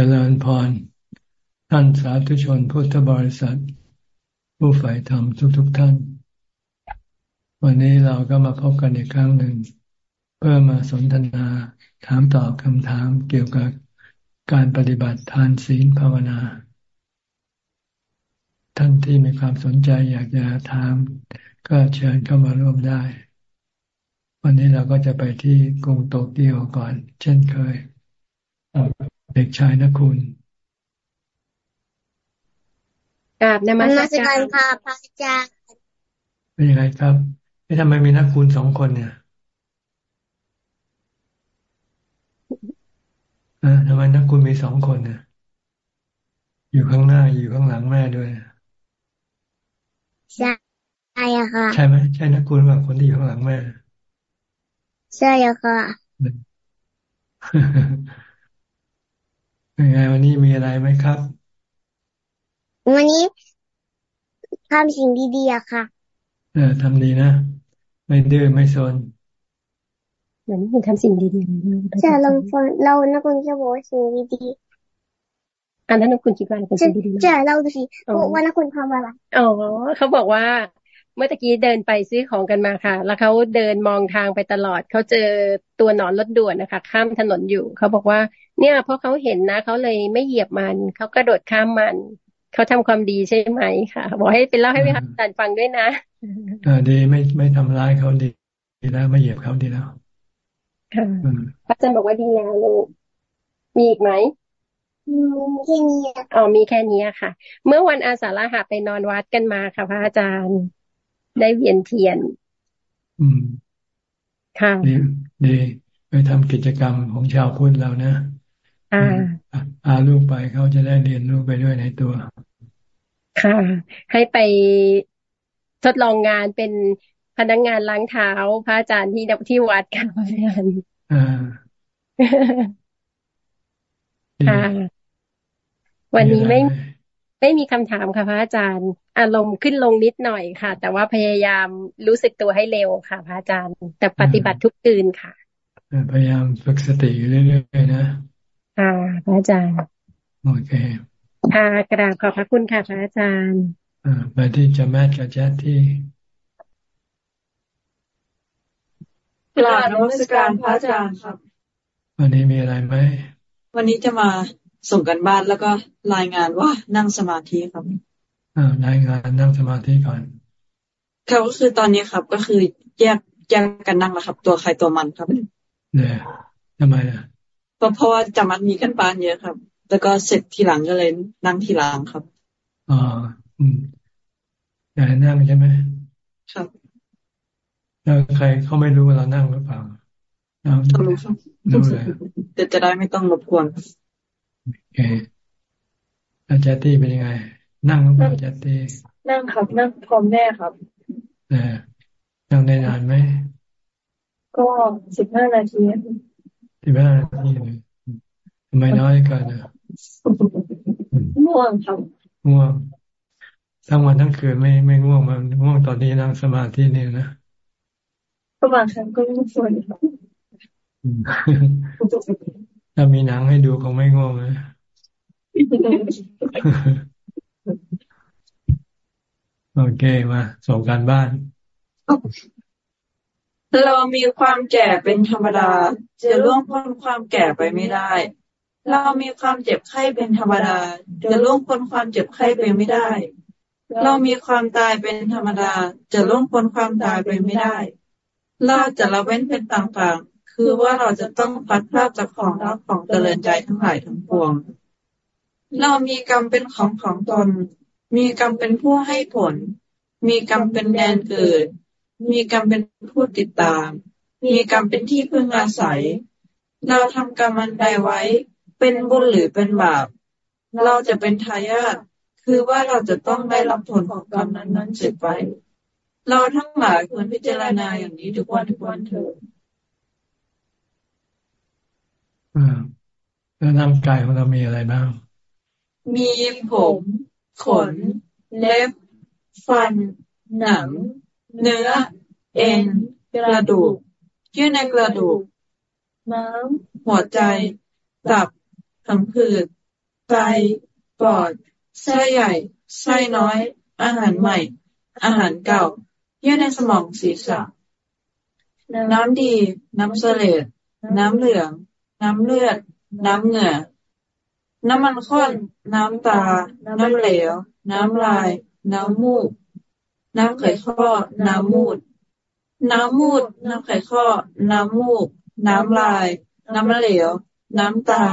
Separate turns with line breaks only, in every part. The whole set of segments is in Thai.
จริญพร ท่านสาธุชนพุทธบริษัท ผู้ใฝ่ธรรมทุกๆทท่าน วันนี้เราก็มาพบกันอีกครั้งหนึ่ง เพื่อมาสนทนาถามตอบคำถามเกี่ยวกับการปฏิบัติทานศีลภาวนา ท่านที่มีความสนใจอยากจะถาม ก็เชิญเข้ามาร่วมได้ วันนี้เราก็จะไปที่กรุงโตเกียวก่อน เช่นเคย เด็กชายนักคุณ
กราบนมัส
การค่ะพระอาจารย์
เป็นยังไงครับไม่ทำไมมีนักคุณสองคนเนี่ยอะทำไมนักคุณมีสองคนเนี่ยอยู่ข้างหน้าอยู่ข้างหลังแม่ด้วย
ใช่ค่ะ
ใช่ไหมใช่นักคุณว่าคนที่อยู่ข้างหลังแม่
ใช่ค่ะ
ยังไงวันนี้มีอะไรไหมครับ
วันนี้ทำสิ่งดีๆอะค่ะ
เออทำดีนะ ไม่ดื้อไม่ซน
เหมือนคุณทำสิ่งดี
ๆใช่เราเรานักคุณจะบอกสิ่งดี
ๆอันนั้นนักคุณคิดว่าเป็นสิ่งดี
ๆใช่เราดูสิว่านักคุณทำอะไร
อ๋อเขาบอกว่า เมื่อตะกี้เดินไปซื้อของกันมาค่ะ แล้วเขาเดินมองทางไปตลอดเขาเจอตัวหนอนรถด่วนนะคะ ข้ามถนนอยู่เขาบอกว่า เนี่ยเพราะเขาเห็นนะเขาเลยไม่เหยียบมันเขากระโดดข้ามมันเขาทำความดีใช่ไหมค่ะ บอกให้เป็นเล่าให้พี่อาจารย์ฟังด้วยนะ
อ่าดีไม่ไม่ทำร้ายเขาดีดีแล้วไม่เหยียบเขาดีแล้ว
ค่ะอาจารย์บอกว่าดีแล้วลูกมีอีกไหม
มีแค่นี้
อ๋อมีแค่นี้ค่ะ เมื่อวันอาสาฬหะไปนอนวัดกันมาค่ะพระอาจารย์ ได้เวียนเทียน
อืม
ค่ะ
ดีดีไปทำกิจกรรมของชาวพุทธเรานะ
อ่า
อาลูกไปเขาจะได้เรียนรู้ไปด้วยในตัว
ค่ะ ให้ไปทดลองงานเป็นพนักงงานล้างเท้าพระอาจารย์ที่ที่วัดกันพระอาจารย์
อ่า
ค่ะ วันนี้ไม่ไม่มีคำถามค่ะพระอาจารย์ อารมณ์ขึ้นลงนิดหน่อยค่ะ แต่ว่าพยายามรู้สึกตัวให้เร็วค่ะ พระอาจารย์ แต่ปฏิบัติทุกคืนค่ะ
พยายามฝึกสติอยู่เรื่อยๆนะ
ค่ะพระอาจารย์
โอเค
ค่ะกราบขอบพระคุณค่ะพระอาจารย์
อ่าไปที่จะแมทกับแจ๊ที่
กราบนมัสการพระอาจารย์ครับ
วันนี้มีอะไรไหม
วันนี้จะมาส่งกันบ้านแล้วก็รายงานว่านั่งสมาธิครับ
อ่ารายงานนั่งสมาธิก่อน
ครับก็คือตอนนี้ครับ ก็คือแยกแยกกันนั่งแล้วครับ ตัวใครตัวมันครับ
เนี่ยทำไมอะ
เพราะเพราะว่าจำมันมีกันบ้านเยอะครับ แล้วก็เสร็จทีหลังก็เลยนั่งทีหลังครับ
อ๋ออืมอยากนั่งใช่ไหม
ครับ
แล้วใครเขาไม่รู้ว่าเรานั่งหรือเปล่า
รู้ครับรู้เลยแต่จะได้ไม่ต้องรบกวน
โอเคอาจารย์ตี้เป็นยังไง นั่งหรือเปล่าอาจารย์ตี้
นั่งครับ นั่งพร้อมแม่ครับ
เออนั่งได้นานไหม
ก็สิบห้านาที
สิบห้านาทีเลยทำไมน้อยกันนะ
ง่วงครับ
ง่วงทั้งวันทั้งคืนไม่ไม่ง่วงมันง่วงตอนนี้นั่งสมาธินี่นะ
ประมาณครั้งก็ง่วงส่วนครับ
ถ้ามีหนังให้ดูคงไม่ง่วงเลยโอเคมาส่งการบ้าน
เรามีความแก่เป็นธรรมดา จะล่วงพ้นความแก่ไปไม่ได้ เรามีความเจ็บไข้เป็นธรรมดา จะล่วงพ้นความเจ็บไข้ไปไม่ได้ เรามีความตายเป็นธรรมดา จะล่วงพ้นความตายไปไม่ได้ เราจะละเว้นเป็นต่างๆ คือว่าเราจะต้องพัดพลาดจากของรักของเจริญใจทั้งหลายทั้งปวง เรามีกรรมเป็นของของตน มีกรรมเป็นผู้ให้ผล มีกรรมเป็นแดนเกิด มีกรรมเป็นผู้ติดตาม มีกรรมเป็นที่พึ่งอาศัย เราทำกรรมอันใดไว้ เป็นบุญหรือเป็นบาป เราจะเป็นทายาทคือว่าเราจะต้องได้รับผลของกรรมนั้นนั้นเสร็จไป เราทั้งหลายควรพิจารณาอย่างนี้ทุกวันทุกวันเถิด
แล้วร่างกายของเรามีอะไรบ้าง
มีผม ขน เล็บ ฟัน หนัง เนื้อ เอ็น กระดูกเยื่อในกระดูก น้ำหัวใจ ตับทั้งผืดไตปอดไส้ใหญ่ไส้น้อย อาหารใหม่ อาหารเก่า เยื่อในสมองศีรษะ น้ำดี น้ำเสลดน้ำเหลือง น้ำเลือด น้ำเหงื่อ น้ำมันข้น น้ำตา น้ำเหลว น้ำลาย น้ำมูก น้ำไข่ข้อ น้ำมูด น้ำมูด น้ำไข่ข้อ น้ำมูก น้ำลาย น้ำเหลว น้ำตา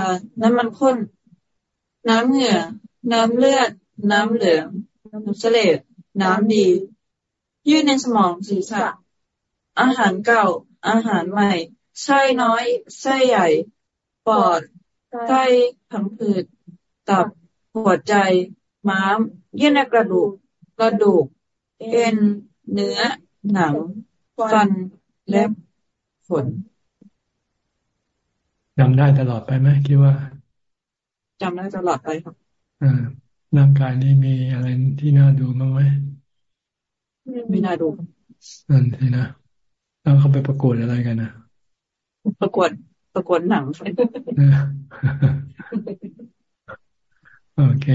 น้ำมันข้น น้ำเหงื่อ น้ำเลือด น้ำเหลือง น้ำเสลดน้ำดี ยื่นในสมองศีรษะ อาหารเก่า อาหารใหม่ไส้น้อยไส้ใหญ่ ปอดไตผังผืด ตับ หัวใจ ม้าม เยื่อในกระดูก กระดูก เอ็นเนื้อหนังฟันเล็บขน
จำได้ตลอดไปไหมคิดว่า
จำได้ตลอดไปครับ
อ่าร่างกายนี้มีอะไรที่น่าดูบ้างไหม
ไม่น่าดู
นั่นสินะแล้วเขาไปประกวดอะไรกันนะ
ประกวดประกวดหนัง
โอเค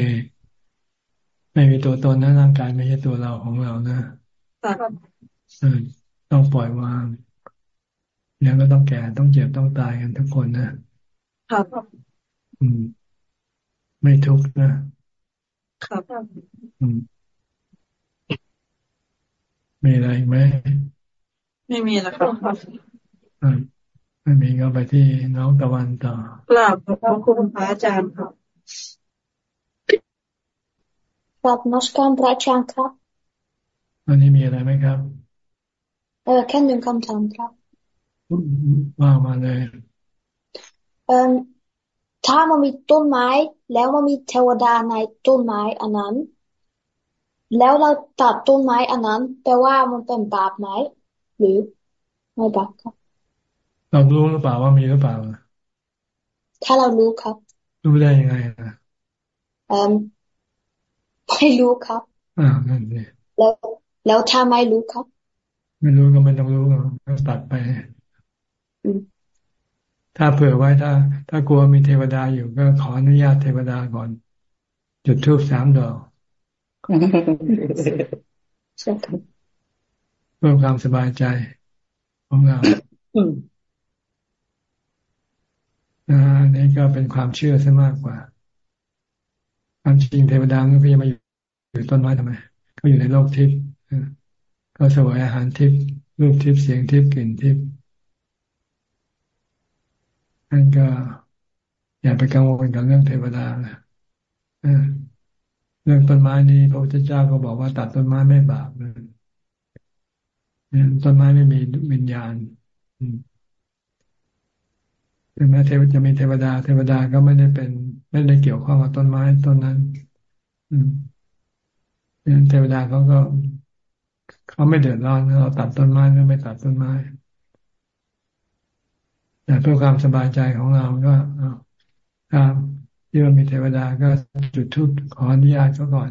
ไม่มีตัวตนนะร่างกายไม่ใช่ตัวเราของเรานะเออต้องปล่อยวางเดี๋ยวก็ต้องแก่ต้องเจ็บต้องตายกันทุกคนนะครับอืม ไม่ทุกข์นะครับอืมมีอะไรอีกไหม
ไม่มีแล้วครับ
อ่าไม่มีก็ไปที่น้องตะวันต่อก
ราบขอบพระคุณพระอาจารย์ครับ
ครับนมัสการพระอาจารย์ครับ
วันนี้มีอะไรไหมครับ
เออแค่หนึ่งคำถามครับ
ว่ามาเลย
เออถ้ามันมีต้นไม้ แล้วมันมีเทวดาในต้นไม้อันนั้น แล้วเราตัดต้นไม้อันนั้นแต่ว่ามันเป็นบาปไหมหรือไม่บาปครับ
เรารู้หรือเปล่าว่ามีหรือเปล่า
ถ้าเรารู้ครับ
รู้ได้ยังไงนะ
เออ ไม่รู้ครับ
อ่านั่นสิ
แล้วแล้วถ้าไม่รู้ครับ
ไม่รู้ก็ไม่ต้องรู้ก็ตัดไป
อืม
ถ้าเผื่อไว้ถ้า ถ้ากลัวมีเทวดาอยู่ก็ขออนุญาตเทวดาก่อน จุดธูปสามดอก
ใช่ครับ
เพื่อความสบายใจของเราอ่านี่ก็เป็นความเชื่อซะมากกว่าความจริงเทวดาก็พยายามมา อยู่ต้นไม้ทำไม ก็อยู่ในโลกทิพย์อ่าก็สวยอาหารทิพย์รูปทิพย์เสียงทิพย์กลิ่นทิพย์นั่นก็อย่าไปกังวลกับเรื่องเทวดานะเออเรื่องต้นไม้นี้พระพุทธเจ้าก็บอกว่าตัดต้นไม้ไม่บาปนะเนี่ยต้นไม้ไม่มีวิญญาณถึงแม้เทวจะมีเทวดา เทวดาก็ไม่ได้เป็น ไม่ได้เกี่ยวข้องกับต้นไม้ต้นนั้น อืม ดังนั้นเทวดาเขาก็เขาไม่เดือดร้อนเราตัดต้นไม้หรือไม่ตัดต้นไม้แต่เพื่อความสบายใจของเราก็เอาที่ว่ามีเทวดาก็จุดธูปขออนุญาตเขาก่อน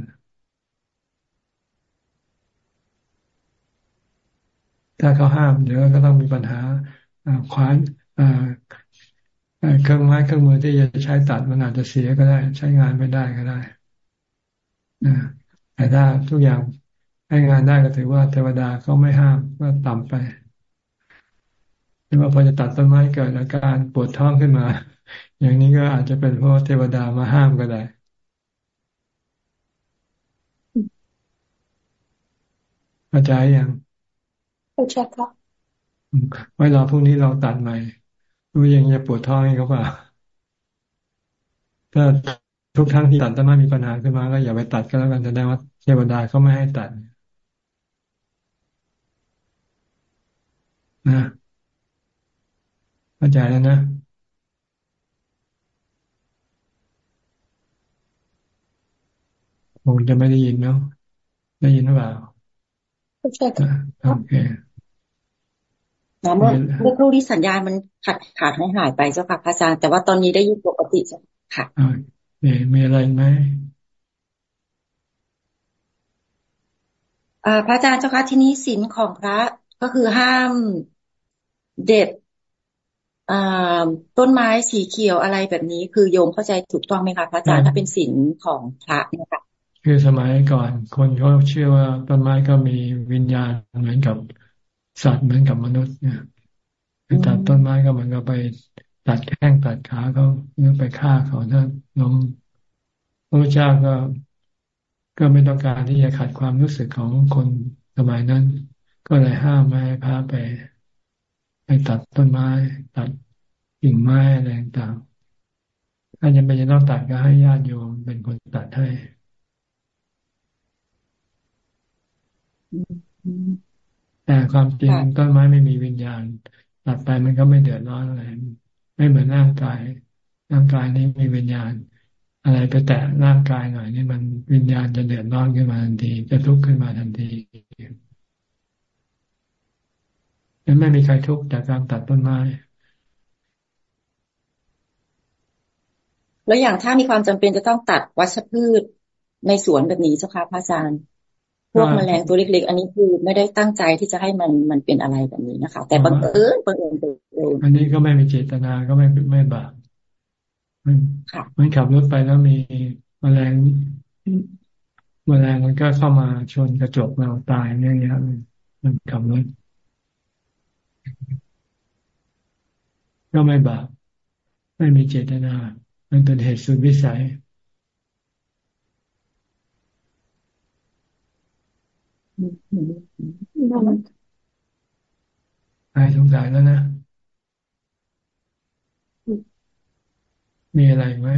ถ้าเขาห้ามเดี๋ยวก็ต้องมีปัญหาขวานเครื่องไม้เครื่องมือที่จะใช้ตัดมันอาจจะเสียก็ได้ ใช้งานไม่ได้ก็ได้นะ แต่ถ้าทุกอย่างให้งานได้ก็ถือว่าเทวดาเขาไม่ห้ามก็ต่ำไปหรือว่าพอจะตัดต้นไม้เกิดอาการปวดท้องขึ้นมา อย่างนี้ก็อาจจะเป็นเพราะเทวดามาห้ามก็ได้ เข้าใจยัง
เข้าใจครับ
อืมไว้รอพรุ่งนี้เราตัดใหม่รู้ยังจะปวดท้องอีกเขาเปล่าถ้า ทุกครั้งที่ตัดต้นไม้มีปัญหาขึ้นมาก็อย่าไปตัดก็แล้วกันแสดงว่าเทวดาเขาไม่ให้ตัดนะเข้าใจแล้วนะคงจะไม่ได้ยินเนาะได้ยินหรือเปล่า
เข้าใจครั
อะ
บ
โอเค
นะเมื่อเมื่อครู่ที่สัญญาณมันขาดขาดหายหายไปเจ้าค่ะพระอาจารย์แต่ว่าตอนนี้ได้ยินปกติเจ้าค่ะ
โอเคมีอะไรไหม
อ่าพระอาจารย์เจ้าค่ะที่นี้ศีลของพระก็คือห้ามเด็ดต้นไม้สีเขียวอะไรแบบนี้ คือโยมเข้าใจถูกต้องไหมคะพระอาจารย์ถ้าเป็นศีลของพระเนี่ยค่ะ
คือสมัยก่อน คนเขาเชื่อว่าต้นไม้ก็มีวิญญาณเหมือนกับสัตว์เหมือนกับมนุษย์เนี่ยตัดต้นไม้ก็เหมือนกับไป ตัดแข้งตัดขาเขาหรือไปฆ่าเขาถ้าล้มพระเจ้าก็ก็ไม่ต้องการที่จะขัดความรู้สึกของคนสมัยนั้น ก็เลยห้ามไม่ให้พาไป ไปตัดต้นไม้ ตัดกิ่งไม้อะไรต่างถ้าจำเป็นจะต้องตัดก็ให้ญาติโยมเป็นคนตัดให้แต่ความจริงต้นไม้ไม่มีวิญญาณ ตัดไปมันก็ไม่เดือดร้อนอะไร ไม่เหมือนร่างกาย ร่างกายนี้มีวิญญาณ อะไรไปแตะร่างกายหน่อยนี่มันวิญญาณจะเดือดร้อนขึ้นมาทันที จะทุกข์ขึ้นมาทันทียังไม่มีใครทุกข์จากการตัดต้นไม้
แล้วอย่างถ้ามีความจำเป็นจะต้องตัดวัชพืชในสวนแบบนี้เจ้าค่ะพระอาจารย์ พวกแมลงตัวเล็กๆ อันนี้คือไม่ได้ตั้งใจที่จะให้มันมันเป็นอะไรแบบนี้นะคะ แต่บังเอิญบังเอิญไป
เออันนี้ก็ไม่มีเจตนาก็ไม่ไม่บาปมันมันขับรถไปแล้วมีแมลงแมลงมันก็เข้ามาชนกระจกเราตายเนี่ยเนี่ยมันขับรถก็ไม่บาปไม่มีเจตนา มันเป็นเหตุสุดวิสัย หายสงสัยแล้วนะ มีอะไรไหม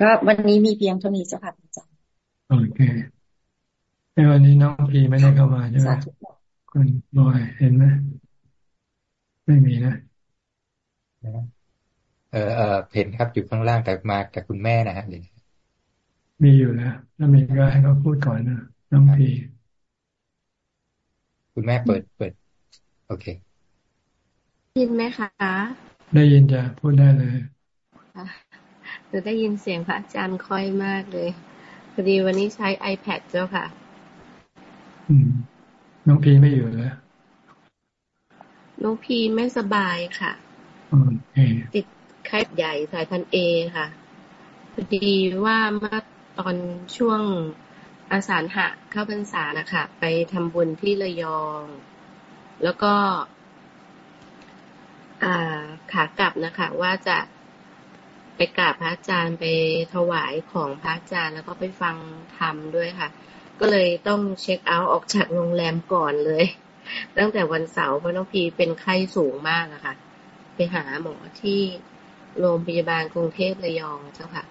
ก็วันนี้มีเพียงเท่านี้เจ้าค่ะอาจารย์
โอเคในวันนี้น้องพีไม่ได้เข้ามาใช่ไหมคุณบอยเห็นไหมไม่มีนะ
เออเออเห็นครับอยู่ข้างล่างแต่มากับคุณแม่นะฮะ
มีอยู่แล้วถ้ามีก็ให้เขาพูดก่อนนะน้องพี
คุณแม่เปิดเปิด โอเค
ยินไหมคะ
ได้ยินจ้ะพูดได้เลย
หนูได้ยินเสียงพระอาจารย์ค่อยมากเลยพอดีวันนี้ใช้ iPad เจ้าค่ะ
อืม น้องพีไม่อยู่แล้ว
น้องพีไม่สบายค่ะติดไข้ใหญ่สายพันเอค่ะพอดีว่าเมื่อ ตอนช่วงอาสาหะเข้าพรรษานะคะไปทำบุญที่ระยอง แล้วก็ขากลับนะคะ ว่าจะไปกราบพระอาจารย์ไปถวายของพระอาจารย์ แล้วก็ไปฟังธรรมด้วยค่ะ ก็เลยต้องเช็คเอาท์ออกจากโรงแรมก่อนเลย ตั้งแต่วันเสาร์เพราะน้องพีเป็นไข้สูงมากอะค่ะ ไปหาหมอที่โรงพยาบาลกรุงเทพระยองเจ้าค่ะ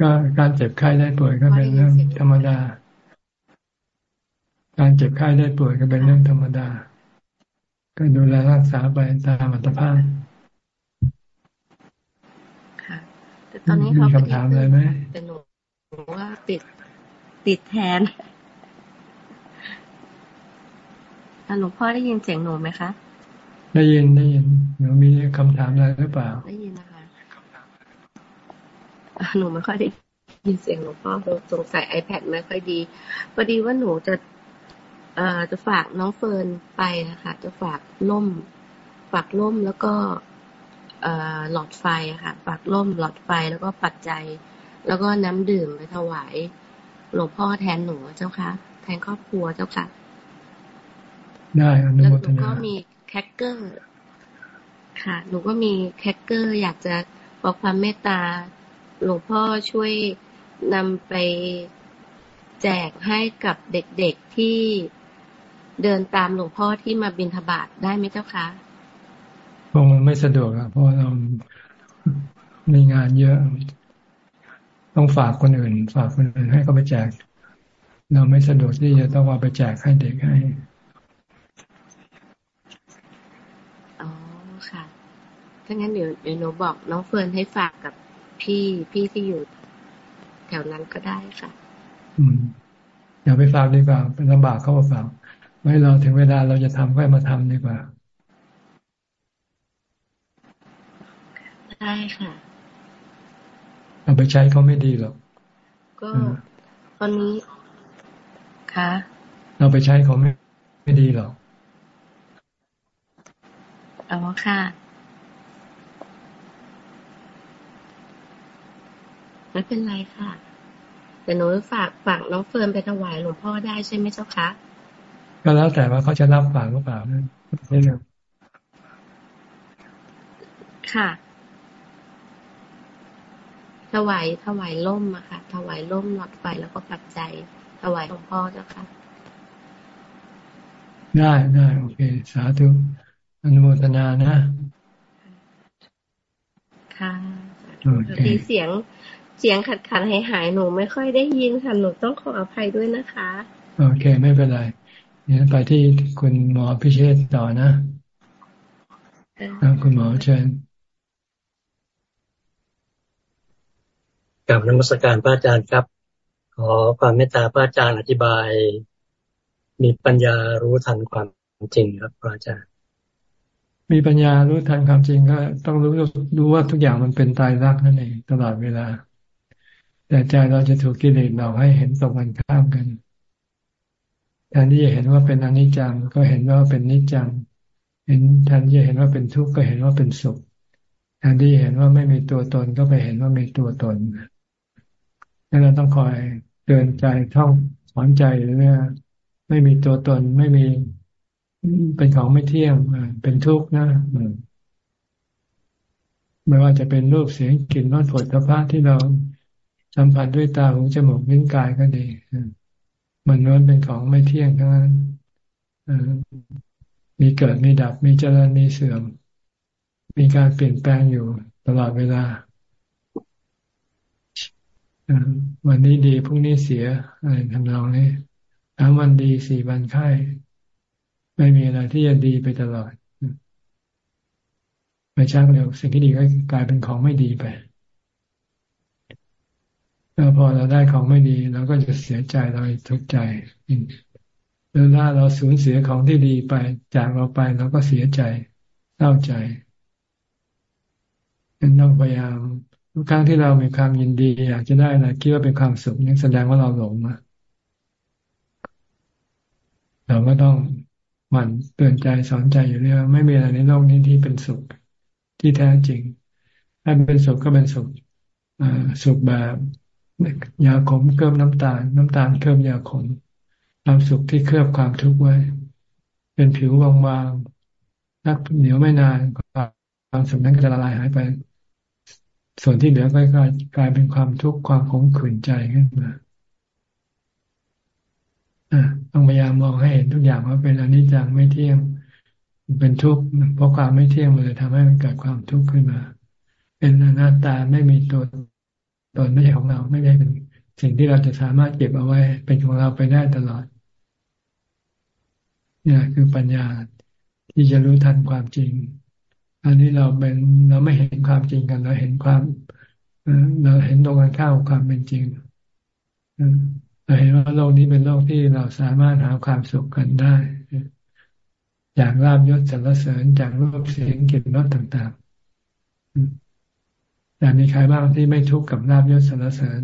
ก็การเจ็บไข้ได้ป่วยก็เป็นเรื่องธรรมดา การเจ็บไข้ได้ป่วยก็เป็นเรื่องธรรมดา ก็ดูแลรักษาไปตามอัตภาพ
ค่ะแต่ตอนนี้เขา
มีคำถามอะไรไหม
แต่หนูว่าติดติดแทนหลวงพ่อได้ยินเสียงหนูไหมคะ
ได้ยินได้ยินหนูมีคำถามอะไรหรือเปล่า
ได้ยินนะคะ หนูไม่ค่อยได้ยินเสียงหลวงพ่อสงสัย iPad ไม่ค่อยดีพอดีว่าหนูจะเอ่อจะฝากน้องเฟิร์นไปนะคะจะฝากล่ม ฝากล่มแล้วก็เอ่อหลอดไฟค่ะ ฝากล่มหลอดไฟแล้วก็ปัจจัย แล้วก็น้ำดื่มไปถวายหลวงพ่อแทนหนูเจ้าค่ะแทนครอบครัวเจ้าค่ะ
ได้อนุ
โมทนาแล้วหนูก็มีแคคเกอร์ ค่ะ หนูก็มีแคคเกอร์อยากจะบอกความเมตตา หลวงพ่อช่วยนำไปแจกให้กับเด็กๆที่เดินตามหลวงพ่อที่มาบิณฑบาตได้ไหมเจ้าคะ
คงไม่สะดวกอะเพราะเรามีงานเยอะ ต้องฝากคนอื่น ฝากคนอื่นให้เขาไปแจก เราไม่สะดวกที่จะต้องว่าไปแจกให้เด็กให้
อ๋อค่ะถ้างั้นเดี๋ยวเดี๋ยวหนูบอกน้องเฟิร์นให้ฝากกับ พี่พี่ที่อยู่แถวนั้นก็ได้ค่ะ
อืมอย่าไปฝากดีกว่าเป็นลำบากเข้ามาฝากไม่เราถึงเวลาเราจะทำก็มาทำดีกว่า
ได้ค่ะ
เอาไปใช้เขาไม่ดีหรอก
ก็ตอนนี้ค่ะ
เราไปใช้เขาไม่ไม่ดีหรอก
อ๋อค่ะ ไม่เป็นไรค่ะแต่หนูฝากฝากน้องเฟิร์นไปถวายหลวงพ่อได้ใช่ไหมเจ้าคะ
ก็แล้วแต่ว่าเขาจะรับฝากหรือเปล่านั่นเรื่อง
ค่ะ ถวายถวายล่มอะค่ะ ถวายล่มหลอดไฟแล้วก็ปัจจัยถวายหลวงพ่อเจ้าค่ะ
ได้ได้โอเค สาธุอนุโมทนานะ
ค่ะ
โอเค
ดีเสียง เสียงขัดขัดหายหายหนูไม่ค่อยได้ยินค่ะหนูต้องขออภัยด้วยนะคะ
โอเคไม่เป็นไรเดี๋ยวไปที่คุณหมอพิเชษฐ์ต่อนะอ่าคุณหมอเชิญ
กับนมัสการพระอาจารย์ครับ ขอความเมตตาพระอาจารย์อธิบาย มีปัญญารู้ทันความจริงครับพระอาจารย์
มีปัญญารู้ทันความจริงก็ต้องรู้รู้ว่าทุกอย่างมันเป็นตายรักนั่นเองตลอดเวลา แต่ใจเราจะถูกกิเลสเราให้เห็นตรงกันข้ามกันแทนที่จะเห็นว่าเป็นอนิจจังก็เห็นว่าเป็นนิจจัง เห็นแทนที่จะเห็นว่าเป็นทุกข์ก็เห็นว่าเป็นสุขแทนที่จะเห็นว่าไม่มีตัวตนก็ไปเห็นว่ามีตัวตนนั่นเราต้องคอยเตือนใจท่องสอนใจเรื่อยๆไม่มีตัวตนไม่มีเป็นของไม่เที่ยงเป็นทุกข์นะไม่ว่าจะเป็นรูปเสียงกลิ่นรสผลพภะที่เรา สัมผัสด้วยตาหูจมูกลิ้นกายก็ดีมันล้วนเป็นของไม่เที่ยงทั้งนั้นมีเกิดมีดับมีเจริญมีเสื่อม มีการเปลี่ยนแปลงอยู่ตลอดเวลาวันนี้ดีพรุ่งนี้เสียอะไรทำนองนี้สามวันดีสี่วันไข้ไม่มีอะไรที่จะดีไปตลอดไม่ช้าก็เร็วสิ่งที่ดีก็กลายเป็นของไม่ดีไป แล้วพอเราได้ของไม่ดีเราก็จะเสียใจเราทุกข์ใจหรือถ้าเราสูญเสียของที่ดีไป จากเราไปเราก็เสียใจเศร้าใจเป็นต้องพยายามทุกครั้งที่เรามีความยินดี อยากจะได้อะไรคิดว่าเป็นความสุขนี่แสดงว่าเราหลงมาเราก็ต้องหมั่นเตือนใจสอนใจอยู่เรื่อยไม่มีอะไรในโลกนี้ที่เป็นสุขที่แท้จริง ถ้าเป็นสุขก็เป็นสุขสุขแบบ ยาขมเคลือบน้ำตาล น้ำตาลเคลือบยาขมความสุขที่เคลือบความทุกข์ไว้ เป็นผิวบางๆนักเหนียวไม่นานความสุขนั้นก็จะละลายหายไป ส่วนที่เหลือก็กลายเป็นความทุกข์ความขมขื่นใจขึ้นมาต้องพยายามมองให้เห็นทุกอย่างว่าเป็นอนิจจังไม่เที่ยงเป็นทุกข์เพราะความไม่เที่ยงมันเลยทำให้มันเกิดความทุกข์ขึ้นมา เป็นอนัตตาไม่มีตัว ตนไม่ใช่ของเราไม่ได้เป็นสิ่งที่เราจะสามารถเก็บเอาไว้ เป็นของเราไปได้ตลอดนี่คือปัญญาที่จะรู้ทันความจริง อันนี้เราเป็นเราไม่เห็นความจริงกัน เราเห็นความเราเห็นตรงกันข้ามความเป็นจริงเราเห็นว่าโลกนี้เป็นโลกที่เราสามารถหาความสุขกันได้จากลาบยศสรรเสริญจากรูปเสียงกลิ่นรสต่าง ๆ แต่มีใครบ้างที่ไม่ทุกข์กับลาบยศสรรเสริญ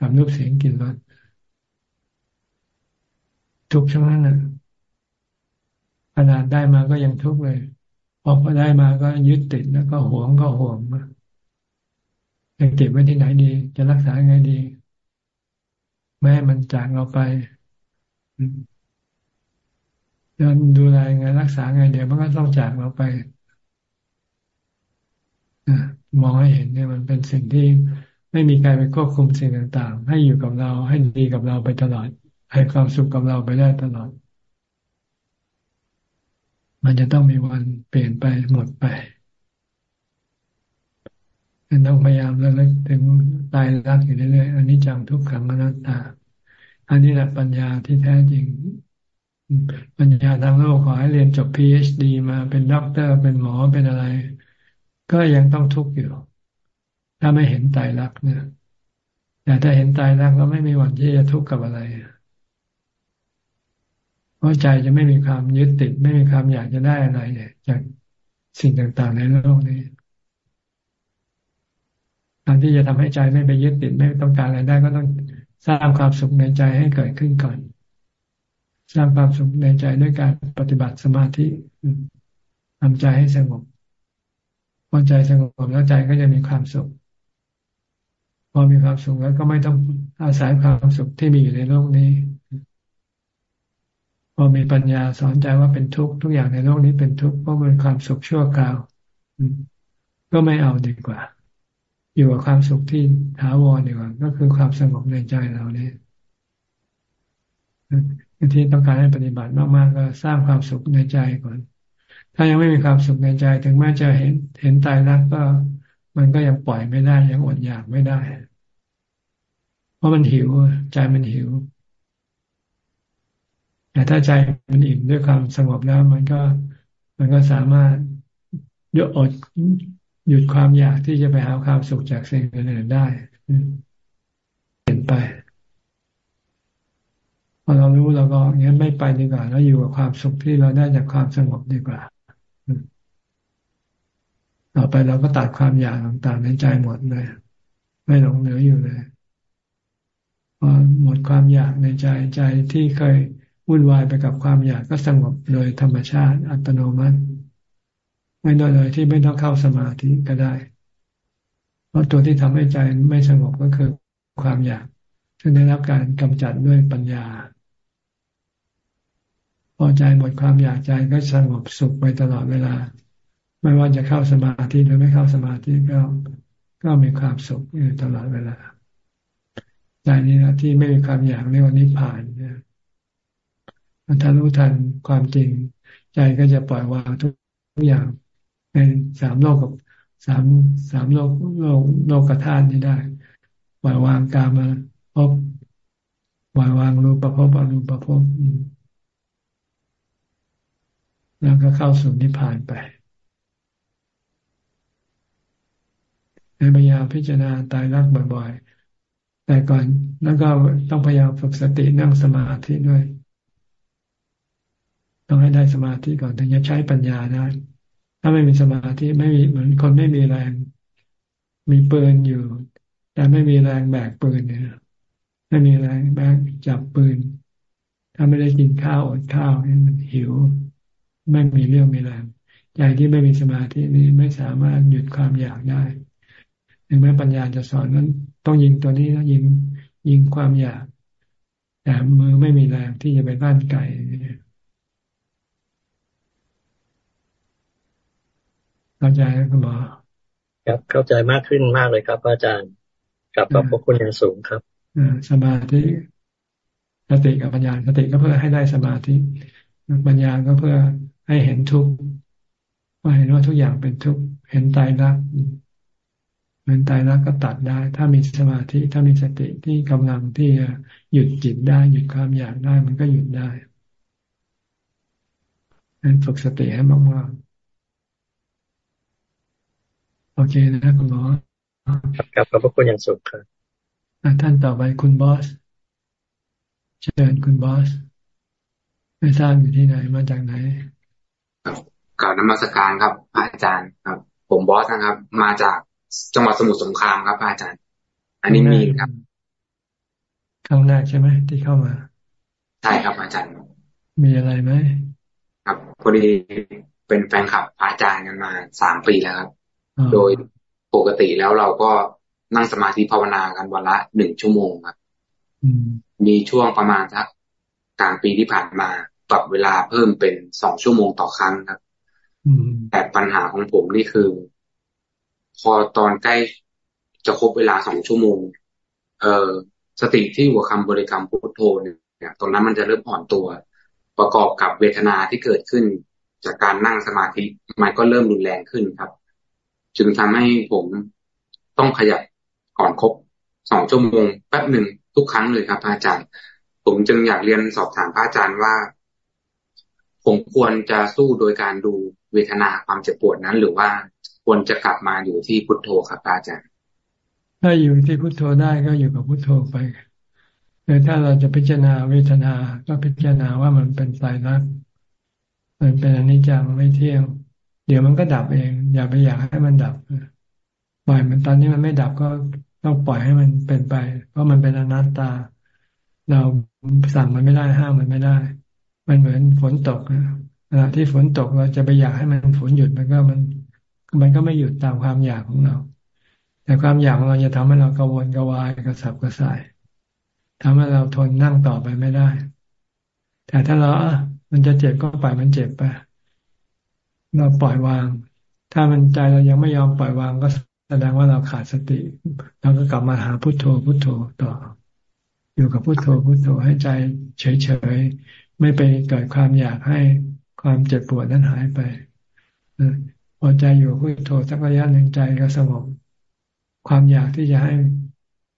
กับรูปเสียงกลิ่นรสทุกข์ทั้งนั้นนะขนาดได้มาก็ยังทุกข์เลยพอพอได้มาก็ยึดติดแล้วก็หวงก็ห่วงจะเก็บไว้ที่ไหนดี จะรักษาไงดี ไม่ให้มันจากเราไปจะดูแลไงรักษาไงเดี๋ยวมันก็ต้องจากเราไป มองให้เห็นเนี่ยมันเป็นสิ่งที่ไม่มีใครไปควบคุมสิ่งต่างๆ ให้อยู่กับเราให้ดีกับเราไปตลอด ให้ความสุขกับเราไปได้ตลอด มันจะต้องมีวันเปลี่ยนไปหมดไปต้องพยายามระลึกถึงตายรักอยู่เรื่อยๆอันนี้จังทุกขังอนัตตา อันนี้แหละปัญญาที่แท้จริง ปัญญาทางโลกขอให้เรียนจบ PhD มาเป็นด็อกเตอร์เป็นหมอเป็นอะไร ก็ยังต้องทุกข์อยู่ ถ้าไม่เห็นตายรักเนี่ยแต่ถ้าเห็นตายรักแล้วไม่มีวันที่จะทุกข์กับอะไรเพราะใจจะไม่มีความยึดติด ไม่มีความอยากจะได้อะไรเลยจากสิ่งต่างๆในโลกนี้การที่จะทำให้ใจไม่ไปยึดติดไม่ต้องการอะไรได้ก็ต้องสร้างความสุขในใจให้เกิดขึ้นก่อน สร้างความสุขในใจด้วยการปฏิบัติสมาธิทำใจให้สงบ พอใจสงบแล้วใจก็จะมีความสุข พอมีความสุขแล้วก็ไม่ต้องอาศัยความสุขที่มีอยู่ในโลกนี้ พอมีปัญญาสอนใจว่าเป็นทุกข์ทุกอย่างในโลกนี้เป็นทุกข์เพราะเป็นความสุขชั่วคราว ก็ไม่เอาดีกว่า อยู่กับความสุขที่ถาวรดีกว่า ก็คือความสงบในใจเราเนี่ยที่ต้องการให้ปฏิบัติมากๆก็สร้างความสุขในใจก่อน ถ้ายังไม่มีความสุขในใจถึงแม้จะเห็นเห็นตายรักก็ มันก็ยังปล่อยไม่ได้ยังอดอยากไม่ได้ เพราะมันหิวใจมันหิว แต่ถ้าใจมันอิ่มด้วยความสงบแล้ว มันก็มันก็สามารถยอดหยุดความอยากที่จะไปหาความสุขจากสิ่งอื่นๆได้เปลี่ยนไปพอเรารู้เราก็งั้นไม่ไปดีกว่าแล้วอยู่กับความสุขที่เราได้จากความสงบดีกว่า ต่อไปเราก็ตัดความอยากต่างๆในใจหมดเลย ไม่หลงเหลืออยู่เลยพอหมดความอยากในใจใจที่เคยวุ่นวายไปกับความอยากก็สงบโดยธรรมชาติอัตโนมัติ ไม่โดยเลยที่ไม่ต้องเข้าสมาธิก็ได้ เพราะตัวที่ทำให้ใจไม่สงบก็คือความอยาก ซึ่งได้รับการกำจัดด้วยปัญญา พอใจหมดความอยากใจก็สงบสุขไปตลอดเวลา ไม่ว่าจะเข้าสมาธิหรือไม่เข้าสมาธิก็ก็มีความสุขอยู่ตลอดเวลาใจนี้นะที่ไม่มีความอยากเรียกว่านิพพานเนี่ยถ้ารู้ทันความจริง ใจก็จะปล่อยวางทุกอย่างในสามโลกกับสามสามโลกโลกโลกธาตุนี้ได้ปล่อยวางกามาพบปล่อยวางรูปภพอรูปภพแล้วก็เข้าสู่นิพพานไป พยายามพิจารณาตายรักบ่อยๆ แต่ก่อนแล้วก็ต้องพยายามฝึกสตินั่งสมาธิด้วย ต้องให้ได้สมาธิก่อนถึงจะใช้ปัญญาได้ ถ้าไม่มีสมาธิไม่มีเหมือนคนไม่มีแรง มีปืนอยู่ แต่ไม่มีแรงแบกปืนเนี่ยไม่มีแรงแบกจับปืน ถ้าไม่ได้กินข้าวอดข้าวนี่มันหิว ไม่มีเรื่องมีแรงใจที่ไม่มีสมาธินี้ไม่สามารถหยุดความอยากได้ ถึงแม้ปัญญาจะสอนนั้นต้องยิงตัวนี้นะยิงยิงความอยาก แต่มือไม่มีแรงที่จะไปบ้านไก่เข้าใจไหมคุณหมอ
ครับเข้าใจมากขึ้นมากเลยครับ อาจารย์กลับขอบพระคุณอย่างสูงครับ
สมาธิสติกับปัญญาสติก็เพื่อให้ได้สมาธิปัญญาก็เพื่อให้เห็นทุกข์ว่าเห็นว่าทุกอย่างเป็นทุกข์เห็นตายรัก เหมือนตายแล้วก็ตัดได้ ถ้ามีสมาธิถ้ามีสติที่กำลังที่จะหยุดจิตได้ หยุดความอยากได้มันก็หยุดได้นั้นฝึกสติให้มากๆโอเคนะคุณหมอ
ครับขอบพระคุณอย่างสูงครับ
ท่านต่อไปคุณบอส เชิญคุณบอส ไม่ทราบอยู่ที่ไหนมาจากไหน
กล่าวนมัสการครับ อาจารย์ครับ ผมบอสนะครับ มาจาก จังหวัดสมุทรสงครามครับอาจารย์ อันนี้มีครับ
ครั้งแรกใช่ไหมที่เข้ามา
ใช่ครับอาจารย์
มีอะไรไหม
ครับพอดีเป็นแฟนคลับอาจารย์กันมาสามปีแล้วครับ โดยปกติแล้วเราก็นั่งสมาธิภาวนากันวันละหนึ่งชั่วโมงครับมีช่วงประมาณสักกลางปีที่ผ่านมาปรับเวลาเพิ่มเป็นสองชั่วโมงต่อครั้งครับแต่ปัญหาของผมนี่คือ พอตอนใกล้จะครบเวลาสองชั่วโมง เอ่อสติที่หัวคำบริกรรมพุทโธเนี่ยตอนนั้นมันจะเริ่มอ่อนตัว ประกอบกับเวทนาที่เกิดขึ้น จากการนั่งสมาธิมันก็เริ่มรุนแรงขึ้นครับ จึงทำให้ผมต้องขยับก่อนครบสองชั่วโมงแป๊บหนึ่งทุกครั้งเลยครับอาจารย์ ผมจึงอยากเรียนสอบถามพระอาจารย์ว่า ผมควรจะสู้โดยการดูเวทนาความเจ็บปวดนั้น หรือว่า ควรจะกลับมาอยู่ที่พุทโธครับอาจารย์
ถ้าอยู่ที่พุทโธได้ก็อยู่กับพุทโธไปหรือถ้าเราจะพิจารณาเวทนา ก็พิจารณาว่ามันเป็นสายรักมันเป็นอนิจจังไม่เที่ยง เดี๋ยวมันก็ดับเอง อย่าไปอยากให้มันดับปล่อยมันตอนนี้มันไม่ดับก็ต้องปล่อยให้มันเป็นไป เพราะมันเป็นอนัตตา เราสั่งมันไม่ได้ห้ามมันไม่ได้ มันเหมือนฝนตกนะขณะที่ฝนตกเราจะไปอยากให้มันฝนหยุดมันก็มัน มันก็ไม่หยุดตามความอยากของเรา แต่ความอยากของเราจะทำให้เรากังวลกวายกระสับกระส่ายทำให้เราทนนั่งต่อไปไม่ได้ แต่ถ้าเรามันจะเจ็บก็ปล่อยมันเจ็บไปเราปล่อยวาง ถ้ามันใจเรายังไม่ยอมปล่อยวางก็แสดงว่าเราขาดสติเราก็กลับมาหาพุทโธพุทโธต่อ อยู่กับพุทโธพุทโธให้ใจเฉยๆไม่ไปเกิดความอยากให้ความเจ็บปวดนั้นหายไป อใจอยู่พุทโธสักระยะหนึ่งใจก็สงบความอยากที่จะให้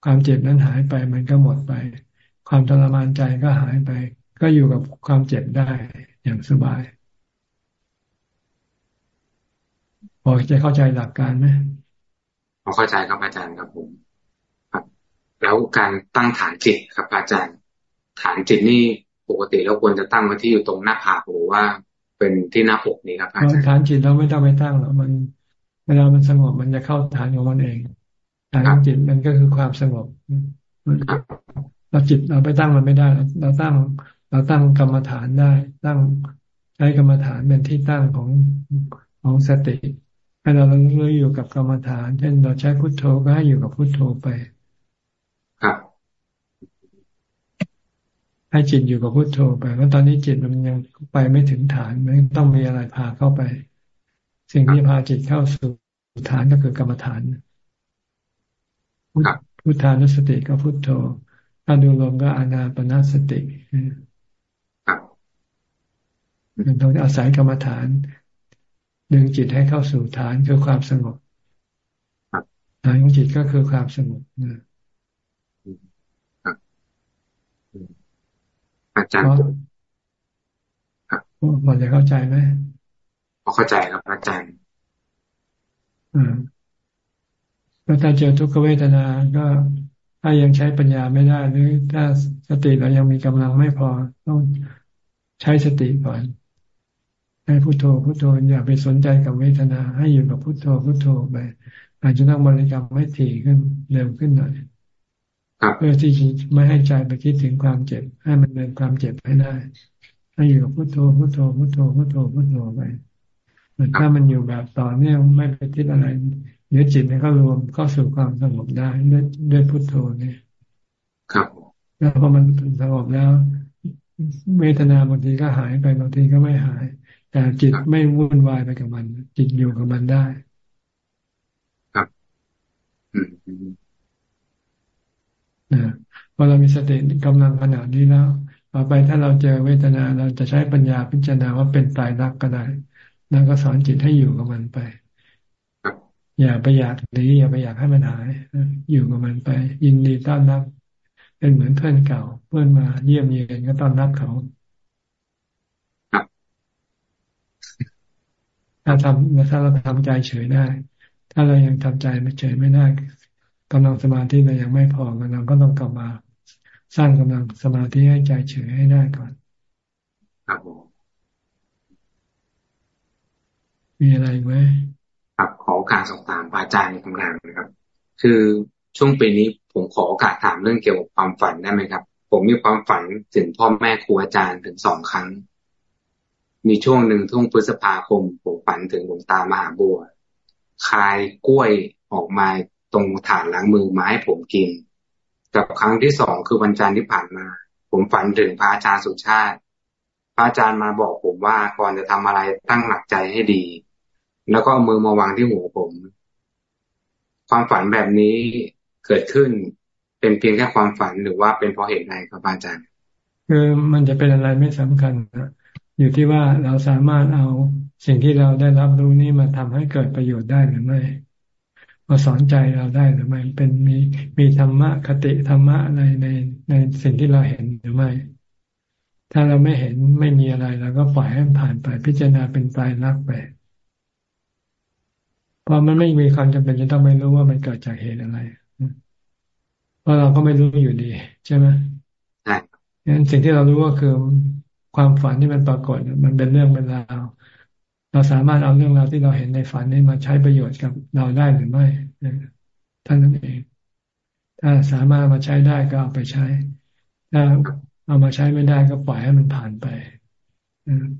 ความเจ็บนั้นหายไป มันก็หมดไป ความทรมานใจก็หายไป ก็อยู่กับความเจ็บได้อย่างสบายพอจะเข้าใจหลักการไหม
พอเข้าใจครับอาจารย์ครับผมครับ แล้วการตั้งฐานจิตครับอาจารย์ ฐานจิตนี่ปกติเราควรจะตั้งไว้ที่อยู่ตรงหน้าผากหรือว่า เป็นที่หน้าอกนี้ครับอาจารย์
ฐานจิตเราไม่ต้องไปตั้งหรอกมันเวลามันสงบมันจะเข้าฐานของมันเองฐานจิตมันก็คือความสงบเราจิตเราไปตั้งมันไม่ได้ เราตั้ง เราตั้งกรรมฐานได้ ตั้งใช้กรรมฐานเป็นที่ตั้งของของสติให้เราเรื่อยอยู่กับกรรมฐาน เช่นเราใช้พุทโธก็ให้อยู่กับพุทโธไป
ครับ
ให้จิตอยู่กับพุทโธไปเพราะตอนนี้จิตมันยังไปไม่ถึงฐานมันต้องมีอะไรพาเข้าไป สิ่งที่พาจิตเข้าสู่ฐานก็คือกรรมฐานพุทธานุสติก็พุทโธถ้าดูลมก็อานาปนาสติมันต้องอาศัยกรรมฐาน ดึงจิตให้เข้าสู่ฐานคือความสงบฐานของจิตก็คือความสงบนะ
อาจารย์
พอจะเข้าใจไหม
พอเข้าใจครับอาจารย์
อ่าแล้วถ้าเจอทุกขเวทนา ก็ถ้ายังใช้ปัญญาไม่ได้หรือถ้าสติเรายังมีกำลังไม่พอต้องใช้สติก่อนให้พุโทโธพุโทโธอย่าไปสนใจกับเวทนา ให้อยู่กับพุโทโธพุโทโธไปอาจจะต้องบริกรรมไม่ถี่ขึ้นเร็วขึ้นหน่อย เพื่อที่จะไม่ให้ใจไปคิดถึงความเจ็บ ให้มันเดินความเจ็บให้ได้ ให้อยู่กับพุโทโธพุโทโธพุโทโธพุโทโธพุโทโธไปถ้ามันอยู่แบบต่อเนื่องไม่ไปคิดอะไรเนื้อจิตมันก็รวมเข้าสู่ความสงบได้ด้วยด้วยพุทโธเนี่ย
ครับ
แล้วพอมันสงบแล้วเวทนาบางทีก็หายไปบางทีก็ไม่หาย แต่จิตไม่วุ่นวายไปกับมัน จิตอยู่กับมันได้
ครับ
นะ พอเรามีสติกำลังขนาดนี้แล้วต่อไปถ้าเราเจอเวทนาเราจะใช้ปัญญาพิจารณาว่าเป็นตายรักก็ได้แล้วก็สอนจิตให้อยู่กับมันไป อย่าไปอยากหนีอย่าไปอยากให้มันหาย อยู่กับมันไป ยินดีต้อนรับ เป็นเหมือนเพื่อนเก่า เพื่อนมาเยี่ยมเยียนก็ต้อนรับเขาถ้าทำถ้าเราทำใจเฉยได้ ถ้าเรายังทำใจไม่เฉยไม่ได้ กำลังสมาธิเรายังไม่พอเราก็ต้องกลับมาสร้างกำลังสมาธิให้ใจเฉยให้ได้ก่อน
ครับ
มีอะไรไหม
ครับขอโอกาสสอบถามอาจารย์ในคำถามนะครับ คือช่วงปีนี้ผมขอโอกาสถามเรื่องเกี่ยวกับความฝันได้ไหมครับ ผมมีความฝันถึงพ่อแม่ครูอาจารย์ถึงสองครั้ง มีช่วงหนึ่งทุ่งพฤษภาคม ผมฝันถึงหลวงตามหาบัวคายกล้วยออกมา ตรงฐานล้างมือมาให้ผมกิน กับครั้งที่สองคือวันจันทร์ที่ผ่านมา ผมฝันถึงพระอาจารย์สุชาติ พระอาจารย์มาบอกผมว่าก่อนจะทำอะไรตั้งหลักใจให้ดี แล้วก็เอามือมาวางที่หัวผม ความฝันแบบนี้เกิดขึ้นเป็นเพียงแค่ความฝันหรือว่าเป็นเพราะเหตุใดครับอาจารย์
คือมันจะเป็นอะไรไม่สำคัญนะอยู่ที่ว่าเราสามารถเอาสิ่งที่เราได้รับรู้นี้มาทำให้เกิดประโยชน์ได้หรือไม่ มาสอนใจเราได้หรือไม่เป็นมีมีธรรมะคติธรรมะอะไรในในสิ่งที่เราเห็นหรือไม่ ถ้าเราไม่เห็นไม่มีอะไรเราก็ปล่อยให้ผ่านไปพิจารณาเป็นตายรักไปเพราะมันไม่มีความจำเป็นจะต้องไม่รู้ว่ามันเกิดจากเหตุอะไรเพราะเราก็ไม่รู้อยู่ดี ใช่ไหมใช่งั้นสิ่งที่เรารู้ก็คือความฝันที่มันปรากฏ มันเป็นเรื่องเป็นราว เราสามารถเอาเรื่องราวที่เราเห็นในฝันนี้มาใช้ประโยชน์กับเราได้หรือไม่ท่านนั้นเอง ถ้าสามารถมาใช้ได้ก็เอาไปใช้ ถ้าเอามาใช้ไม่ได้ก็ปล่อยให้มันผ่านไป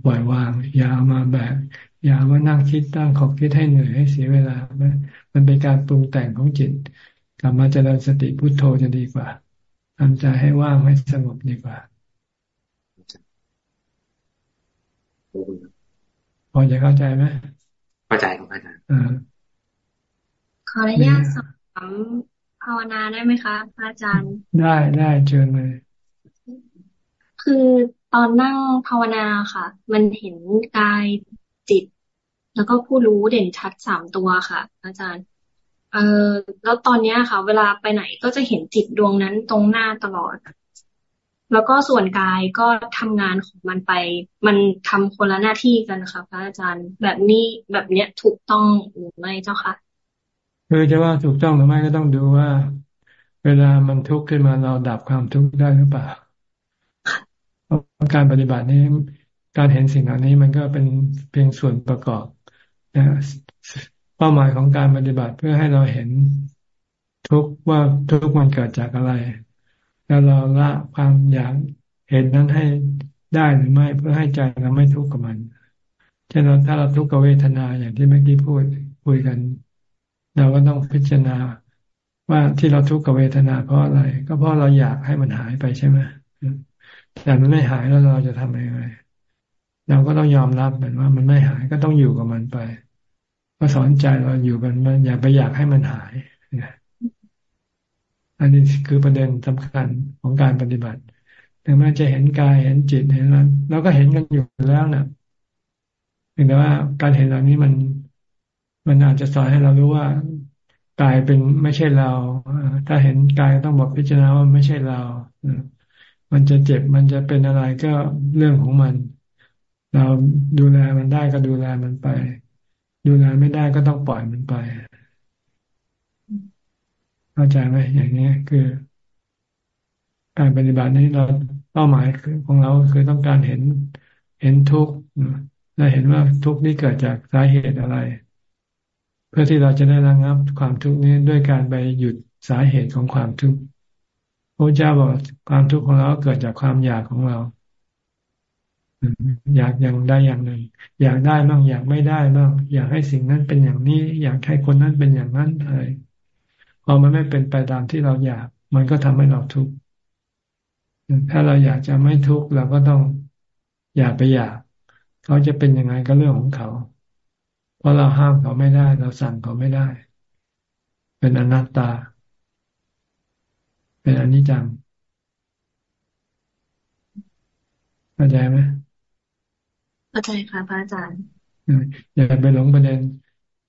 ปล่อยวาง อย่าเอามาแบกอย่ามานั่งคิดตั้งขอบคิดให้เหนื่อยให้เสียเวลา มันเป็นการปรุงแต่งของจิต กลับมาเจริญสติพุโทโธจะดีกว่าทำใจให้ว่างให้สงบดีกว่า อจะเข้าใจไหม
เข้าใจครับอาจารย์
ขออนุญาตสอบถามภาวนาได้ไหมคะพระอาจารย์
ได้ได้เชิญเลย
คือตอนนั่งภาวนาค่ะ มันเห็นกายจิต แล้วก็ผู้รู้เด่นชัดสามตัวค่ะ อาจารย์ เออแล้วตอนนี้ค่ะ เวลาไปไหนก็จะเห็นจิตดวงนั้นตรงหน้าตลอด แล้วก็ส่วนกายก็ทำงานของมันไป มันทำคนละหน้าที่กันนะคะพระอาจารย์ แบบนี้แบบเนี้ยถูกต้องหรือไม่เจ้าคะ
คือจะว่าถูกต้องหรือไม่ก็ต้องดูว่า เวลามันทุกข์ขึ้นมาเราดับความทุกข์ได้หรือเปล่าการปฏิบัตินี้การเห็นสิ่งเหล่านี้มันก็เป็นเพียงส่วนประกอบนะเป้าหมายของการปฏิบัติเพื่อให้เราเห็นทุกว่าทุกมันเกิดจากอะไร แล้วเราละความอยากเห็นนั้นให้ได้หรือไม่เพื่อให้ใจเราไม่ทุกข์กับมันเช่นถ้าเราทุกข์กับเวทนาอย่างที่เมื่อกี้พูดคุยกัน เราก็ต้องพิจารณาว่าที่เราทุกข์กับเวทนาเพราะอะไร ก็เพราะเราอยากให้มันหายไปใช่ไหมแต่มันไม่หายแล้วเราจะทำยังไงเราก็ต้องยอมรับเหมือนว่ามันไม่หายก็ต้องอยู่กับมันไป ก็สอนใจเราอยู่กันมันอย่าไปอยากให้มันหาย อันนี้คือประเด็นสำคัญของการปฏิบัติถึงแม้จะเห็นกายเห็นจิตเห็นนั้นเราก็เห็นกันอยู่แล้วนะเพียงแต่ว่าการเห็นเหล่านี้มันมันอาจจะสอนให้เรารู้ว่ากายเป็นไม่ใช่เรา ถ้าเห็นกายต้องบอกพิจารณาว่าไม่ใช่เรา มันจะเจ็บมันจะเป็นอะไรก็เรื่องของมัน เราดูแลมันได้ก็ดูแลมันไป ดูแลไม่ได้ก็ต้องปล่อยมันไป เข้าใจไหมอย่างนี้คือ การปฏิบัตินี้เราเป้าหมายของเราคือต้องการเห็นเห็นทุกข์และเห็นว่าทุกข์นี้เกิดจากสาเหตุอะไร เพื่อที่เราจะได้ระงับความทุกข์นี้ด้วยการไปหยุดสาเหตุของความทุกข์พระเจ้าบอกความทุกข์ของเราเกิดจากความอยากของเรา อยากอย่างใดอย่างหนึ่ง อยากได้บ้างอยากไม่ได้บ้างอยากให้สิ่งนั้นเป็นอย่างนี้ อยากให้คนนั้นเป็นอย่างนั้นอะไร พอมันไม่เป็นไปตามที่เราอยาก มันก็ทำให้เราทุกข์ถ้าเราอยากจะไม่ทุกข์เราก็ต้องอย่าไปอยาก เขาจะเป็นยังไงก็เรื่องของเขา เพราะเราห้ามเขาไม่ได้ เราสั่งเขาไม่ได้ เป็นอนัตตา เป็นอนิจจังเข้าใจไหม
เข้าใจค่ะพระอาจารย์
อย่าไปหลงประเด็น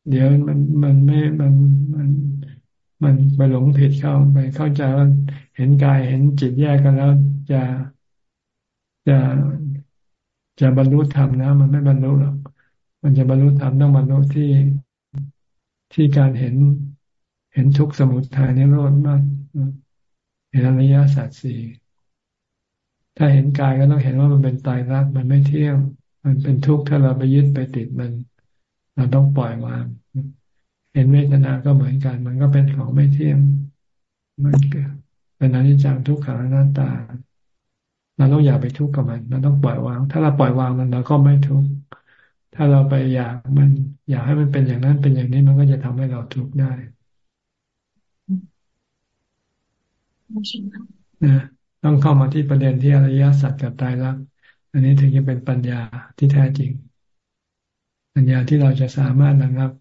เดี๋ยวมันมันไม่มันมัน มันไปหลงผิดเข้าไปเข้าใจว่าเห็นกายเห็นจิตแยกกันแล้วจะจะจะบรรลุธรรมนะ มันไม่บรรลุหรอกมันจะบรรลุธรรมต้องบรรลุที่ที่การเห็นเห็นทุกสมุทัยนิโรธมากเห็นอริยสัจสี่ถ้าเห็นกายก็ต้องเห็นว่ามันเป็นตายรักมันไม่เที่ยง มันเป็นทุกข์ถ้าเราไปยึดไปติดมัน เราต้องปล่อยวาง เห็นเวทนาก็เหมือนกัน มันก็เป็นของไม่เที่ยงมันเป็นอนิจจังทุกขังอนัตตา เราต้องอย่าไปทุกข์กับมันเราต้องปล่อยวาง ถ้าเราปล่อยวางมันเราก็ไม่ทุกข์ถ้าเราไปอยากมันอยากให้มันเป็นอย่างนั้นเป็นอย่างนี้มันก็จะทำให้เราทุกข์ได้นะต้องเข้ามาที่ประเด็นที่อริยสัจกับตายรักอันนี้ถึงจะเป็นปัญญาที่แท้จริง ปัญญาที่เราจะสามารถระงับ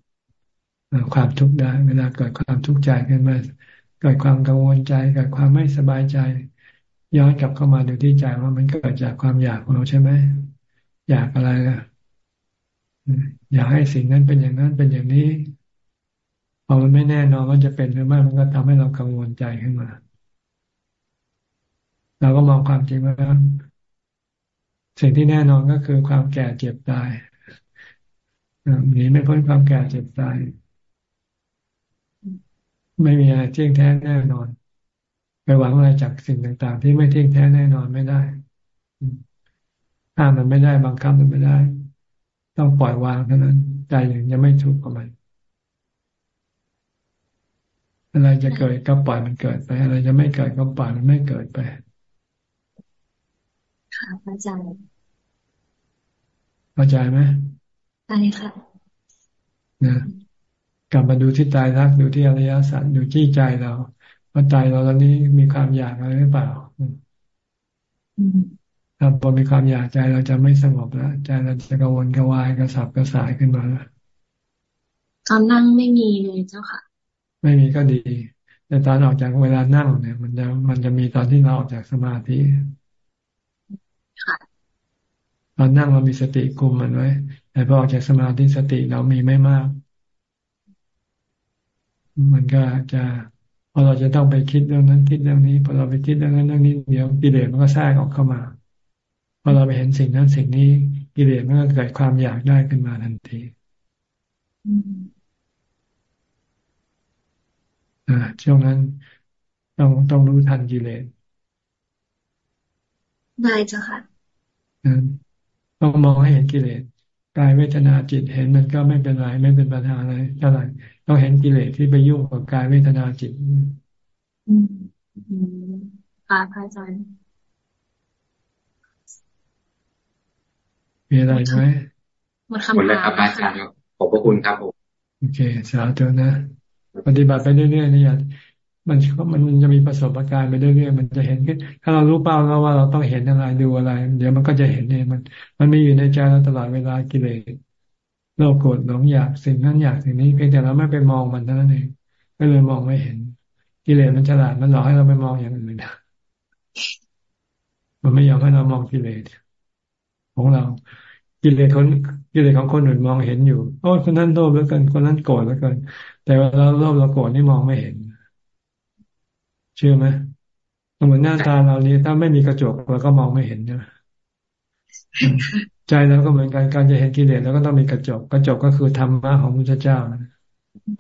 ความทุกข์ได้ เวลาเกิดความทุกข์ใจขึ้นมา เกิดความกังวลใจเกิดความไม่สบายใจ ย้อนกลับเข้ามาดูที่ใจว่ามันเกิดจากความอยากของเราใช่ไหมอยากอะไรล่ะอยากให้สิ่งนั้นเป็นอย่างนั้นเป็นอย่างนี้พอมันไม่แน่นอนว่าจะเป็นหรือไม่มันก็ทำให้เรากังวลใจขึ้นมา เราก็มองความจริงว่าสิ่งที่แน่นอนก็คือความแก่เจ็บตายหนีไม่พ้นความแก่เจ็บตาย ไม่มีอะไรเที่ยงแท้แน่นอน ไปหวังอะไรจากสิ่งต่างๆ ที่ไม่เที่ยงแท้แน่นอนไม่ได้ห้ามมันไม่ได้บังคับมันไม่ได้ ต้องปล่อยวางเท่านั้นใจอย่างจะไม่ทุกข์กับมันอะไรจะเกิดก็ปล่อยมันเกิดไป อะไรจะไม่เกิดก็ปล่อยมันไม่เกิดไป
ค่ะอาจารย์
เข้าใจไหม
ใช่ค่ะ
นะก ลับมาดูที่ตายรักดูที่อริยสัจดูที่ใจเราว่าใจเราตอนนี้มีความอยากอะไรหรือเปล่าถ้าพอมีความอยากใจเราจะไม่สงบแล้วใจเราจะกังวลกระวายกระสับกระส่ายขึ้นมาแล้ว
ตอนนั่งไม่มีเลยเจ้าค่ะ
ไม่มีก็ดีแต่ตอนออกจากเวลานั่งเนี่ย มันจะมันจะมีตอนที่เราออกจากสมาธิตอนนั่งเรามีสติคุมมันไว้ แต่พอออกจากสมาธิสติเรามีไม่มาก มันก็จะพอเราจะต้องไปคิดเรื่องนั้นคิดเรื่องนี้พอเราไปคิดเรื่องนั้นเรื่องนี้เดี๋ยวกิเลสมันก็แทรกออกเข้ามาพอเราไปเห็นสิ่งนั้นสิ่งนี้กิเลสมันก็เกิดความอยากได้ขึ้นมาทันทีอ่าช่วงนั้นต้องต้องรู้ทันกิเลส
ได้จ้ะค่ะ
ต้องมองให้เห็นกิเลส กายเวทนาจิตเห็นมันก็ไม่เป็นไรไม่เป็นปัญหาอะไรเท่าไหร่ต้องเห็นกิเลสที่ไปยุ่งกับกายเวทนาจิต
อืมค่ะพระอาจารย์
มีอะไรไหม
หมดคำถามหมดแล้วครับอาจารย์ครับขอบพระคุณครับผม
โอเค สาธุนะ ปฏิบัติไปเรื่อยๆนี่อย่า มันมันจะมีประสบการณ์ไปเรื่อยๆมันจะเห็นถ้าเรารู้เป้าแล้วว่าเราต้องเห็นอะไรดูอะไร เดี๋ยวมันก็จะเห็นเองมัน มันมีอยู่ในใจเราตลอดเวลากิเลสโลภโกรธหลงอยากสิ่งนั้นอยากสิ่งนี้เพียงแต่เราไม่ไปมองมันเท่านั้นเองก็เลยมองไม่เห็น กิเลสมันฉลาดมันหลอกให้เราไปมองอย่างอื่นมันไม่ยอมให้เรามองกิเลสของเรากิเลสคนกิเลสของคนอื่นมองเห็นอยู่โอ้คนนั้นโลภแล้วกันคนนั้นโกรธแล้วกัน แต่เวลาเราโลภเราโกรธนี่มองไม่เห็น เชื่อไหมเหมือนหน้าตาเรานี้ถ้าไม่มีกระจกเราก็มองไม่เห็นใช่ไหมใจเราก็เหมือนกันการจะเห็นกิเลสเราก็ต้องมีกระจก กระจกก็คือธรรมะของพระเจ้า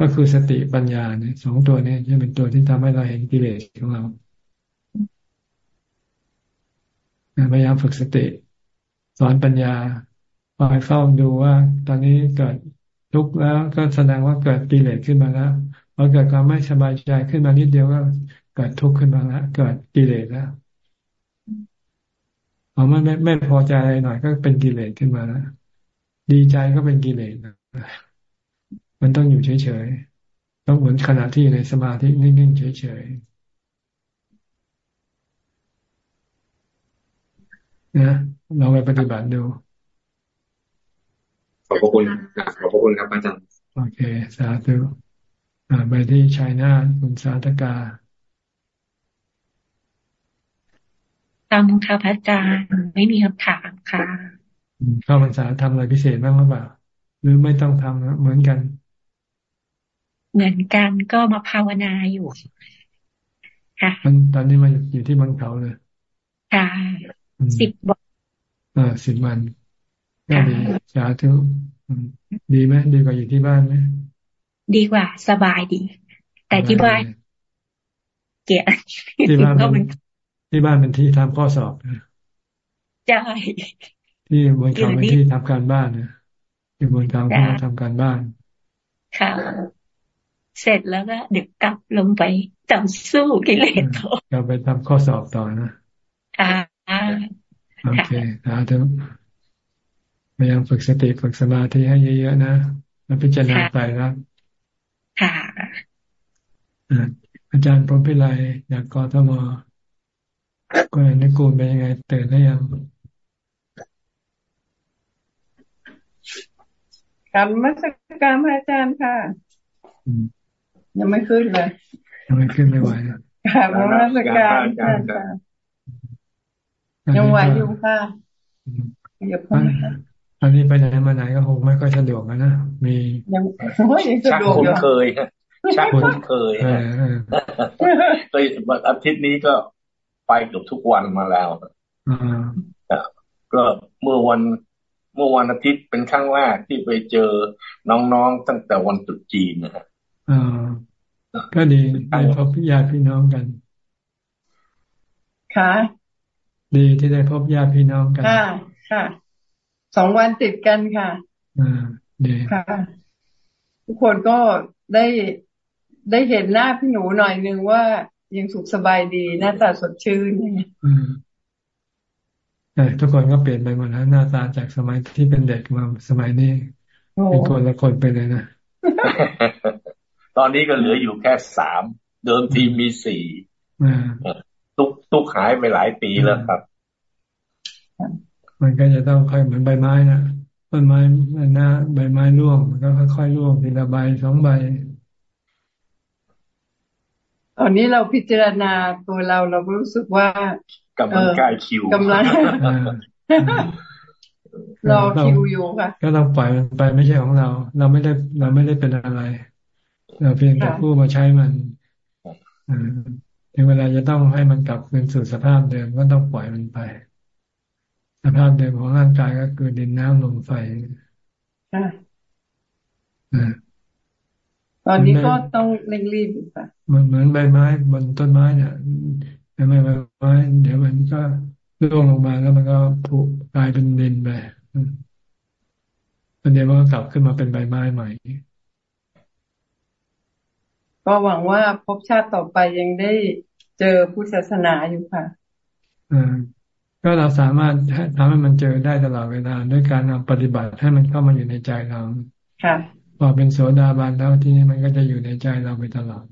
ก็คือสติปัญญาเนี่ยสองตัวนี้จะเป็นตัวที่ทำให้เราเห็นกิเลสของเราพยายามฝึกสติ สอนปัญญาคอยเฝ้าดูว่า ตอนนี้เกิดทุกข์แล้วก็แสดงว่าเกิดกิเลสขึ้นมาแล้วพอเกิดความไม่สบายใจขึ้นมานิดเดียวก็ เกิดทุกข์ขึ้นมาแล้วเกิดกิเลสแล้วพอไม่ไม่ไม่พอใจอะไรหน่อยก็เป็นกิเลสขึ้นมาแล้วดีใจก็เป็นกิเลสมันต้องอยู่เฉยๆต้องเหมือนขณะที่ในสมาธินิ่งๆเฉยๆนะเราไปปฏิบัติดู
ขอบพระคุณขอบพระคุณครับอาจารย์
โอเค สาธุไปที่ชัยนาทคุณสาธกา
ตามค่ะพระอาจารย์ไม่มีคำถามค่ะ
เข้าพรรษาทำอะไรพิเศษบ้างหรือเปล่า หรือไม่ต้องทำเหมือนกัน
เหมือนกันก็มาภาวนาอยู่ค่ะ
ตอนนี้มาอยู่ที่บนเขาเลย
ค่ะสิบวัน
อ่าสิบวันก็ดีสาธุดีไหมดีกว่าอยู่ที่บ้านไหม
ดีกว่า สบายดี แต่ที่บ้านเกลียด
ที่บ้านเป็น ที่บ้านเป็นที่ทำข้อสอบ
ใช่
ที่บนเขาเป็นที่ทำการบ้านนะอยู่บนเขาที่ทำการบ้าน
ค่ะ เสร็จแล้วก็เดี๋ยวกลับลงไปต่อสู้กิเลสเขา
เราไปทำข้อสอบต่อนะ
ค่ะ
โอเคนะถึงพยายามฝึกสติฝึกสมาธิให้เยอะๆนะแล้วพิจารณาไปแล้ว
ค่ะ
อาจารย์พรหมพิไลอยากกอทม ก็ในกูลเป็นยังไงเตื่นได้ยัง
กรรมมัสการอาจารย์ค่ะยังไม่ขึ้นเลย
ยังไม่ขึ้นไม่ไหว
ค่ะมัสการค่ะยังไหวอยู่ค่ะอย่าพิ่ง
อันนี้ไปไหนมาไหนก็คงไม่ค่อยสะดวกนะมี
ยังยังสะดวก
อยู่เคยชักคุ้นเคยเลยอาทิตย์นี้ก็ ไปเกือบทุกวันมาแล้วก็เมื่อวันเมื่อวันอาทิตย์เป็นครั้งแรกที่ไปเจอน้องๆตั้งแต่วันตรุษจีนนะฮะ
ก็ดีได้พบญาติพี่น้องกัน
ค่ะ
ดีที่ได้พบญาติพี่น้องกัน
ค่ะค่ะสองวันติดกันค่ะ
อ่าดี
ค่ะ ทุกคนก็ได้ได้เห็นหน้าพี่หนูหน่อยนึงว่า ยังสุขสบายดี หน้าตาสดชื่น
แต่ทุกคนก็เปลี่ยนไปหมดแล้วหน้าตาจากสมัยที่เป็นเด็กมาสมัยนี้เป็นคนละคนไปเลยนะ
ตอนนี้ก็เหลืออยู่แค่สาม เดิมทีมีสี่ตุกตุกหายไปหลายปีแล้วครับ
มันก็จะต้องค่อยเหมือนใบไม้นะต้นไม้หน้าใบไม้ร่วง มันก็ค่อยๆร่วงทีละใบสองใบ
ตอนนี้เราพิจารณาตัวเราเรารู้สึกว่ากำ
ลังใกล้คิว
กำลังรอคิวอยู่ค่ะ
ก็เราปล่อยมันไปไม่ใช่ของเรา เราไม่ได้เราไม่ได้เป็นอะไร เราเพียงแต่ผู้มาใช้มันถึงเวลาจะต้องให้มันกลับคืนสู่สภาพเดิมก็ต้องปล่อยมันไป สภาพเดิมของร่างกายก็คือดินน้ำลมไฟ
ตอนนี้ก็ต้องเร่งรีบอยู่ค่ะ
เห มือนเหมือนใบไม้ บนต้นไม้เนี่ยใบไม้ใบไม้เดี๋ยวมันก็ร่วงลงมาแล้วมันก็ผุกลายเป็นดินไปเดี๋ยวมันก็กลับขึ้นมาเป็นใบไม้ใหม่
ก็หวังว่าภพชาติต่อไปยังได้เจอผู้ศาสนาอยู่ค่ะ
อ่าก็เราสามารถทำให้มันเจอได้ตลอดเวลาด้วยการเอาปฏิบัติให้มันเข้ามาอยู่ในใจเรา
ค่ะ
พอเป็นโสดาบันแล้วที่นี้มันก็จะอยู่ในใจเราไปตลอด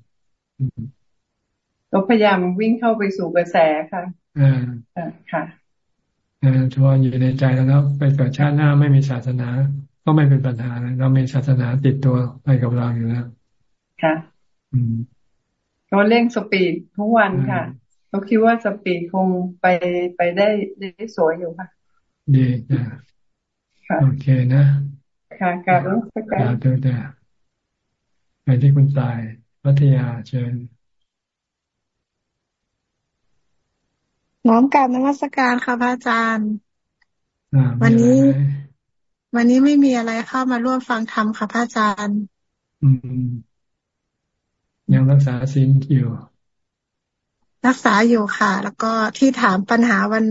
ก็พยายามวิ่งเข้าไปสู่กระแสค่ะ
อ่า
ค่ะ
อ่าทัวอยู่ในใจแล้วไปเกิดชาติหน้าไม่มีศาสนา ก็ไม่เป็นปัญหาเรามีศาสนาติดตัวไปกับเราอยู่แล้ว
ค่ะ
อืม
ก็เร่งสปีดทุกวันค่ะเราคิดว่าสปีดคงไปไปได้ได้สวยอยู่ค่ะ
ดีจ้ะโอเคนะ
ค่ะกราบนมัสการ
เดินไปที่คุณตาย พัทยาเชิญ
น้อมกราบนมัสการค่ะพระอาจารย์ วันนี้ วันนี้ไม่มีอะไรเข้ามาร่วมฟังธรรมค่ะพระอาจารย์
ยังรักษาศีลอยู่
รักษาอยู่ค่ะ แล้วก็ที่ถามปัญหาวัน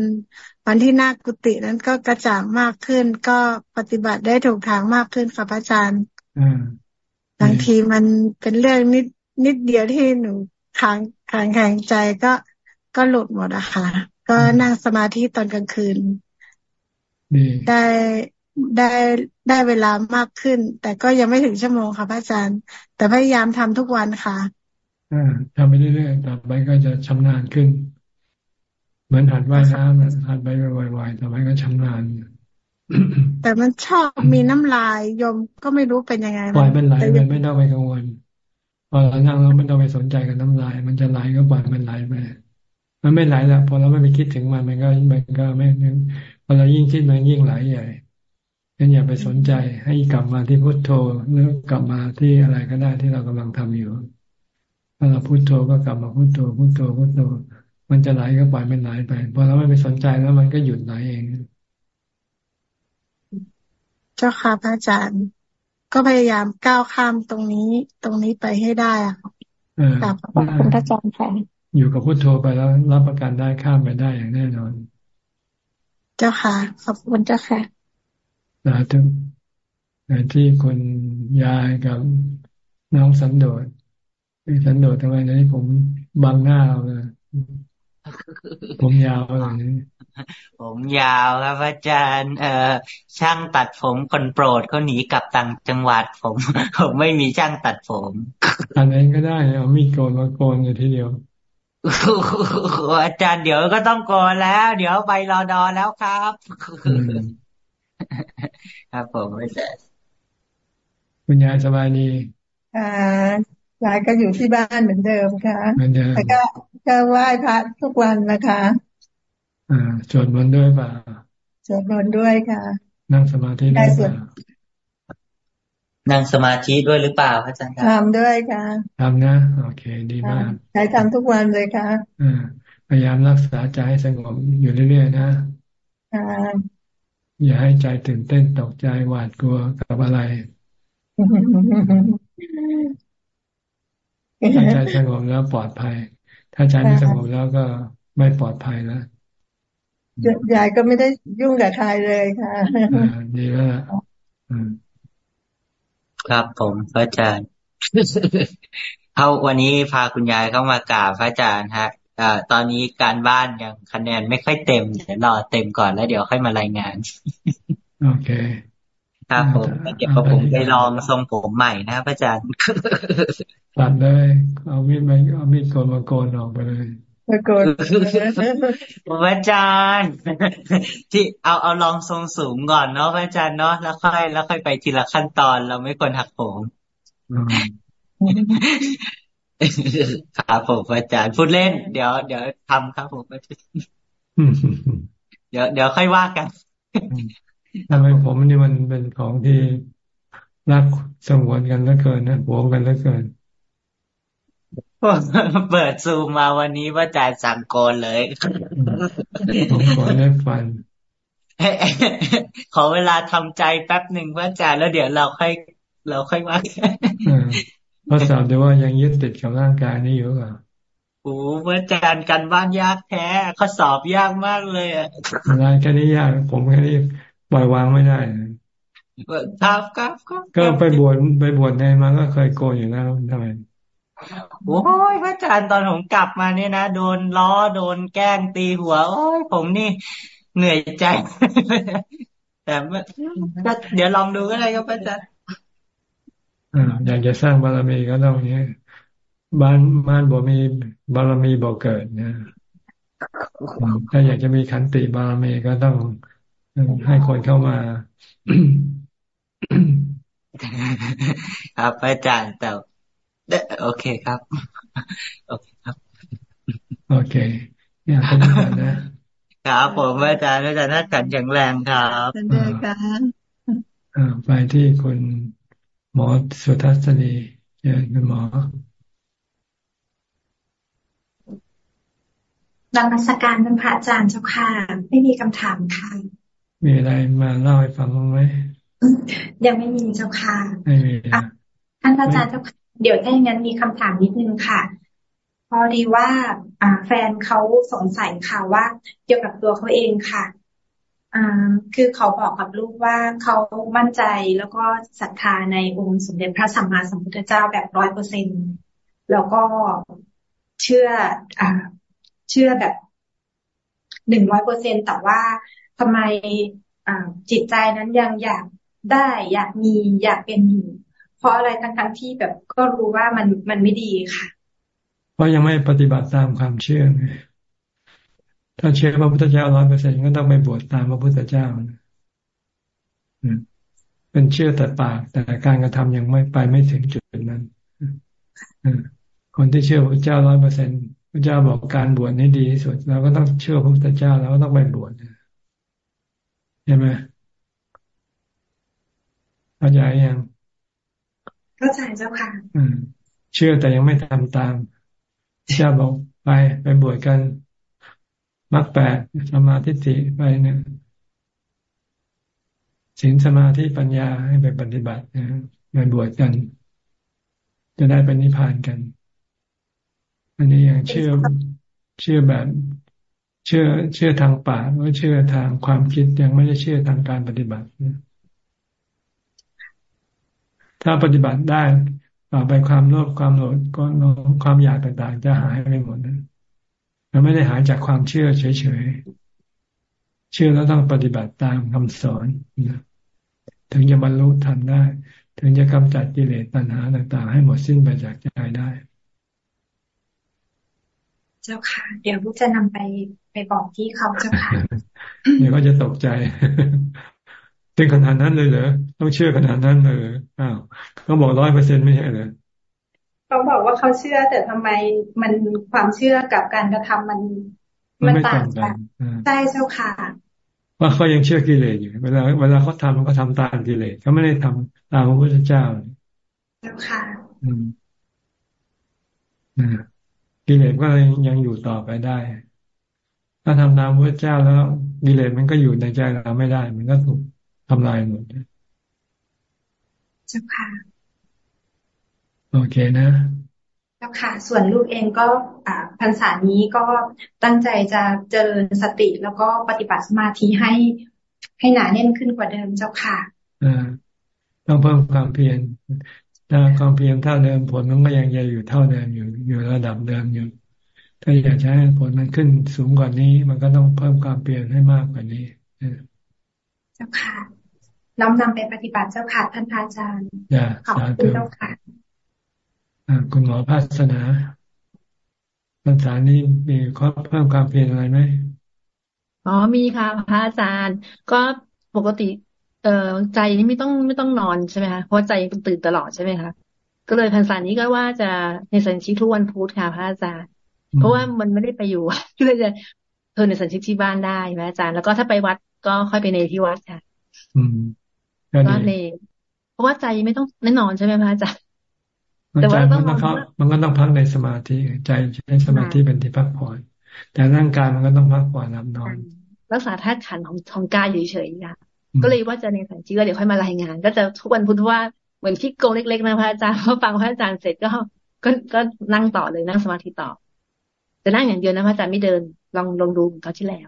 วันที่นากุตินั้นก็กระจ่างมากขึ้น ก็ปฏิบัติได้ถูกทางมากขึ้นค่ะพระอาจารย์บางทีมันเป็นเรื่องนิด นิดเดียวที่หนูขังขังแข็งใจก็ก็หลุดหมดอะค่ะ ก็นั่งสมาธิตอนกลางคืน ได้ได้ได้เวลามากขึ้น แต่ก็ยังไม่ถึงชั่วโมงค่ะพระอาจารย์ แต่พยายามทำทุกวันค่ะ
อ่าทำไปเรื่อยๆต่อไปก็จะชำนาญขึ้น เหมือนหัดว่ายน้ำหัดไปไวๆต่อไปก็ชำนาญ
แต่มันชอบมีน้ำลายยมก็ไม่รู้เป็นยังไง
ปล่อยมันไหลไปไม่ต้องไปกังวล พอเรานั่งแล้วไม่ต้องไปสนใจกับน้ำลาย มันจะไหลก็ปล่อยมันไหลไปมันไม่ไหลแล้วพอเราไม่ไปคิดถึงมันมันก็มันก็ไม่พอเรายิ่งคิดมันยิ่งไหลใหญ่งั้นอย่าไปสนใจให้กลับมาที่พุทโธหรือกลับมาที่อะไรก็ได้ที่เรากำลังทำอยู่ถ้าเราพุทโธก็กลับมาพุทโธพุทโธพุทโธ มันจะไหลก็ปล่อยมันไหลไปพอเราไม่ไปสนใจแล้วมันก็หยุดไหลเอง
เจ้าค่ะพระอาจารย์ ก็พยายามก้าวข้ามตรงนี้ตรงนี้ไปให้ได้อะค่ะกลับขอบคุณพระอาจารย์ค่ะ
อยู่กับพุทโธไปแล้วรับประกันได้ข้ามไปได้อย่างแน่นอน
เจ้าค่ะ ขอบคุณเจ้าค่ะ
สาธุที่คนยายกับน้องสันโดษคือสันโดษทำไมนี้ผมบังหน้าเราเลย ผมยาวอะไรนี้
ผมยาวครับอาจารย์ เอ่อช่างตัดผมคนโปรดเขาหนีกลับต่างจังหวัดผม ผมไม่มีช่างตัดผม
อันนั้นก็ได้เอามีดโกนมาโกนอยู่ทีเดียว
อาจารย์เดี๋ยวก็ต้องก่อนแล้ว เดี๋ยวไปรอดอแล้วครับ ครับผมไม่ใช่
คุณยายสบายดี
อ่า ยายก็อยู่ที่บ้านเหมือนเดิมค่ะ
เหมือนเดิม
ก็ก็ไหว้พระทุกวันนะคะ
อ่าสวดมนต์ด้วยป่ะ
สวดมนต์ด้วยค่ะ
นั่งสมาธิด้วยป่ะ
นั่งสมาธิด้วยหรือเปล่าพระอาจารย์ครับ
ทำด้วยค่ะ
ทำนะ โอเค ดีมาก
ใช้ทำทุกวันเลยค่ะ
อ่าพยายามรักษาใจให้สงบอยู่เรื่อยๆนะอย่าให้ใจตื่นเต้นตกใจหวาดกลัวกับอะไร ถ้าใจสงบแล้วปลอดภัย ถ้าใจไม่สงบแล้วก็ไม่ปลอดภัยแล้ว
ยายก็ไม่ได้ยุ่งกับใครเลยค่ะ
ดีแล้ว
ครับผมพระอาจารย์เขาวันนี้พาคุณยายเข้ามากราบพระอาจารย์ฮะอตอนนี้การบ้านยังคะแนนไม่ค่อยเต็มเดี๋ยวรอเต็มก่อนแล้วเดี๋ยวค่อยมารายงาน
โอเค
คครับผมเดี๋ยวผมไปลองทรงผมใหม่นะพระอาจารย์
ตัดเลยเอามีดไปเอามีดโกนมาโกนออกไปเลย
มาโกน
พระอาจารย์ ที่เอาเอาลองทรงสูงก่อนเนาะพระอาจารย์เนาะแล้วค่อยแล้วค่อยไปทีละขั้นตอนเราไม่ควรหักผมครับผมอาจารย์พูดเล่น เดี๋ยวเดี๋ยวทำครับผมเดี๋ยวเดี๋ยวค่อยว่ากัน
ทำไมผมนี่มันเป็นของที่รักสงวนกันแล้วเกินนะหวงกันแล้วเกิน
เปิดซูมมาวันนี้ว่าจ่ายสั่งโกนเลย
ผมขอได้ฟัน
ขอเวลาทำใจแป๊บหนึ่งว่าจ่ายแล้วเดี๋ยวเราค่อยเราค่อยว่ากัน
เพราะสอบดูว่ายังยึดติดกับร่างกายนี้อยู่อะ
โอ้ว่าจารย์กันบ้านยากแท้ข้อสอบยากมากเลยอะ
งานแค่นี้ยากผมแค่นี้ ปล่อยวางไม่ได้
ครับครับ
ก็ไปบวชไปบวชในมาก็เคยโกนอยู่แล้วทำไม
โอ้ยพระอาจารย์ตอนผมกลับมาเนี่ยนะโดนล้อโดนแกล้งตีหัว โอ้ยผมนี่เหนื่อยใจ แต่เดี๋ยวลองดูก็ได้ครับพระอาจารย์
อยากจะสร้างบารมีก็ต้องนี้บ้านบ้านบ่มีบารมีบ่เกิดนะถ้าอยากจะมีขันติบารมีก็ต้อง ให้คนเข้ามา
ครับอาจารย์แต่โอเคครับ โอเคครับ
โอเคเนี่ยเป็นอย่างนะ
ครับผมอาจารย์อาจารย์น่าขันแข็งแรงครับ
ได้ค่ะ
ไปที่คุณหมอสุทัศนีเจอคุณหม
อนมัสการท่านพระอาจารย์เจ้าค่ะ ไม่มีคำถามค่ะ
มีอะไรมาเล่าให้ฟังบ้างไหม
ยังไม่มีเจ้าค่ะ
ไม่มี
ท่านพระอาจารย์เจ้าค่ะเดี๋ยวถ้าอย่างนั้นมีคำถามนิดนึงค่ะ พอดีว่า อ่า แฟนเขาสงสัยค่ะว่าเกี่ยวกับตัวเขาเองค่ะอ่าคือเขาบอกกับลูกว่าเขามั่นใจแล้วก็ศรัทธาในองค์สมเด็จพระสัมมาสัมพุทธเจ้าแบบร้อยเปอร์เซ็นแล้วก็เชื่ออ่าเชื่อแบบหนึ่งร้อยเปอร์เซ็นแต่ว่า ทำไมจิตใจนั้นยังอยากได้อยากมีอยากเป็นอยู่ เพราะอะไรทั้งทั้งที่แบบก็รู้ว่ามันมันไม่ดีค่ะ
เพราะยังไม่ปฏิบัติตามความเชื่อไงถ้าเชื่อพระพุทธเจ้าร้อยเปอร์เซ็นก็ต้องไปบวชตามพระพุทธเจ้าเป็นเชื่อแต่ปากแต่การกระทำยังไม่ไปไม่ถึงจุดนั้นคนที่เชื่อพระเจ้าร้อยเปอร์เซ็นพระเจ้าบอกการบวชนี่ดีที่สุดเราก็ต้องเชื่อพระพุทธเจ้าแล้วก็ต้องไปบวช ใช่ไหมเข้าใจยัง
เข้าใจเจ้าค่ะ
อืม เชื่อแต่ยังไม่ทำตามเจ้าบอกไปไปบวชกันมรรคแปดสมาธิสิไปเนี่ยศีลสมาธิปัญญาให้ไปปฏิบัตินะไปบวชกัน จะได้เป็นนิพพานกัน อันนี้ยังเชื่อเชื่อแบบ เชื่อเชื่อทางปากหรือเชื่อทางความคิดยังไม่ได้เชื่อทางการปฏิบัติ ถ้าปฏิบัติได้ต่อไปความโลภความโลภความอยากต่างๆ จะหายไปหมดนะมันไม่ได้หายจากความเชื่อเฉยๆ เชื่อแล้วต้องปฏิบัติตามคำสอนนะถึงจะบรรลุธรรมได้ ถึงจะกำจัดกิเลสตัณหาต่าง ๆ ให้หมดสิ้นไปจากใจได้
เจ้าค่ะ เดี๋ยวลูกจะนำไปไปบอกที่เขาเจ้าค่ะ
เดี๋ยวก็จะตกใจถึงขนาดนั้นเลยเหรอต้องเชื่อขนาดนั้นเลยอ้าวเขาบอกร้อยเปอร์เซ็นไม่ใช่เหรอ
เขาบอกว่าเขาเชื่อแต่ทำไมมันความเชื่อกับการกระทำมัน มันต่างกันใช่เจ้าค่ะ
ว่าเขายังเชื่อกิเลสอยู่เวลาเวลาเขาทำเขาทำตามกิเลสเขาไม่ได้ทำตามพระพุทธเจ้า
เจ้าค่ะ
อืม กิเลสก็ยังอยู่ต่อไปได้ ถ้าทำตามพระเจ้าแล้วกิเลสมันก็อยู่ในใจเราไม่ได้ มันก็ถูกทำลายหมด
เจ้าค่ะ
โอเคนะ
เจ้าค่ะ ส่วนลูกเองก็อ่าพรรษานี้ก็ตั้งใจจะเจริญสติแล้วก็ปฏิบัติสมาธิให้ให้หนาแน่นขึ้นกว่าเดิมเจ้าค่ะ
อ่าต้องเพิ่มความเพียร ถ้าความเพียรเท่าเดิมผลมันก็ยังจะอยู่เท่าเดิมอยู่อยู่ระดับเดิมอยู่ ถ้าอยากจะให้ผลมันขึ้นสูงกว่านี้ มันก็ต้องเพิ่มความเพียรให้มากกว่านี้
เจ้าค่ะน้อมนำไปปฏิบัติเจ้าค่ะท่านพระอาจารย์ขอบคุณเจ้าค่ะ
คุณหมอภาสนาภาษานี้มีข้อเพิ่มความเพียรอะไรไหม
อ๋อมีค่ะพระอาจารย์ ก็ปกติ เอ่อใจนี่ไม่ต้องไม่ต้องนอนใช่ไหมคะเพราะใจตื่นตลอดใช่ไหมคะก็เลยพรรษานี้ก็ว่าจะในสันชิทุกวันพุธค่ะพระอาจารย์ เพราะว่ามันไม่ได้ไปอยู่ก็เลยจะเธอในสันชิที่บ้านได้พระอาจารย์แล้วก็ถ้าไปวัดก็ค่อยไปในที่วัดค่ะ
อืม
ก็ในเพราะว่าใจไม่ต้องแน่นอนใช่ไหมพระอาจารย์
แต่ว่าต้องมันก็ต้องพักในสมาธิใจใช้สมาธิเป็นที่พักผ่อนแต่ร่างกายมันก็ต้องพักผ่อนรับนอน
รักษาธาตุขันของของกายเฉยๆค่ะ ก็เลยว่าจะในสันชิก็เดี๋ยวค่อยมารายงาน ก็จะทุกวันพุธว่าเหมือนที่โกเล็ก ๆ นะพระอาจารย์พอฟังพระอาจารย์เสร็จก็ก็ก็นั่งต่อเลยนั่งสมาธิต่อจะนั่งอย่างเดียวนะพระอาจารย์ไม่เดิน ลองลองดูเขาที่แล้ว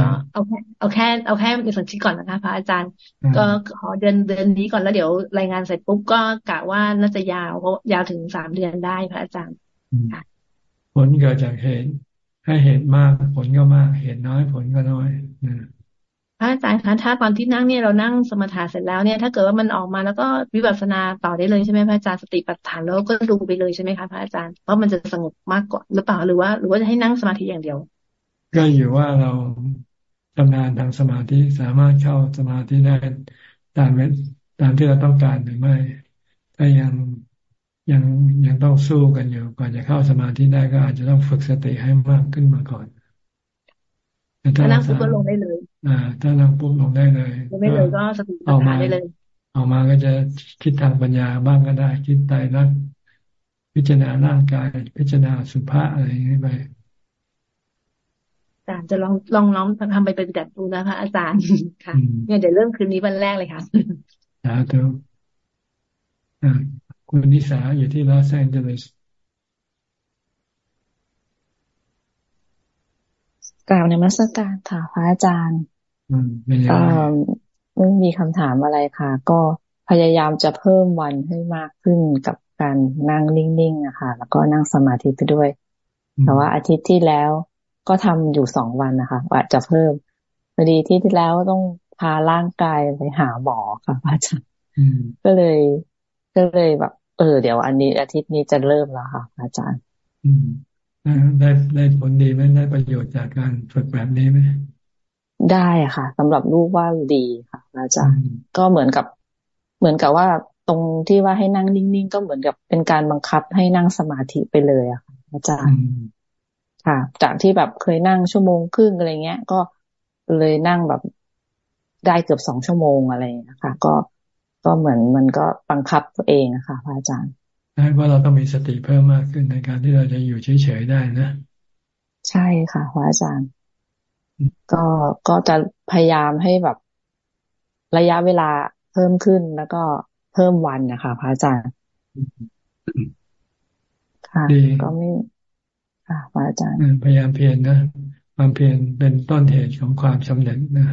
ก็เอาแค่เอาแค่เอาแค่ในสันชิก่อนนะคะพระอาจารย์ ก็ขอเดือนเดือนนี้ก่อนแล้วเดี๋ยวรายงานเสร็จปุ๊บก็กะว่าน่าจะยาวเพราะยาวถึงสามเดือนได้พระอาจารย์
ผลเกิดจากเหตุ ให้เหตุมากผลก็มาก เหตุน้อยผลก็น้อย
พระอาจารย์คะถ้าตอนที่นั่งเนี่ยเรานั่งสมาธิเสร็จแล้วเนี่ย ถ้าเกิดว่ามันออกมาแล้วก็วิปัสสนาต่อได้เลยใช่ไหมพระอาจารย์สติปัฏฐานแล้วก็ดูไปเลยใช่ไหมคะพระอาจารย์ว่ามันจะสงบมากกว่าหรือเปล่าหรือว่า หรือว่าจะให้นั่งสมาธิอย่างเดียว
ก็อยู่ว่าเราทำงานทางสมาธิสามารถเข้าสมาธิได้ตามตามที่เราต้องการหรือไม่ ถ้ายัง ยังยังต้องสู้กันอยู่ก่อนจะเข้าสมาธิได้ก็อาจจะต้องฝึกสติให้มากขึ้นมาก่อน
ถ้านั่งปุ๊บก็ลงได้เลย
อ่า ถ้านั่งปุ๊บลงได้เลย
ไม่เลยก็สติปัฏฐานได้เลย
ออกมาก็จะคิดทางปัญญาบ้างก็ได้ คิดใจรักพิจารณาร่างกาย พิจารณาสุภาษอะไรอย่างนี้ไป
อาจารย์จะลองลองน้องทำไปเป็นแบบดูนะคะอาจารย์ค่ะเนี่ยเดี๋ยวเริ่มคืนนี้วันแรกเลยค่ะ
สาธุ คุณนิสาอยู่ที่ลอสแอนเจลิส
กล่าวในมัสการค่ะพระอาจารย์ก็ไม่มีคำถามอะไรค่ะ ก็พยายามจะเพิ่มวันให้มากขึ้นกับการนั่งนิ่งๆนะคะแล้วก็นั่งสมาธิไปด้วย แต่ว่าอาทิตย์ที่แล้วก็ทำอยู่สองวันนะคะว่าจะเพิ่มพอดีที่ที่แล้วต้องพาร่างกายไปหาหมอค่ะพระอาจารย์ก็เลยก็เลยแบบ เออเดี๋ยวอันนี้อาทิตย์นี้จะเริ่มแล้วค่ะ อาจารย์
อืมได้ได้ผลดีไหมได้ประโยชน์จากการฝึกแบบนี้ไหม
ได้ค่ะสำหรับลูกว่าดีค่ะ อาจารย์ ก็เหมือนกับ เหมือนกับว่าตรงที่ว่าให้นั่งนิ่งๆก็เหมือนกับเป็นการบังคับให้นั่งสมาธิไปเลยอะค่ะอาจารย์ค่ะ จากที่แบบเคยนั่งชั่วโมงครึ่งอะไรเงี้ย ก็เลยนั่งแบบได้เกือบสองชั่วโมงอะไรนะคะก็ ก็เหมือนมันก็บังคับตัวเองนะคะพระอาจารย์
ใช่ว่าเราต้องมีสติเพิ่มมากขึ้นในการที่เราจะอยู่เฉยๆได้นะ
ใช่ค่ะพระอาจารย์ ก็ก็จะพยายามให้แบบระยะเวลาเพิ่มขึ้นแล้วก็เพิ่มวันนะคะพระอาจารย์ค่ะก็ไม่ค่ะพระอาจารย์
พยายามเพียรนะความเพียรเป็นต้นเหตุของความสำเร็จนะ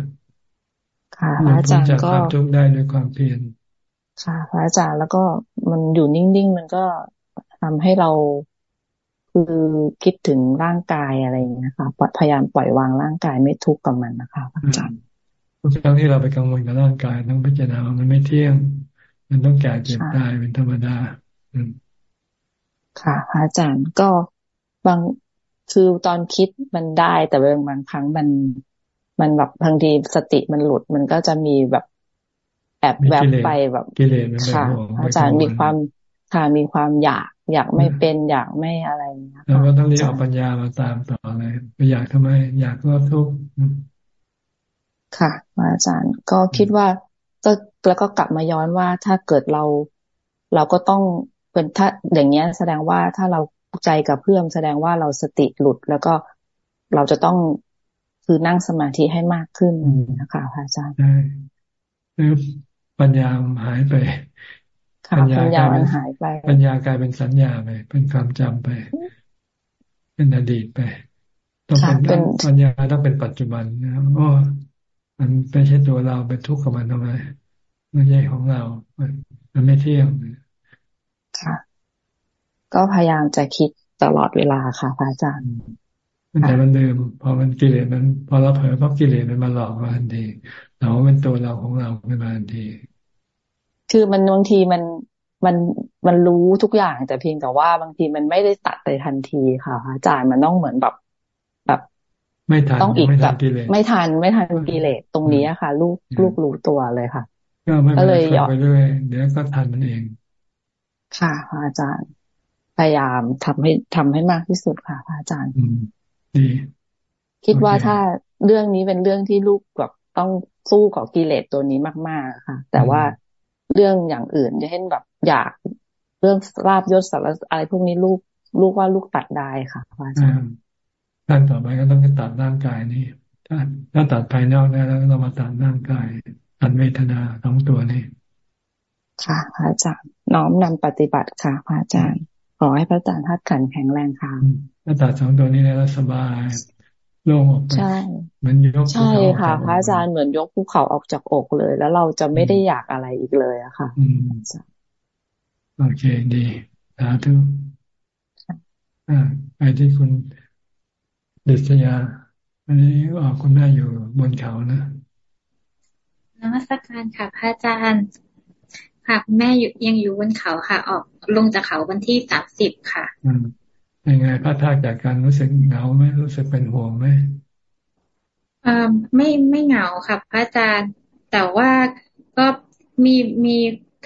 ค่ะพระอาจารย์ก็
ความทุกข์ได้ด้วยความเพียร
ค่ะพระอาจารย์แล้วก็มันอยู่นิ่งๆ มันก็ทำให้เราคือคิดถึงร่างกายอะไรอย่างนี้นะคะพยายามปล่อยวางร่างกายไม่ทุกข์กับมันนะคะพระอาจารย์
ทุกครั้งที่เราไปกังวลกับร่างกายต้องพิจารณาว่ามันไม่เที่ยง มันต้องแก่เจ็บตายเป็นธรรมดา
ค่ะพระอาจารย์ก็บางคือตอนคิดมันได้ แต่บางครั้งมัน มันแบบบางทีสติมันหลุด มันก็จะมีแบบ แอบแบบไปแบบค่ะ อาจารย์มีความค่ะมีความอยาก อยากไม่เป็นอยากไม่อะไร
เราก็ต้องเรียกเอาปัญญามาตามต่อเลยไม่อยากทำไม อยากก็ทุกข์
ค่ะอาจารย์ก็คิดว่าก็แล้วก็กลับมาย้อนว่าถ้าเกิดเรา เราก็ต้องเป็นถ้าอย่างเงี้ย แสดงว่าถ้าเราใจกับเพื่อมแสดงว่าเราสติหลุดแล้วก็เราจะต้องคือนั่งสมาธิให้มากขึ้นนะคะพระอาจารย์
ปัญญาหายไป
ปัญญากลายเป็นหายไป
ปัญญากลายเป็นสัญญาไป เป็นความจำไป เป็นอดีตไป ต้องเป็นปัญญาต้องเป็นปัจจุบันนะครับเพราะมันไม่ใช่ตัวเราเป็นทุกข์กับมันทำไมไม่ใช่ของเรา มันไม่เที่ยง
ค่ะ ก็พยายามจะคิดตลอดเวลาค่ะพระอาจารย์
มันแต่มันลืมพอมันกิเลสมัน พอเราเผลอเพราะกิเลสมันมาหลอกมาทันที เราเป็นตัวเราของเราขึ้นมาทันที
คือมันบางทีมันมันมันรู้ทุกอย่างแต่เพียงแต่ว่าบางทีมันไม่ได้ตัดไปทันทีค่ะอาจารย์มันต้องเหมือนแบบแบบ
ไม่ทัน
ต้องอีกแบบไม่ทันไม่ทันกิเลสตรงนี้ค่ะ ลูกลูกรู้ตัวเลยค่ะ
ก็เลยยอไปเรื่อยเดี๋ยวก็ทันมันเอง
ค่ะอาจารย์ พยายามทำให้ทำให้มากที่สุดค่ะอาจารย์
ดี
คิดว่าถ้าเรื่องนี้เป็นเรื่องที่ลูกแบบต้อง สู้กับกิเลสตัวนี้มาก ๆ ค่ะ แต่ว่าเรื่องอย่างอื่นเช่นแบบอยากเรื่องราบยศสารอะไรพวกนี้ลูกลูกว่าลูกตัดได้ค่ะอาจารย์
ด้านต่อไปก็ต้องตัดร่างกายนี่ถ้าถ้าตัดภายนอกได้แล้วเรามาตัดร่างกายตัดเวทนาทั้งตัวนี่
ค่ะพระอาจารย์น้อมนำปฏิบัติค่ะพระอาจารย์ ขอให้พระอาจารย์ทัดขันแข็งแรงค่ะ
ถ้าตัดสองตัวนี้แล้วสบาย โล่งออกไป
ใช่
เหมือนยก
ใช่ค่ะพระอาจารย์เหมือนยกภูเขาออกจากอกเลย แล้วเราจะไม่ได้อยากอะไรอีกเลยอะค่ะ
โอเคดีสาธุอ่าไปที่คุณเดชยา อันนี้ออกคุณแม่อยู่บนเขานะ
นมัสการค่ะพระอาจารย์ค่ะแม่ยังอยู่บนเขาค่ะ ออกลงจากเขาวันที่สามสิบค่ะ
อืม ยังไงพระทากจากการรู้สึกเหงาไหมรู้สึกเป็นห่วงไหม
อ่าไม่ไม่เหงาค่ะพระอาจารย์ แต่ว่าก็มีมี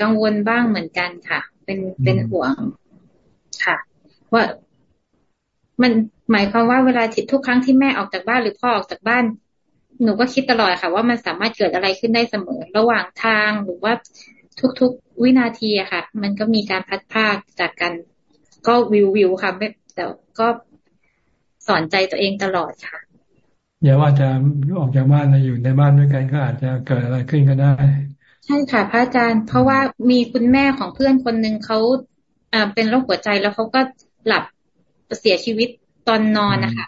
กังวลบ้างเหมือนกันค่ะ เป็นเป็นห่วงค่ะ ว่ามันหมายความว่าเวลาทุกครั้งที่แม่ออกจากบ้านหรือพ่อออกจากบ้าน หนูก็คิดตลอดค่ะ ว่ามันสามารถเกิดอะไรขึ้นได้เสมอ ระหว่างทางหรือว่าทุกๆวินาทีอะค่ะ มันก็มีการพัดพากจากกัน ก็วิววิวค่ะ แต่ก็สอนใจตัวเองตลอดค่ะ
อย่าว่าจะออกจากบ้านมาอยู่ในบ้านด้วยกันก็อาจจะเกิดอะไรขึ้นก็ได้
ใช่ค่ะพระอาจารย์ เพราะว่ามีคุณแม่ของเพื่อนคนหนึ่งเขาอ่าเป็นโรคหัวใจแล้วเขาก็หลับเสียชีวิตตอนนอนนะคะ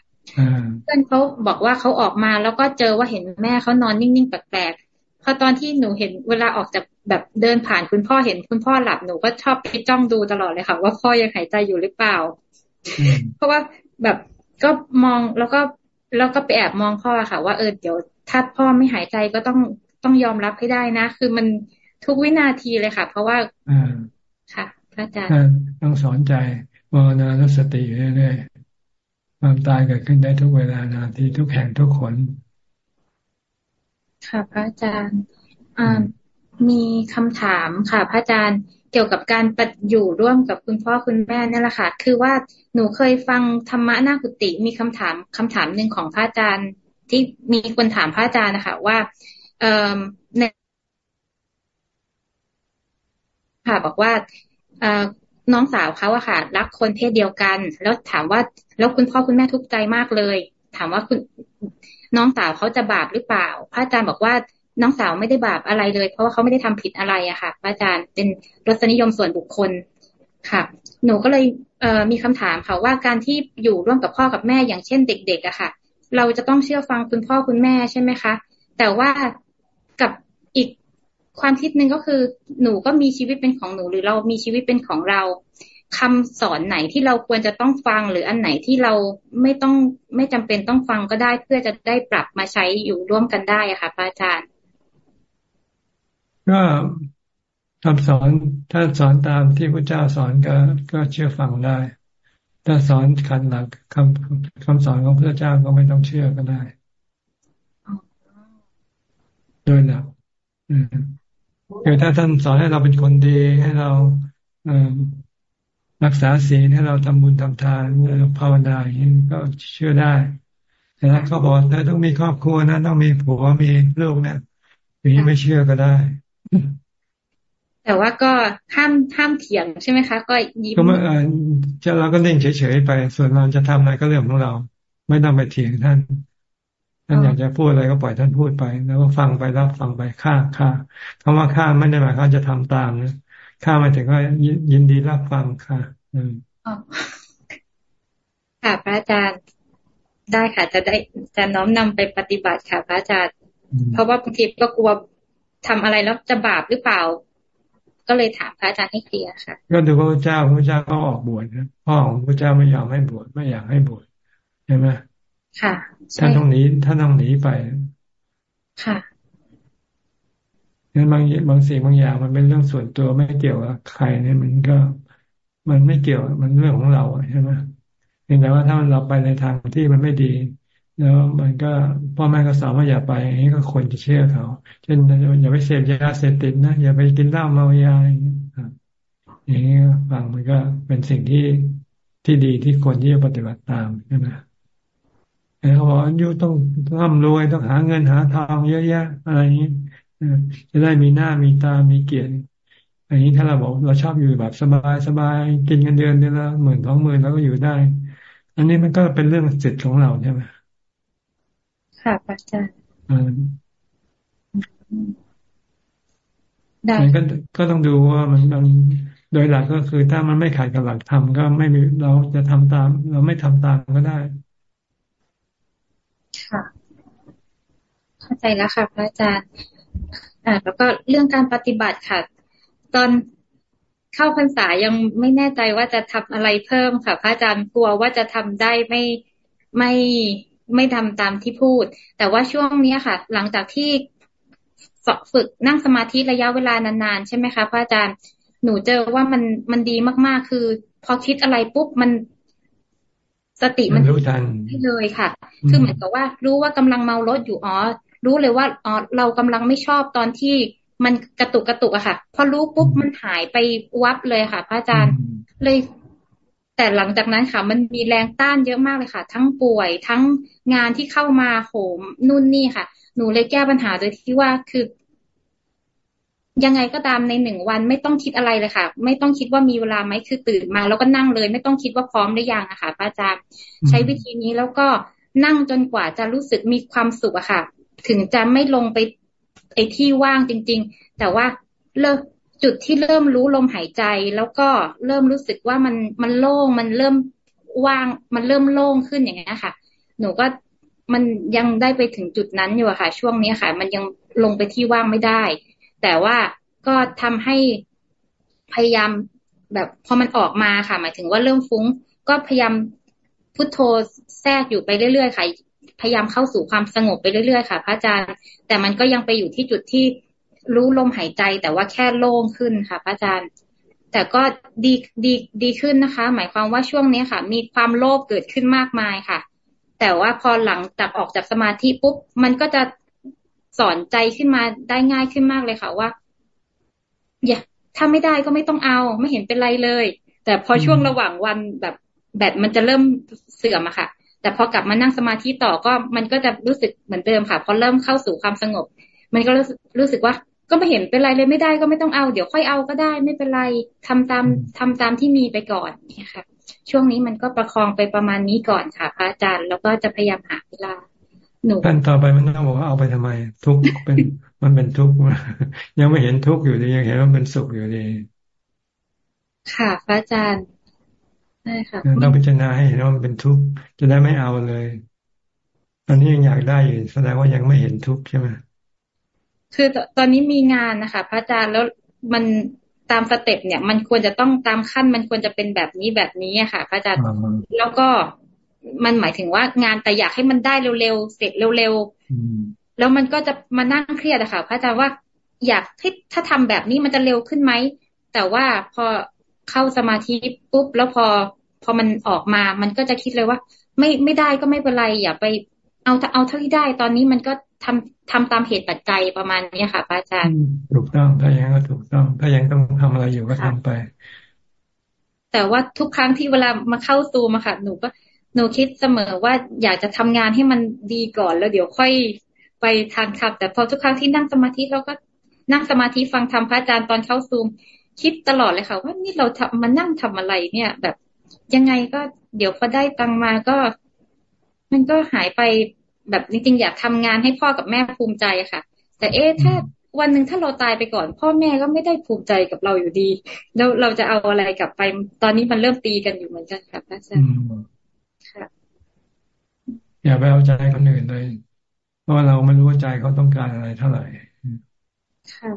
เพื่อนเขาบอกว่าเขาออกมาแล้วก็เจอว่าเห็นแม่เขานอนนิ่งๆแปลกๆพอตอนที่หนูเห็นเวลาออกจากแบบเดินผ่านคุณพ่อเห็นคุณพ่อหลับหนูก็ชอบไปจ้องดูตลอดเลยค่ะ ว่าพ่อยังหายใจอยู่หรือเปล่า เพราะว่าแบบก็มองแล้วก็แล้วก็ไปแอบมองพ่อค่ะว่าเออเดี๋ยวถ้าพ่อไม่หายใจก็ต้องต้องยอมรับให้ได้นะ คือมันทุกวินาทีเลยค่ะ เพราะว่าค่ะพระอาจารย์
ต้องสอนใจมรณาสติอยู่เรื่อยๆความตายเกิดขึ้นได้ทุกเวลานาทีทุกแห่งทุกคน
ค่ะพระอาจารย์อ่ามีคำถามค่ะพระอาจารย์ เกี่ยวกับการปฏิอยู่ร่วมกับคุณพ่อคุณแม่นี่แหละค่ะ คือว่าหนูเคยฟังธรรมะหน้ากุฏิมีคำถามคำถามหนึ่งของพระอาจารย์ที่มีคนถามพระอาจารย์นะคะว่า เอ่อในค่ะบอกว่า เอ่อน้องสาวเขาอะค่ะ รักคนเพศเดียวกัน แล้วถามว่าแล้วคุณพ่อคุณแม่ทุกข์ใจมากเลย ถามว่าคุณน้องสาวเขาจะบาปหรือเปล่า พระอาจารย์บอกว่า น้องสาวไม่ได้บาปอะไรเลย เพราะว่าเขาไม่ได้ทำผิดอะไรอะค่ะอาจารย์เป็นรสนิยมส่วนบุคคลค่ะ หนูก็เลยเออมีคำถามค่ะว่าการที่อยู่ร่วมกับพ่อกับแม่อย่างเช่นเด็กๆอะค่ะ เราจะต้องเชื่อฟังคุณพ่อคุณแม่ใช่ไหมคะ แต่ว่ากับอีกความคิดหนึ่งก็คือหนูก็มีชีวิตเป็นของหนูหรือเรามีชีวิตเป็นของเราคำสอนไหนที่เราควรจะต้องฟังหรืออันไหนที่เราไม่ต้องไม่จำเป็นต้องฟังก็ได้เพื่อจะได้ปรับมาใช้อยู่ร่วมกันได้อะค่ะอาจารย์
ก็คำสอนถ้าสอนตามที่พระเจ้าสอนก็ก็เชื่อฟังได้ ถ้าสอนขัดหลักคำคำสอนของพระเจ้าก็ไม่ต้องเชื่อก็ได้โดยหลักคือถ้าท่านสอนให้เราเป็นคนดีให้เรารักษาศีลให้เราทำบุญทำทานภาวนาอย่างนี้ก็เชื่อได้ แต่ถ้าเขาบอกเธอต้องมีครอบครัวนะต้องมีผัวมีลูกนะอย่างนี้ไม่เชื่อก็ได้
แต่ว่าก็ห้ามห้ามเถียงใช่ไหมคะ ก็ยิ้ม
ก็ไม่จะเราก็นิ่งเฉยๆไป ส่วนเราจะทำอะไรก็เรื่องของเรา ไม่ต้องไปเถียงท่านท่านอยากจะพูดอะไรก็ปล่อยท่านพูดไป แล้วก็ฟังไปรับฟังไปค่าค่าคำว่าค่าไม่ได้หมายความจะทำตามนะค่าหมายถึงว่ายินดีรับฟังค่ะอืม
ค่ะพระอาจารย์ได้ค่ะ จะได้จะน้อมนำไปปฏิบัติค่ะพระอาจารย์ เพราะว่าบางทีก็กลัว ทำอะไรแล้วจะบาปหรือเปล่า ก็เลยถามพระอาจารย์ให้เคลียร์ค่ะ
ก็ดูพระเจ้าพระเจ้าก็ออกบวชนะพ่อของพระเจ้าไม่ยอมให้บวชไม่อยากให้บวชใช่ไหม
ค่ะ
ท่านต้องหนีท่านต้องหนีไป
ค่ะ
งั้นบางบางสิ่งบางอย่างมันเป็นเรื่องส่วนตัวไม่เกี่ยวกับใครเนี่ยมันก็มันไม่เกี่ยวมันเรื่องของเราใช่ไหมเพียงแต่ว่าถ้าเราไปในทางที่มันไม่ดี แล้วมันก็พ่อแม่ก็สอนว่าอย่าไปอย่างนี้ก็ควรจะเชื่อเขา เช่นอย่าไปเสพยาเสพติดนะอย่าไปกินเหล้าเมายาอย่างนี้อย่างนี้ฟังมันก็เป็นสิ่งที่ที่ดีที่ควรที่จะปฏิบัติตามใช่ไหมเขาบอกอายุต้องร่ำรวยต้องหาเงินหาทองเยอะแยะอะไรอย่างนี้จะได้มีหน้ามีตามีเกียรติอันนี้ถ้าเราบอกเราชอบอยู่แบบสบายสบายกินเงินเดือนเดือนละหมื่นสองหมื่นแล้วก็อยู่ได้ อันนี้มันก็เป็นเรื่องสิทธิ์ของเราใช่ไหม
ค่ะอาจารย์
มันก็ก็ต้องดูว่ามันมันโดยหลักก็คือ ถ้ามันไม่ขัดกับหลักธรรมก็ไม่มีเราจะทำตาม เราไม่ทำตามก็ได้
ค่ะ เข้าใจแล้วค่ะพระอาจารย์ อ่า แล้วก็เรื่องการปฏิบัติค่ะ ตอนเข้าพรรษายังไม่แน่ใจว่าจะทำอะไรเพิ่มค่ะ พระอาจารย์กลัวว่าจะทำได้ไม่ไม่ ไม่ทำตามที่พูด แต่ว่าช่วงนี้ค่ะ หลังจากที่ฝึกนั่งสมาธิระยะเวลานานๆใช่ไหมคะพระอาจารย์หนูเจอว่ามันมันดีมากๆ คือ พอคิดอะไรปุ๊บมันสติมัน
รู้ทัน
เลยค่ะ คือเหมือนกับว่า รู้ว่ากำลังเมารถอยู่อ๋อรู้เลยว่าอ๋อเรากำลังไม่ชอบตอนที่มันกระตุกกระตุกอะค่ะ พอรู้ปุ๊บมันหายไปวับเลยค่ะ พระอาจารย์ เลย แต่หลังจากนั้นค่ะ มันมีแรงต้านเยอะมากเลยค่ะ ทั้งป่วยทั้งงานที่เข้ามาโหมนู่นนี่ค่ะ หนูเลยแก้ปัญหาโดยที่ว่าคือ ยังไงก็ตามในหนึ่งวันไม่ต้องคิดอะไรเลยค่ะ ไม่ต้องคิดว่ามีเวลาไหมคือตื่นมา แล้วก็นั่งเลย ไม่ต้องคิดว่าพร้อมหรือยังอะค่ะพระอาจารย์ใช้วิธีนี้แล้วก็นั่งจนกว่าจะรู้สึกมีความสุขอะค่ะ ถึงจะไม่ลงไปไอ้ที่ว่างจริง ๆ แต่ว่าเริ่ม จุดที่เริ่มรู้ลมหายใจ แล้วก็เริ่มรู้สึกว่ามันมันโล่งมันเริ่มว่าง มันเริ่มโล่งขึ้นอย่างเงี้ยค่ะ หนูก็มันยังได้ไปถึงจุดนั้นอยู่ค่ะ ช่วงนี้ค่ะ มันยังลงไปที่ว่างไม่ได้ แต่ว่าก็ทำให้พยายามแบบพอมันออกมาค่ะ หมายถึงว่าเริ่มฟุ้ง ก็พยายามพุทโธแทรกอยู่ไปเรื่อยๆค่ะ พยายามเข้าสู่ความสงบไปเรื่อยๆค่ะ พระอาจารย์ แต่มันก็ยังไปอยู่ที่จุดที่ รู้ลมหายใจแต่ว่าแค่โล่งขึ้นค่ะพระอาจารย์ แต่ก็ดีดีดีขึ้นนะคะ หมายความว่าช่วงนี้ค่ะ มีความโลภเกิดขึ้นมากมายค่ะ แต่ว่าพอหลังจากออกจากสมาธิปุ๊บมันก็จะสอนใจขึ้นมาได้ง่ายขึ้นมากเลยค่ะว่าอย่าถ้าไม่ได้ก็ไม่ต้องเอา ไม่เห็นเป็นไรเลย แต่พอช่วงระหว่างวันแบบแบตมันจะเริ่มเสื่อมอะค่ะ แต่พอกลับมานั่งสมาธิต่อก็มันก็จะรู้สึกเหมือนเดิมค่ะ พอเริ่มเข้าสู่ความสงบ มันก็รู้สึกรู้สึกว่า ก็ไม่เห็นเป็นไรเลยไม่ได้ก็ไม่ต้องเอา เดี๋ยวค่อยเอาก็ได้ไม่เป็นไรทำตามทำตามที่มีไปก่อนเนี่ยค่ะ ช่วงนี้มันก็ประคองไปประมาณนี้ก่อนค่ะพระอาจารย์แล้วก็จะพยายามหาเวลาหนู
ขั้นต่อไปมันต้องบอกว่าเอาไปทำไม ทุกเป็นมันเป็นทุกยังไม่เห็นทุกอยู่ดียังเห็นว่าเป็นสุขอยู่ดี
ค่ะพระอาจารย์ช่ค่ะ
ต้องพิจารณาให้เห็นว่ามันเป็นทุกข์จะได้ไม่เอาเลยตอนนี้ยังอยากได้อยู่แสดงว่ายังไม่เห็นทุกข์ใช่ไหม
คือตอนนี้มีงานนะคะ พระอาจารย์แล้วมันตามสเต็ปเนี่ย มันควรจะต้องตามขั้น มันควรจะเป็นแบบนี้แบบนี้อะค่ะ พระอาจารย์แล้วก็มันหมายถึงว่างานแต่อยากให้มันได้เร็วๆเสร็จเร็วๆแล้วมันก็จะมานั่งเครียดอะค่ะ พระอาจารย์ว่าอยากให้ถ้าทำแบบนี้มันจะเร็วขึ้นไหมแต่ว่าพอเข้าสมาธิปุ๊บแล้วพอพอมันออกมา มันก็จะคิดเลยว่า ไม่ไม่ได้ก็ไม่เป็นไรอย่าไปเอาเอาเท่าที่ได้ ตอนนี้มันก็ ทำทำตามเหตุปัจจัยประมาณนี้ค่ะพระอาจารย์
ถูกต้องถ้ายังก็ถูกต้อง ถ้ายังต้องทำอะไรอยู่ก็ทำไป
แต่ว่าทุกครั้งที่เวลามาเข้าตูมาค่ะ หนูก็หนูคิดเสมอว่าอยากจะทำงานให้มันดีก่อนแล้วเดี๋ยวค่อยไปทางขับแต่พอทุกครั้งที่นั่งสมาธิเราก็นั่งสมาธิฟังธรรมพระอาจารย์ตอนเข้าซูม คิดตลอดเลยค่ะว่านี่เราทำมานั่งทำอะไรเนี่ย แบบยังไงก็เดี๋ยวพอได้ตังมาก็ มันก็หายไป แบบจริงๆ อยากทำงานให้พ่อกับแม่ภูมิใจค่ะ แต่เอ๊ะถ้าวันหนึ่งถ้าเราตายไปก่อน พ่อแม่ก็ไม่ได้ภูมิใจกับเราอยู่ดีแล้วเราจะเอาอะไรกลับไป ตอนนี้มันเริ่มตีกันอยู่เหมือนกันค่ะพระอาจารย์
ค่ะอย่าไปเอาใจคนอื่นเลย เพราะเราไม่รู้ว่าใจเขาต้องการอะไรเท่าไหร่
ค่ะ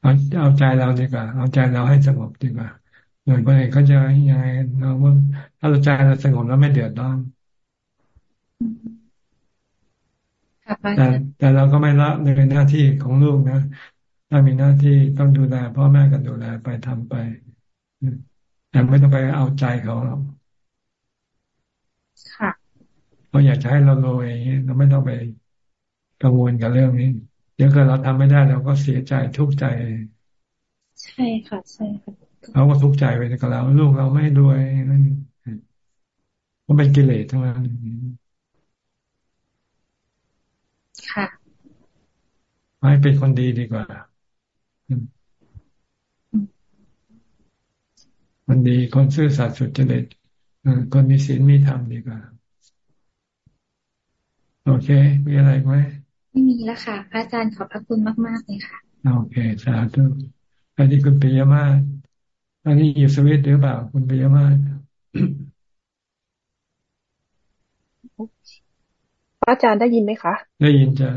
เอาเอาใจเราดีกว่า เอาใจเราให้สงบดีกว่าโดยคนอื่นเขาจะยังไงเราว่าถ้าเราใจเราสงบแล้วไม่เดือดร้อน แต่แต่เราก็ไม่ละเลยหน้าที่ของลูกนะถ้ามีหน้าที่ต้องดูแลพ่อแม่ก็ดูแลไปทำไปแต่ไม่ต้องไปเอาใจเขาหรอก
ค่ะ
เราอยากจะให้เราโรยเราไม่ต้องไปกังวลกับเรื่องนี้ เดี๋ยวเกิดเราทำไม่ได้เราก็เสียใจทุกข์ใจ
ใช่ค่ะใช่ค่ะ
เราก็ทุกข์ใจไปกับเราลูกเราไม่รวยนั่นมันเป็นกิเลสทั้งนั้น
ค่ะ
ให้เป็นคนดีดีกว่าคนดีคนซื่อสัตย์สุจริตคนมีศีลมีธรรมดีกว่า โอเค มีอะไรไหม
ไม่มีแล้วค่ะ พระอาจารย์ขอบพระคุณมากๆเลยค่ะ
โอเค สาธุอันนี้คุณปิยมาศอันนี้อยู่สวิตหรือเปล่า คุณปิยมาศ
พ ระอาจารย์ได้ยินไหมคะ
ได้ยินจ้ะ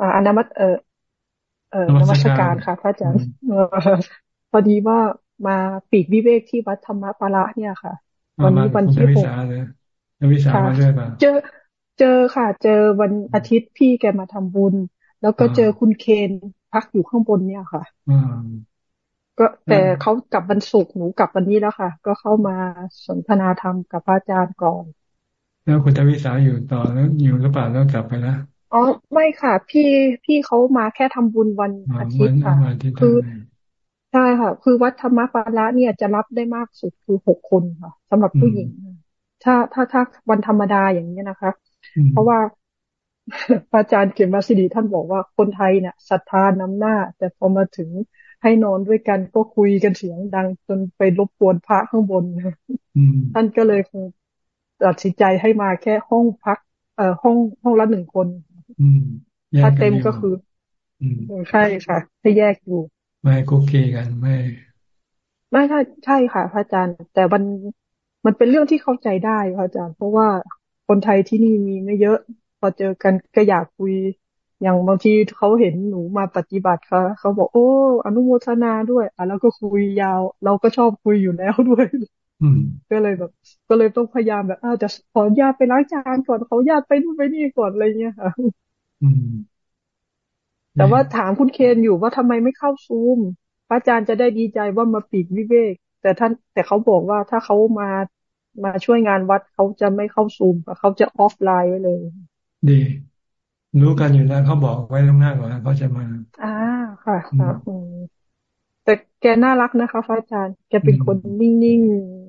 อ่าอนามัตเออเออนมัสการค่ะ พระอาจารย์พอดีว่ามาปีกวิเวกที่วัดธรรมปาระเนี่ยค่ะ
วันนี้วันที่หกวิสามาด้วยป่ะ
เจอเจอค่ะ เจอวันอาทิตย์พี่แกมาทำบุญ แล้วก็เจอคุณเคนพักอยู่ข้างบนเนี่ยค่ะก็แต่เขากลับวันศุกร์หนูกลับวันนี้แล้วค่ะ ก็เข้ามาสนทนาธรรมกับพระอาจารย์ก่อน
แล้วคุณทวิสาอยู่ต่อแล้วอยู่หรือเปล่าแล้วกลับไปแล้ว
อ๋อไม่ค่ะ พี่พี่เขามาแค่ทำบุญวันอาทิตย์ค่ะคือใช่ค่ะ คือวัดธรรมปาระเนี่ยจะรับได้มากสุดคือหกคนค่ะสำหรับผู้หญิง ถ้าถ้าถ้าวันธรรมดาอย่างนี้นะคะ เพราะว่าอาจารย์เขียนมาสิดีท่านบอกว่าคนไทยเนี่ยศรัทธานำหน้า แต่พอมาถึงให้นอนด้วยกันก็คุยกันเสียงดังจนไปรบกวนพระข้างบนท่านก็เลยคง ตัดสินใจให้มาแค่ห้องพัก เอ่อห้องห้องละหนึ่งคนถ้าเต็มก็คือใช่ค่ะ ให้แยกอยู่
ไม่คุกคีกันไม่
ไม่ใช่ใช่ค่ะพระอาจารย์ แต่มันมันเป็นเรื่องที่เข้าใจได้พระอาจารย์ เพราะว่าคนไทยที่นี่มีไม่เยอะ พอเจอกันก็อยากคุยอย่างบางทีเขาเห็นหนูมาปฏิบัติเขาเขาบอกโอ้ อนุโมทนาด้วย อะแล้วก็คุยยาว เราก็ชอบคุยอยู่แล้วด้วย ก็เลยแบบ ก็เลยต้องพยายามแบบอ้าวจะขอญาตไปล้างจานก่อนขอญาตไปนู่นไปนี่ก่อนอะไรเงี้ยค่ะแต่ว่าถามคุณเคนอยู่ว่าทำไมไม่เข้าซูม พระอาจารย์จะได้ดีใจว่ามาปีกวิเวก แต่ท่านแต่เขาบอกว่าถ้าเขามามาช่วยงานวัดเขาจะไม่เข้าซูมเขาจะออฟไลน์ไว้เลย
ดี รู้กันอยู่แล้วเขาบอกไว้ตรงหน้าก่อนเขาจะมา
อ่าค่ะค่ะแต่แกน่ารักนะคะพระอาจารย์แกเป็นคนนิ่งๆ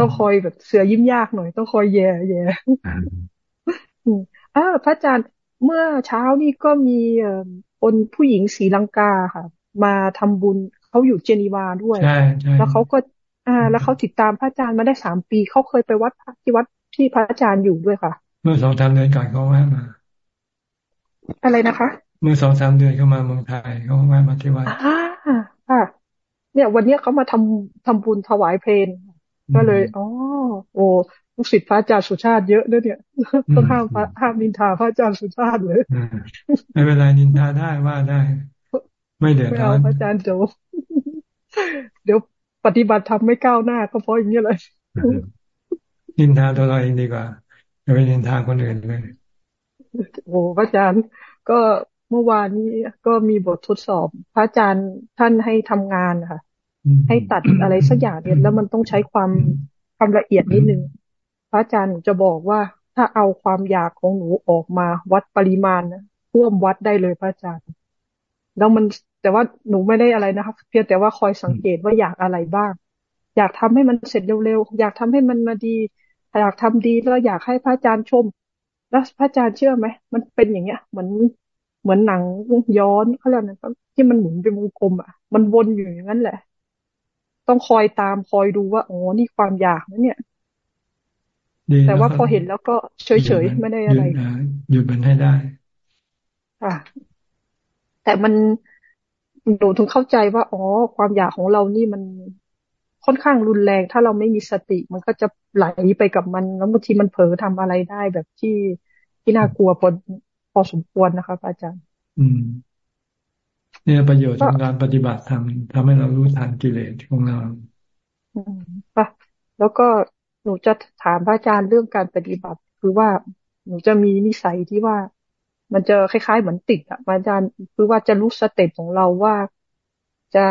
ต้องคอยแบบเสือยิ้มยากหน่อย ต้องคอยแย่แย่อ่าพระอาจารย์เมื่อเช้านี่ก็มีคนผู้หญิงศรีลังกาค่ะ มาทำบุญเขาอยู่เจนีวาด้วยแล้วเขาก็ อ่า แล้วเขาติดตามพระอาจารย์มาได้สามปีเขาเคยไปวัดที่วัดที่พระอาจารย์อยู่ด้วยค่ะ
เมื่อสองสามเดือนก่อนเขาแวะมา
อะไรนะคะ
เมื่อสองสามเดือนเขามาเมืองไทยเขาแวะมาที่วัด
อ่าค่ะ เนี่ย วันนี้เขามาทำทำบุญถวายเพลง ก็เลยอ๋อโอ้ลูกศิษย์พระอาจารย์สุชาติเยอะด้วยเนี่ยต้องห้ามห้ามนินทาพระอาจารย์สุชาติเลย
ไม่เป็นไรนินทาได้ว่าได้ ไม่เดือดร้อน
พระอาจารย์โจเดี๋ยวปฏิบัติทำไม่ก้าวหน้าก็เพราะอย่างนี้เลย
นินทาตัวเราเองดีกว่าอย่าไปนินทาคนอื่นเลย
โอ้พระอาจารย์ก็เมื่อวานนี้ก็มีบททดสอบ พระอาจารย์ท่านให้ทำงานค่ะ ให้ตัดอะไรสักอย่างเนี่ยแล้วมันต้องใช้ความความละเอียดนิดนึง พระอาจารย์จะบอกว่าถ้าเอาความอยากของหนูออกมาวัดปริมาณนะท่วมวัดได้เลยพระอาจารย์ แล้วมันแต่ว่าหนูไม่ได้อะไรนะครับ เพียงแต่ว่าคอยสังเกตว่าอยากอะไรบ้าง อยากทำให้มันเสร็จเร็วๆอยากทำให้มันมาดีอยากทำดีแล้วอยากให้พระอาจารย์ชม แล้วพระอาจารย์เชื่อไหมมันเป็นอย่างเงี้ยเหมือนเหมือนหนังย้อนเขาเรียกนะที่มันหมุนเป็นวงกลมอะ มันวนอยู่อย่างนั้นแหละ ต้องคอยตามคอยดูว่าอ๋อนี่ความอยากนะเนี่ย แต่ว่าพอเห็นแล้วก็เฉยๆไม่ได้อะไร
หยุดมันให้ได้
ค่ะแต่มันหนูถึงเข้าใจว่าอ๋อความอยากของเรานี่มันค่อนข้างรุนแรง ถ้าเราไม่มีสติ มันก็จะไหลไปกับมัน แล้วบางทีมันเผลอทำอะไรได้แบบที่ที่น่ากลัวพอพอสมควรนะคะอาจารย์
อืม เนี่ยประโยชน์ของการปฏิบัติธรรมทำให้เรารู้ทันกิเลสของเรา
อืมปะแล้วก็หนูจะถามพระอาจารย์เรื่องการปฏิบัติ คือว่าหนูจะมีนิสัยที่ว่า มันจะคล้ายๆ เหมือนติดอะอาจารย์คือว่าจะรู้สเต็ปของเราว่าจะ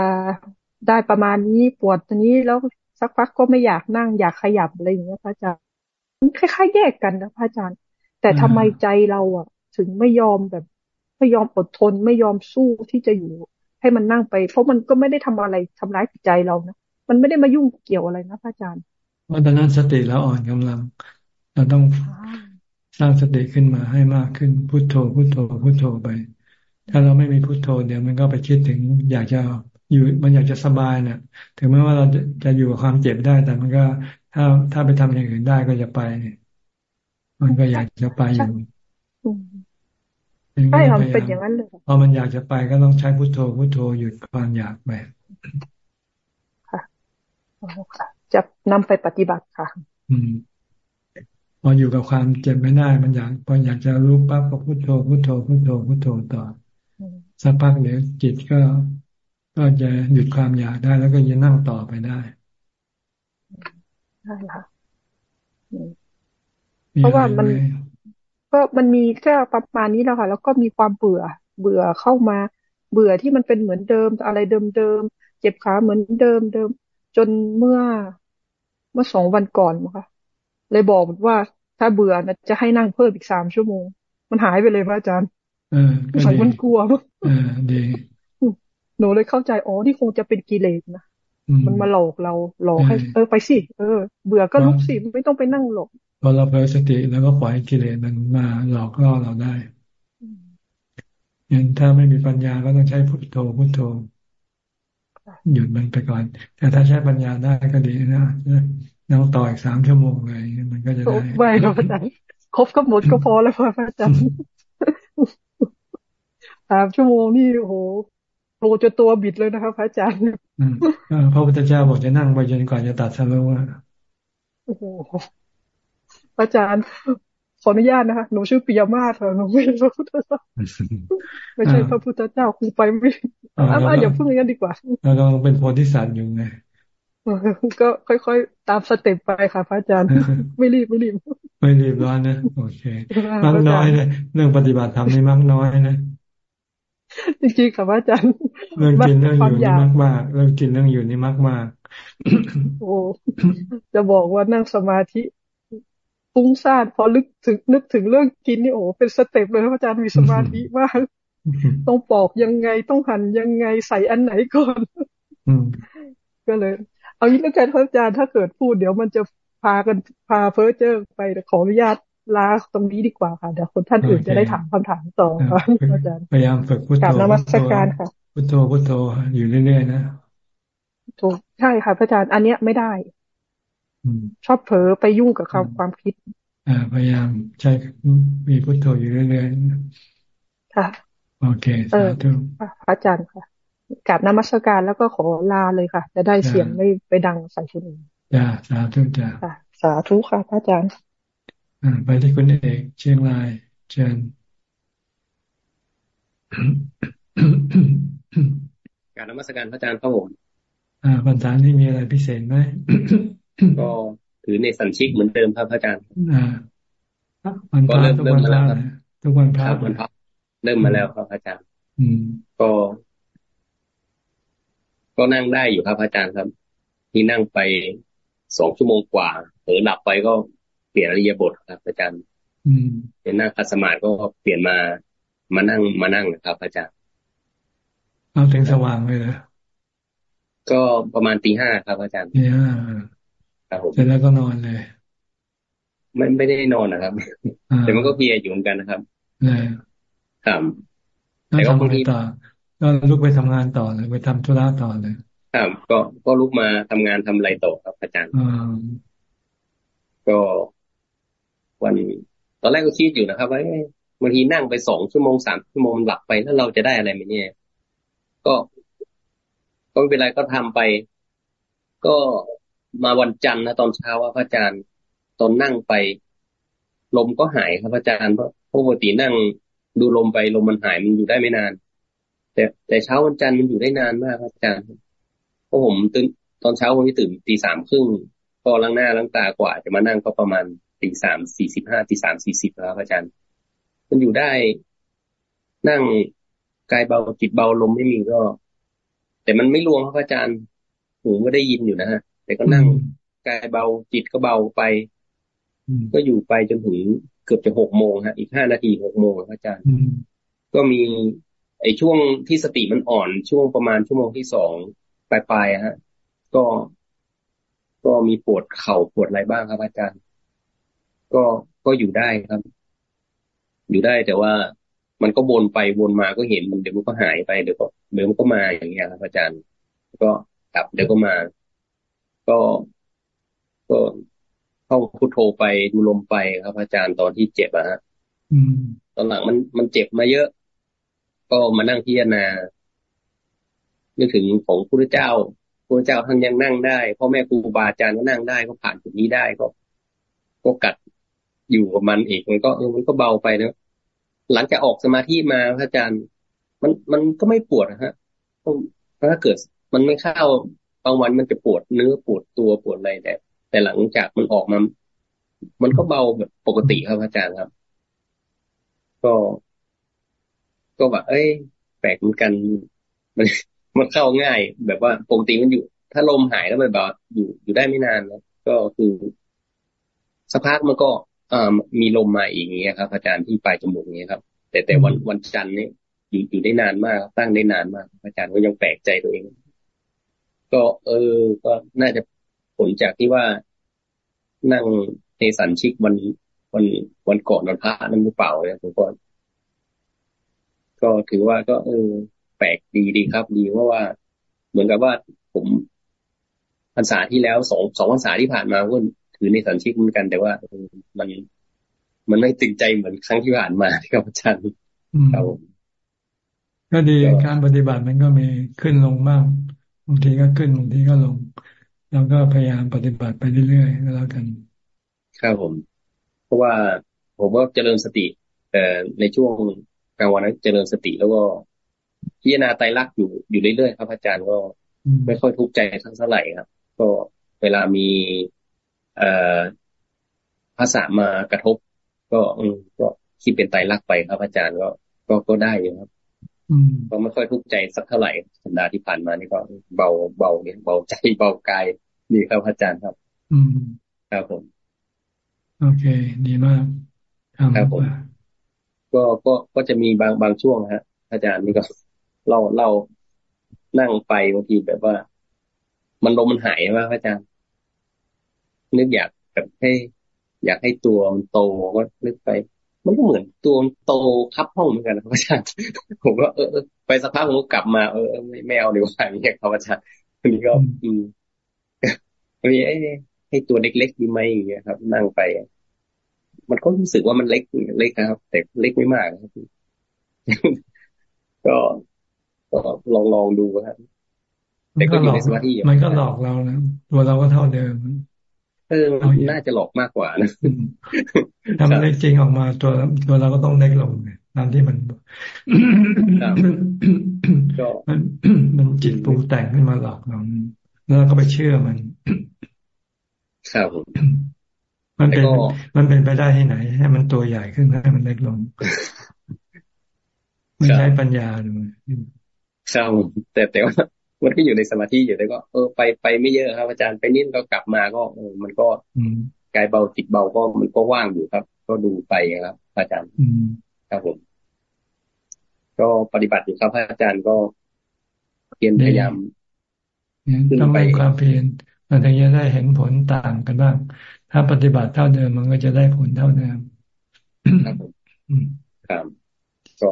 ได้ประมาณนี้ปวดตรงนี้แล้วสักพักก็ไม่อยากนั่งอยากขยับอะไรอย่างเงี้ยพระอาจารย์คล้ายๆ แยกกันนะพระอาจารย์ แต่ทำไมใจเราอะ ถึงไม่ยอมแบบ ไม่ยอมอดทนไม่ยอมสู้ที่จะอยู่ ให้มันนั่งไป เพราะมันก็ไม่ได้ทำอะไรทำร้ายจิตใจเรานะมันไม่ได้มายุ่งเกี่ยวอะไรนะพระอาจารย์
ว่าตอนนั้นสติเราอ่อนกำลัง เราต้องสร้างสติขึ้นมาให้มากขึ้นพุโทโธพุโทโธพุโทโธไป ถ้าเราไม่มีพุโทโธเดี๋ยวมันก็ไปคิดถึงอยากจะอยู่มันอยากจะสบายเนะ่ยถึงแม้ว่าเราจะจะอยู่กับความเจ็บได้ แต่มันก็ถ้าถ้าไปทำอย่างอื่นได้ก็จะไปมันก็อยากจะไปอยู่
ใช่ค่ะเป็นอย่างนั้นเลย
พอมันอยากจะไปก็ต้องใช้พุโทโธพุโทโธหยุดความอยากไป
ค่ะจะนำไปปฏิบัติค่ะ
อืมพออยู่กับความเจ็บไม่ได้มันอยากพออยากจะรู้ปั๊บก็พุโทโธพุโทโธพุโทโธพุโทโธต่อสักพักเดี๋ยวจิตก็ก็จะหยุดความอยากได้แล้วก็จะนั่งต่อไปได้
ใช่ค่ะเพราะว่ามัน ก็มันมีแค่ประมาณนี้แล้วค่ะ แล้วก็มีความเบื่อเบื่อเข้ามา เบื่อที่มันเป็นเหมือนเดิมอะไรเดิมเดิมเจ็บขาเหมือนเดิมเดิมจนเมื่อเมื่อสองวันก่อนค่ะเลยบอกว่าถ้าเบื่อนะจะให้นั่งเพิ่มอีกสามชั่วโมง มันหายไปเลยพระอาจารย์
เออ
ใส่มันกลัว
เออดี
หนูเลยเข้าใจอ๋อที่คงจะเป็นกิเลสนะมันมาหลอกเราหลอกให้เออไปสิเออ เบื่อก็ลุกสิไม่ต้องไปนั่งหลบ
พอเราเผลอสติแล้วก็ปล่อยกิเลสมันมาหลอกล่อเราได้ยันถ้าไม่มีปัญญาก็ต้องใช้พุทโธพุทโธหยุดมันไปก่อน แต่ถ้าใช้ปัญญาได้ก็ดีนะนั่งต่ออีกสามชั่วโมงเลยมันก็จะได้
ไม่ครับอาจารย์ครบก็หมดก็พอแล้วพระอาจารย์สามชั่วโมงนี่โอ้โหโตจนตัวบิดเลยนะครับพระอาจารย์
พระพุทธเจ้าบอกจะนั่งไปจนกว่าจะตัดสรุว่า
โอ้โห อาจารย์ขออนุญาตนะคะหนูชื่อปิยมาศค่ะหนูไม่ใช่พระพุทธเจ้าไม่ใช่พระพุทธเจ้าคงไปไม่อ่าอย่าพูดอย่างนั้นดีกว่า
เรากำลังเป็นโพธิสัตว์อยู่ไง
ก็ค่อยๆ ตามสเต็ปไปค่ะพระอาจารย์ไม่รีบไม่รีบ
ไม่รีบร้อนนะโอเคมักน้อยนะเรื่องปฏิบัติธรรมนี่มักน้อยนะ
จริงๆค่ะพระอาจารย์
เรื่องกินเรื่องอยู่นี่มากมากเรื่องกินเรื่องอยู่นี่มากมาก
โอ้จะบอกว่านั่งสมาธิ ฟุ้งซ่านพอลึกถึงนึกถึงเรื่องกินนี่โอ้เป็น step เลยพระอาจารย์มีสมาธิมากต้องปอกยังไงต้องหั่นยังไงใส่อันไหนก่อนก็เลย เอางี้แล้วกันพระอาจารย์ถ้าเกิดพูดเดี๋ยวมันจะพากันพาเฟอร์เจอร์ไปขออนุญาตลาตรงนี้ดีกว่าค่ะเดี๋ยวคนท่านอื่นจะได้ถามคำถามต่อค่ะอาจารย์
พยายามฝึกพุทโธ
นมัสการค่ะ
พุทโธพุทโธอยู่เรื่อยๆนะ
ถูกใช่ค่ะพระอาจารย์อันเนี้ยไม่ได้ ชอบเผลอไปยุ่งกับความความคิด
อ่าพยายามใช้มีพุทโธอยู่เรื่อย
ๆค่ะ
โอเคสาธุ
พระอาจารย์ค่ะกราบนมัสการแล้วก็ขอลาเลยค่ะ จะได้เสียงไม่ไปดังใส่คนอื่น
จ้าสาธุจ้า
สาธุค่ะพระอาจารย์
อ่าไปที่คุณเอกเชียงรายเชิญ
การนมัสการพระอาจารย์ครับผม
อ่าปัญหาที่มีอะไรพิเศษไหม
ก็ถือในสัญชิกเหมือนเดิมครับพระอาจารย์อ่า
ก็เริ่มเริ่มมาแล้วครับทุกวันพระ
วันพระเริ่มมาแล้วครับอาจารย์
อืม
ก็ ก็นั่งได้อยู่ครับอาจารย์ครับ ที่นั่งไปสองชั่วโมงกว่าเผลอหลับไปก็เปลี่ยนอริยบทครับ อาจารย์
อืม
เป็นนั่งคัสมาธิก็เปลี่ยนมามานั่งมานั่งครับ อาจารย์
เอาถึงสว่างเลยนะ
ก็ประมาณตีห้าครับอาจารย์
ตีห้า
ครับผม
เสร็จแล้วก็นอนเลย
ไม่ไม่ได้นอนนะครับแต่มันก็เพียอยู่เหมือนกันนะครับครับ
แต่ก็บางทีต่อก็ลุกไปทำงานต่อเลยไปทำธุระต่อเลย
ครับก็ก็ลุกมาทำงานทำอะไรต่อครับอาจารย์ก็วันตอนแรกก็คิดอยู่นะครับว่าบางทีนั่งไปสองชั่วโมงสามชั่วโมงหลับไปแล้วเราจะได้อะไรไหมเนี่ย ก็ก็ไม่เป็นไรก็ทำไป ก็ มาวันจันทร์นะตอนเช้าว่าพระอาจารย์ตอนนั่งไป ลมก็หายครับพระอาจารย์เพราะปกตินั่งดูลมไปลมมันหายมันอยู่ได้ไม่นาน แต่แต่เช้าวันจันทร์มันอยู่ได้นานมากครับอาจารย์เพราะผมตื่นตอนเช้าวันนี้ตื่นตีสามครึ่งก็ล้างหน้าล้างตากว่า จะมานั่งก็ประมาณตีสามสี่สิบห้าตีสามสี่สิบแล้วอาจารย์ มันอยู่ได้นั่งกายเบาจิตเบาลมไม่มีก็ แต่มันไม่รวมครับอาจารย์หูก็ได้ยินอยู่นะฮะ แต่ก็นั่งกายเบาจิตก็เบาไป ก็อยู่ไปจนถึงเกือบจะหกโมงฮะ อีกห้านาทีหกโมงอาจารย์ ก็มี ไอ้ช่วงที่สติมันอ่อนช่วงประมาณชั่วโมงที่สองปลายๆฮะ ก็ก็มีปวดเข่าปวดอะไรบ้างครับอาจารย์ ก็ก็อยู่ได้ครับ อยู่ได้แต่ว่ามันก็วนไปวนมาก็เห็นมันเดี๋ยวมันก็หายไปเดี๋ยวก็เดี๋ยวมันก็มาอย่างเงี้ยครับอาจารย์ ก็กลับเดี๋ยวก็มา ก็ก็เข้าพุทโธไปดูลมไปครับ อาจารย์ตอนที่เจ็บอะฮะตอนหลังมันมันเจ็บมาเยอะ ก็มานั่งพิจารณานึกถึงของพระเจ้าพระเจ้าท่านยังนั่งได้พ่อแม่ครูบาอาจารย์ก็นั่งได้ก็ผ่านจุดนี้ได้ก็ ก็กัดอยู่กับมันเองมันก็มันก็เบาไปนะหลังจากออกสมาธิมาพระอาจารย์ มันมันก็ไม่ปวดนะฮะถ้าเกิดมันไม่เข้าบางวันมันจะปวดเนื้อปวดตัวปวดอะไรแต่แต่หลังจากมันออกมา มันก็เบาแบบปกติครับอาจารย์ครับ ก็ ก็แบบเอ้ย แปลกเหมือนกัน มันมันเข้าง่าย แบบว่าปกติมันอยู่ ถ้าลมหายแล้วมันแบบอยู่อยู่ได้ไม่นานแล้วก็คือสักพักมันก็อ่ามีลมมาอีกอย่างเงี้ยครับ อาจารย์ที่ปลายจมูกเงี้ยครับ แต่แต่วันวันจันทร์เนี่ยอยู่อยู่ได้นานมากตั้งได้นานมาก อาจารย์ก็ยังแปลกใจตัวเอง ก็เออ ก็น่าจะผลจากที่ว่านั่งเทสันชิกวันวันวันก่อนวันพระนั่นหรือเปล่าเนี่ยผมก็ก็ถือว่าก็เออ แปลกดีดีครับ ดีเพราะว่า เหมือนกับว่าผมพรรษาที่แล้วสองสองพรรษาที่ผ่านมาก็ถือในสันชิกเหมือนกัน แต่ว่ามันมันไม่ติดใจเหมือนครั้งที่ผ่านมาที่ครับอาจารย์ครับ
ก็ดีการปฏิบัติมันก็มีขึ้นลงบ้าง บางทีก็ขึ้นบางทีก็ลงเราก็พยายามปฏิบัติไปเรื่อยๆแล้วกัน
ครับผม เพราะว่าผมก็เจริญสติแต่ในช่วงกลางวันนั้นเจริญสติแล้วก็พิจารณาไตรลักษณ์อยู่อยู่เรื่อยๆครับอาจารย์ก็ไม่ค่อยทุกข์ใจทั้งเท่าไหร่ครับ ก็เวลามีเอ่อภาษามากระทบ ก็อืมก็คิดเป็นไตรลักษณ์ไปครับอาจารย์ก็ก็ก็ได้อยู่ครับ ก็ไม่ค่อยทุกข์ใจสักเท่าไหร่สัปดาห์ที่ผ่านมานี่ก็เบาเบาเนี่ยเบาใจเบากายนี่ครับอาจารย์ครับ
อืม
ครับผม
โอเค ดีมาก
ครับผมก็ก็ก็จะมีบางบางช่วงฮะ อาจารย์นี่ก็เล่าเล่านั่งไปบางทีแบบว่า มันลมมันหายว่าอาจารย์ นึกอยากแบบให้ อยากให้ตัวมันโตก็นึกไป มันก็เหมือนตัวโตคับห้องเหมือนกันครับอาจารย์ผมก็เออไปสักพักผมก็กลับมาเออไม่ไม่เอาดีกว่าอย่างเงี้ยครับอาจารย์ทีนี้ก็ อืมมีไอ้ให้ตัวเล็กๆดีไหมอย่างเงี้ยครับ นั่งไป มันก็รู้สึกว่ามันเล็กเล็กนะครับ แต่เล็กไม่มากครับก็ก็ลองลองดูครับแต่ก็อยู่ในสมาธิ
มันก็หลอกเรานะตัวเราก็เท่าเดิม
เออน่าจะหลอกมากกว่านะ
ถ้ามันเล็กจริงออกมาตัวตัวเราก็ต้องเล็กลงตามที่มันมันมันจิตปรุงแต่งขึ้นมาหลอกเราแล้วก็ไปเชื่อมัน
ครับ
มันเป็นมันเป็นไปได้ที่ไหน ให้มันตัวใหญ่ขึ้นให้มันเล็กลงมันใช้ปัญญาดู
ครับแต่แต่ว่า มันก็อยู่ในสมาธิอยู่แต่ก็เออไปไปไม่เยอะครับ อาจารย์ไปนิดก็กลับมาก็เออมันก็กายเบาจิตเบาก็มันก็ว่างอยู่ครับ ก็ดูไปครับ อาจารย์ครับผม ก็ปฏิบัติอยู่ครับอาจารย์ก็เพียรพยายาม
ต้องมีความเพียรมันถึงจะได้เห็นผลต่างกันบ้าง ถ้าปฏิบัติเท่าเดิมมันก็จะได้ผลเท่าเดิม
ครับผมครับก็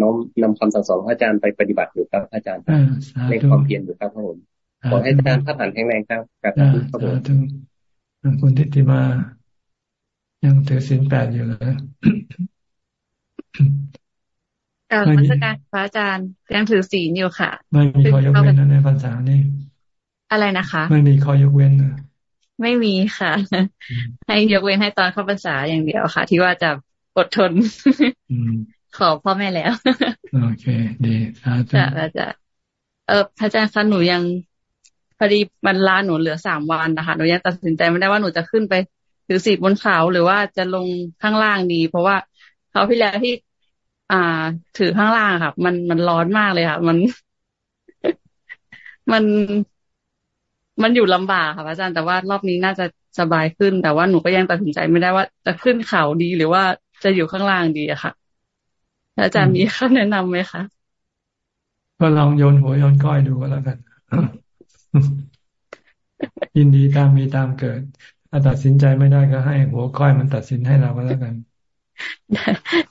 น้อมนำคำสั่งสอนของอาจารย์ไปปฏิบัติอยู่ครับอาจารย์เล่นความเพียรอยู่ครับผมขอให้อาจารย์พัฒนาแข็งแรงครับกับครับผม
คุณทิติมา ยังถือศีลแปดอยู่เลย
กาบมาสการพระอาจารย์ยังถือศีลอยู่ค่ะ
ไม่มีข้อยกเว้นในภาษานี่
อะไรนะคะ
ไม่มีข้อยกเว้นนะ
ไม่มีค่ะ ให้ยกเว้นให้ตอนเข้าภาษาอย่างเดียวค่ะ ที่ว่าจะอดทน ขอพ่อแม่แล้ว
โอเค ดีสาธุ
จะจะเออพระอาจารย์คะหนูยังพอดีมันลาหนูเหลือสามวันนะคะหนูยังตัดสินใจไม่ได้ว่าหนูจะขึ้นไปถือศีลบนเขาหรือว่าจะลงข้างล่างดี เพราะว่าเขาพี่แล้วที่ อ่า ถือข้างล่างค่ะ มันมันร้อนมากเลยค่ะ มัน มันมันอยู่ลำบากค่ะอาจารย์แต่ว่ารอบนี้น่าจะสบายขึ้น แต่ว่าหนูก็ยังตัดสินใจไม่ได้ว่าจะขึ้นเขาดีหรือว่าจะอยู่ข้างล่างดีอะค่ะ อาจารย์มีคำแนะนํำไหมคะ
ก็ลองโยนหัวโยนก้อยดูก็แล้วกันยินดีตามมีตามเกิด ถ้าตัดสินใจไม่ได้ก็ให้หัวก้อยมันตัดสินให้เราก็แล้วกัน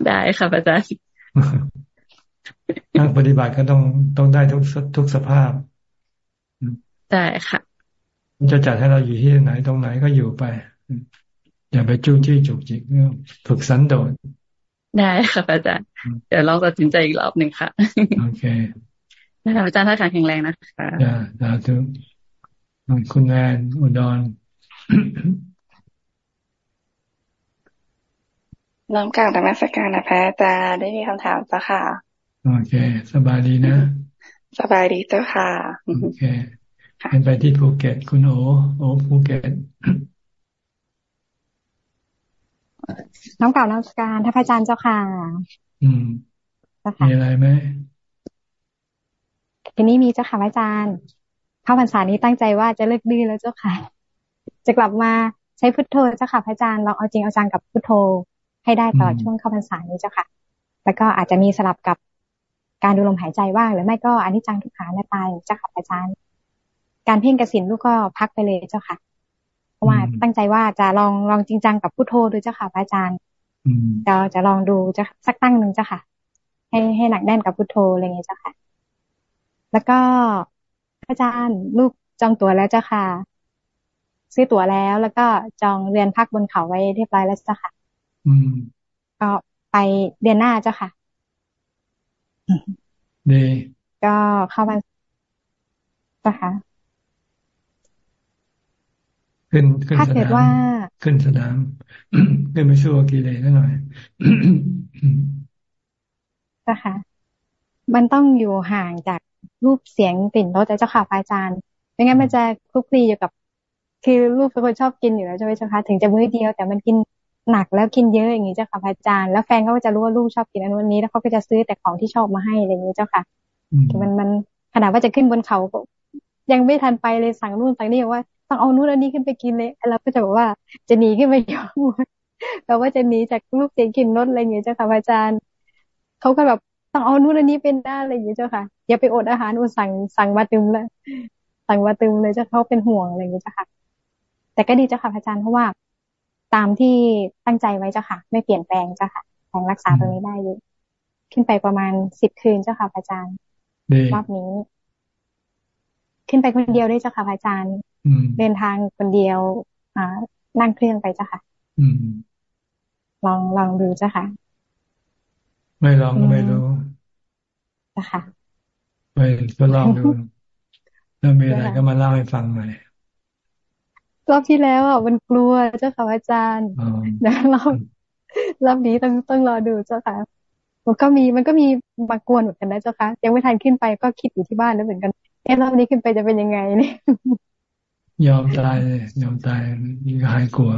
ได้ค่ะอาจารย์
นักปฏิบัติก็ต้องต้องได้ทุกทุกสภาพ
ได้ค่ะ
มันจะจัดให้เราอยู่ที่ไหนตรงไหนก็อยู่ไป อย่าไปจู้จี้จุกจิกฝึกสันโดษ
ได้ค่ะอาจารย์ เดี๋ยวลองตัดสินใจอีกรอบหนึ่งค่ะ
โอเค
นะคะอาจารย์ท่าทางแข็งแรงนะคะ
จ้าสาธุคุณแอนอุดร
น้อมกลางธรรมสการนะพระอาจารย์ได้มีคำถามจ้ะค่ะ
โอเค สบายดีนะ
สบายดีเจ้าค่ะ
โอเคเป็นไปที่ภูเก็ต คุณโอโอภูเก็ต
น้องเก่าน้ำสการท่านอาจารย์เจ้าค่ะ
อืมมีอะไรไหม
ทีนี้มีเจ้าค่ะอาจารย์ เข้าพรรษานี้ตั้งใจว่าจะเลิกดื้อแล้วเจ้าค่ะ จะกลับมาใช้พุทโธเจ้าค่ะพระอาจารย์เราเอาจริงเอาจังกับพุทโธให้ได้ตลอดช่วงเข้าพรรษานี้เจ้าค่ะ แล้วก็อาจจะมีสลับกับการดูลมหายใจว่างหรือไม่ก็อนิจจังทุกขาหน้าตายเจ้าค่ะอาจารย์ การเพ่งกสินลูกก็พักไปเลยเจ้าค่ะ เพราะว่าตั้งใจว่าจะลองลองจริงจังกับพุทโธดูเจ้าค่ะพระอาจารย์เราจะลองดูจะสักตั้งหนึ่งเจ้าค่ะ ให้ให้หนักแน่นกับพุทโธอะไรเงี้ยเจ้าค่ะ แล้วก็อาจารย์ลูกจองตั๋วแล้วเจ้าค่ะ ซื้อตั๋วแล้วแล้วก็จองเรียนพักบนเขาไว้เรียบร้อยแล้วเจ้าค่ะ
อืม
ก็ไปเดือนหน้าเจ้าค่ะ
ดี
ก็เข้ามาเจ้าค่ะ
ขึ้นขึ้นสนามว่าขึ้นสนามขึ้นไปสู้กีเลสหน่อย
เจ้าค่ะมันต้องอยู่ห่างจากรูปเสียงกลิ่นรสเจ้าค่ะอาจารย์ไม่งั้นมันจะคลุกคลีอยู่กับ คือลูกเป็นคนชอบกินอยู่แล้วใช่ไหมเจ้าค่ะถึงจะมื้อเดียวแต่มันกินหนักแล้วกินเยอะอย่างนี้เจ้าค่ะอาจารย์แล้วแฟนเขาก็จะรู้ว่าลูกชอบกินอันนู้นนี้ แล้วเขาก็จะซื้อแต่ของที่ชอบมาให้อะไรอย่างนี้เจ้าค่ะคือมันมันขนาดว่าจะขึ้นบนเขายังไม่ทันไปเลยสั่งนู่นสั่งนี่ว่า ต้องเอานู่นอันนี้ขึ้นไปกินเลยเราก็จะบอกว่าจะหนีขึ้นไปยอมแปลว่าจะหนีจากลูกเสียงกินรถอะไรอย่างเงี้ยเจ้าค่ะอาจารย์เขาก็แบบต้องเอานู่นอันนี้เป็นได้อะไรอย่างเงี้ยเจ้าค่ะอย่าไปอดอาหารอุสั่งสั่งมาตึมเลยสั่งมาตึมเลยเจ้าเขาเป็นห่วงอะไรอย่างเงี้ยเจ้าค่ะ แต่ก็ดีเจ้าค่ะอาจารย์เพราะว่า ตามที่ตั้งใจไว้เจ้าค่ะ ไม่เปลี่ยนแปลงเจ้าค่ะยังรักษาตรงนี้ได้อยู่ขึ้นไปประมาณสิบคืนเจ้าค่ะอาจารย์รอบนี้ ขึ้นไปคนเดียวได้เจ้าค่ะอาจารย์ เดินทางคนเดียว อ่า นั่งเครื่องไปเจ้าค่ะลองลองดูเจ้าค่ะ
ไม่ลองไม่รู้
นะคะ
ไปก็ลองดูแล้วมีอะไรก็มาเล่าให้ฟังหน่อย
รอบที่แล้วอะมันกลัวเจ้าค่ะอาจารย์นะรอบรอบนี้ต้องต้องรอดูเจ้าค่ะมันก็มีมันก็มีมากวนเหมือนกันนะเจ้าค่ะยังไม่ทันขึ้นไปก็คิดอยู่ที่บ้านแล้วเหมือนกันเอ๊ะรอบนี้ขึ้นไปจะเป็นยังไงเนี่ย
ยอมตายเลยยอมตายยิ่งหายกลัว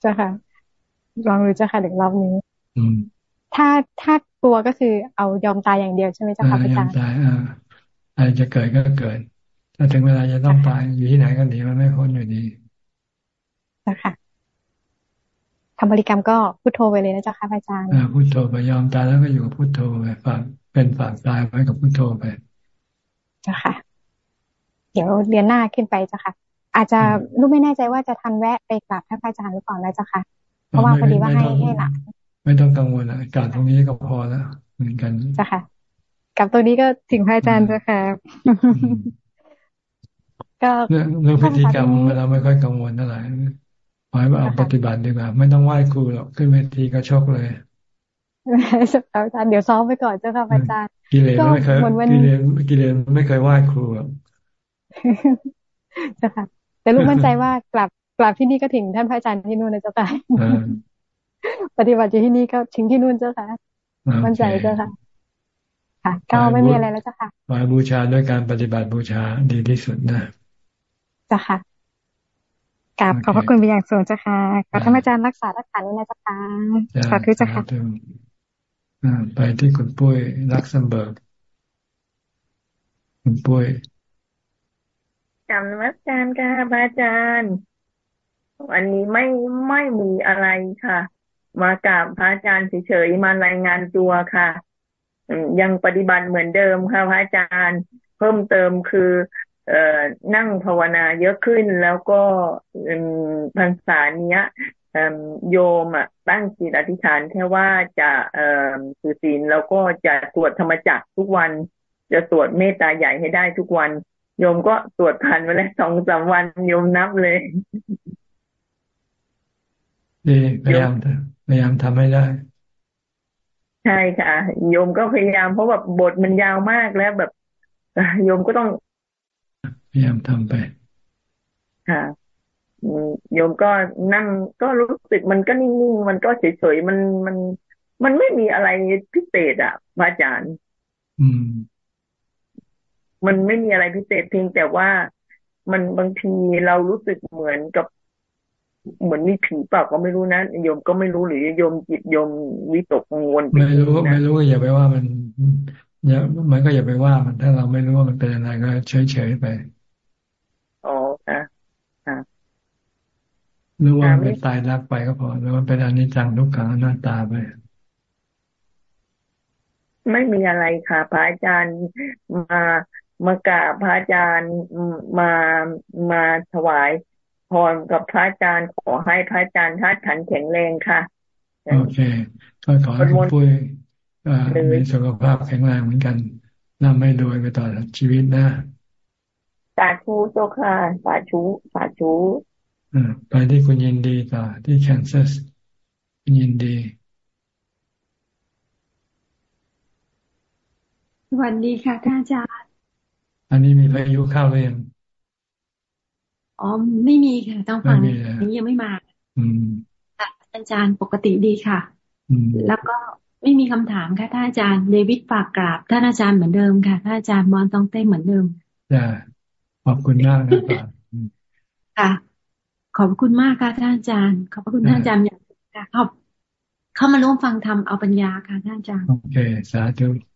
เจ้าค่ะลองดูเจ้าค่ะเดี๋ยวรอบนี้
อืม
ถ้าถ้ากลัวก็คือเอายอมตายอย่างเดียวใช่ไหมเจ้าค่ะอาจารย์ยอม
ตายอ่าอะไรจะเกิดก็เกิดถ้าถึงเวลาจะต้องตายอยู่ที่ไหนก็หนีมันไม่พ้นอยู่ดี
นะคะทำบริกรรมก็พุทโธไปเลยนะเจ้าค่ะอาจารย์
พุทโธไปยอมตายแล้วก็อยู่กับพุทโธไปฝากเป็นฝากตายไว้กับพุทโธไป
เจ้าค่ะเดี๋ยวเดือนหน้าขึ้นไปเจ้าค่ะ อาจจะลูกไม่แน่ใจว่าจะทันแวะไปกราบท่านอาจารย์หรือเปล่านะเจ้าค่ะ เพราะว่าพอดีว่าให้ให้หลัก
ไม่ต้องกังวลอะการตรงนี้ก็พอแล้วเหมือนกัน
จ้ะค่ะ กับตรงนี้ก็ถึงพระอาจารย์จ้ะค่ะ
ก็เรื่องพิธีกรรมเราไม่ค่อยกังวลเท่าไหร่ขอให้เอาปฏิบัติดีกว่า ไม่ต้องไหว้ครูหรอกขึ้นเวทีก็ชกเลย
อาจารย์เดี๋ยวซ้อมไปก่อนเจ้าค่ะอาจารย์
กิเลสไม่เคยกิเลสกิเลสไม่เคยไหว้ครูหรอก
เจ้าค่ะ แต่ลูกมั่นใจว่ากลับกลับที่นี่ก็ถึงท่านพระอาจารย์ที่นู่นนะเจ้าค่ะปฏิบัติอยู่ที่นี่ก็ถึงที่นู่นเจ้าค่ะมั่นใจเจ้าค่ะ ค่ะ ก็ไม่มีอะไรแล้วเจ้าค่ะ
มาบูชาด้วยการปฏิบัติบูชาดีที่สุดนะ
จ้าค่ะกราบขอบพระคุณเป็นอย่างสูงเจ้าค่ะขอท่านอาจารย์รักษารักษานี้นะเจ้าค่ะสาธุเจ้าค่ะ
ไปที่คุณปุ้ยลักเซมเบิร์กคุณปุ้ย
จำนมัสการค่ะพระอาจารย์วันนี้ไม่ไม่มีอะไรค่ะ มากับพระอาจารย์เฉยๆมารายงานตัวค่ะยังปฏิบัติเหมือนเดิมค่ะพระอาจารย์ เพิ่มเติมคือ เอ่อนั่งภาวนาเยอะขึ้นแล้วก็พรรษาเนี้ยโยมอะตั้งจิตอธิษฐานแค่ว่าจะเอ่อถือศีลแล้วก็จะสวดธรรมจักรทุกวัน จะสวดเมตตาใหญ่ให้ได้ทุกวัน โยมก็สวดผ่านไปแล้วสองสามวันโยมนับเลย
ดีพยายามพยายามทำให้ได้
ใช่ค่ะโยมก็พยายามเพราะแบบบทมันยาวมากแล้วแบบโยมก็ต้อง
พยายามทำไป
ค่ะโยมก็นั่งก็รู้สึกมันก็นิ่งๆ มันก็เฉยๆ มันมัน มันไม่มีอะไรพิเศษอะพระอาจารย์
อืม
มันไม่มีอะไรพิเศษเพียงแต่ว่ามันบางทีเรารู้สึกเหมือนกับเหมือนมีผีเปล่าก็ไม่รู้นะโยมก็ไม่รู้หรือโยมจิตโยมวิตกกังวล
ไม่รู้ไม่รู้อย่าไปว่ามันอย่ามันก็อย่าไปว่ามันถ้าเราไม่รู้ว่ามันเป็นอะไรก็เฉยๆไป
อ๋อค่ะค่ะ
รู้ว่าเป็นตายรักไปก็พอหรือว่าเป็นอนิจจังทุกขังหน้าตาไป
ไม่มีอะไรค่ะพระอาจารย์มา มากราบพระอาจารย์มามาถวายพรกับพระอาจารย์ขอให้พระอาจารย์ท่าขันแข็งแรงค่ะ
โอเค ก็ขอให้คุณปุ้ยมีสุขภาพแข็งแรงเหมือนกันน่าไม่รวยไปต่อชีวิตนะ
สาธุโจค่ะสาธุสาธุ
ไปที่คุณยินดีต่อที่แคนซัสคุณยินดี
สวัสดีค่ะท่านอาจารย์
อันนี้มีพายุเข้าหรือยัง
อ๋อไม่มีค่ะต้องฟังนี้ยังไม่มา
อืม
อาจารย์ปกติดีค่ะ แล้วก็ไม่มีคำถามค่ะท่านอาจารย์เดวิดฝากกราบท่านอาจารย์เหมือนเดิมค่ะท่านอาจารย์มอนต้องเต้เหมือนเดิม
จ้าขอบคุณมากนะครับ
ค่ะ ขอบคุณมากค่ะท่านอาจารย์ ขอบคุณท่านอาจารย์อย่างค่ะขอบเข้ามาร่วมฟังธรรมเอาปัญญาค่ะท่านอาจารย์ โอ
เค สาธุอ่า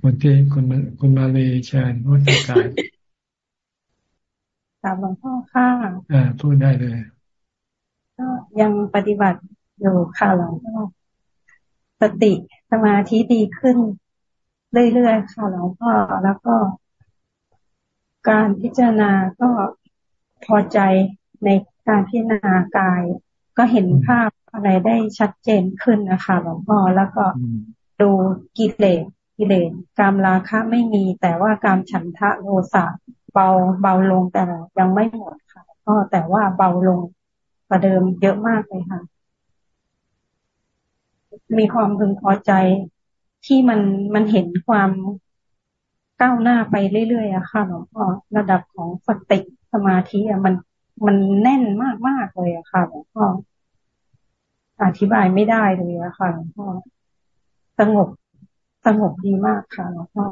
คนที่คุณคุณมาเลยเชิญพุทธกาย
กราบหลวงพ่อค่ะ
อ่าพูดได้เลย
ก็ยังปฏิบัติอยู่ค่ะหลวงพ่อสติสมาธิดีขึ้นเรื่อยๆค่ะหลวงพ่อแล้วก็ การพิจารณาก็พอใจในการพิจารณากาย ก็เห็นภาพอะไรได้ชัดเจนขึ้นนะคะหลวงพ่อแล้วก็ดูกิเลส กิเลสกามราคะไม่มี แต่ว่ากามฉันทะโลสะเบาเบาลงแต่ยังไม่หมดค่ะ ก็แต่ว่าเบาลงกว่าเดิมเยอะมากเลยค่ะ มีความพึงพอใจที่มันมันเห็นความก้าวหน้าไปเรื่อยๆอะค่ะหลวงพ่อระดับของสติสมาธิอะมันมันแน่นมากมากเลยอะค่ะหลวงพ่ออธิบายไม่ได้เลยอะค่ะหลวงพ่อสงบ สงบดีมากค่ะหลวงพ่อ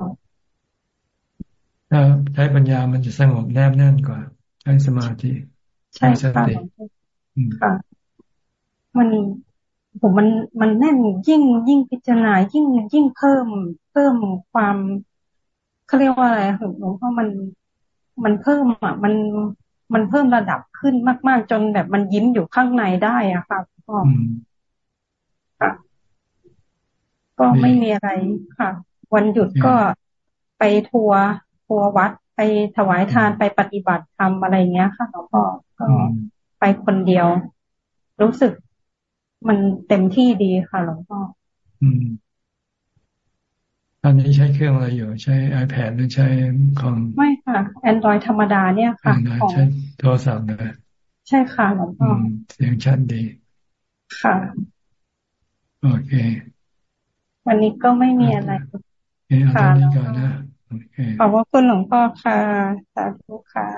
ถ้าใช้ปัญญามันจะสงบแนบแน่นกว่า ใช้สมาธิ
ใช้สติค่ะมันผมมันมันแน่นยิ่งยิ่งพิจารณายิ่งยิ่งเพิ่ม เพิ่มความเขาเรียกว่าอะไรหลวงพ่อมันมันเพิ่มอะมันมันเพิ่มระดับขึ้นมาก ๆ จนแบบมันยิ้มอยู่ข้างในได้อะค่ะพ่อค่ะ ก็ไม่มีอะไรค่ะ วันหยุดก็ไปทัวร์ทัวร์วัดไปถวายทานไปปฏิบัติธรรมอะไรเงี้ยค่ะหลวงพ่อก็ไปคนเดียว รู้สึกมันเต็มที่ดีค่ะหลวงพ่อ
ตอนนี้ใช้เครื่องอะไรอยู่ ใช้ iPad หรือใช้ของ
ไม่ค่ะ Android ธรรมดาเนี่ยค่ะ
ของใช้โทรศัพท์นะ
ใช่ค่ะหลวงพ่อ
เสียงชัดดี
ค่ะ
โอเค
วันนี้ก็ไม่มีอะไร
ค่ะแล้วก็
ขอบคุณหลวงพ่อค่ะสาธุค่ะ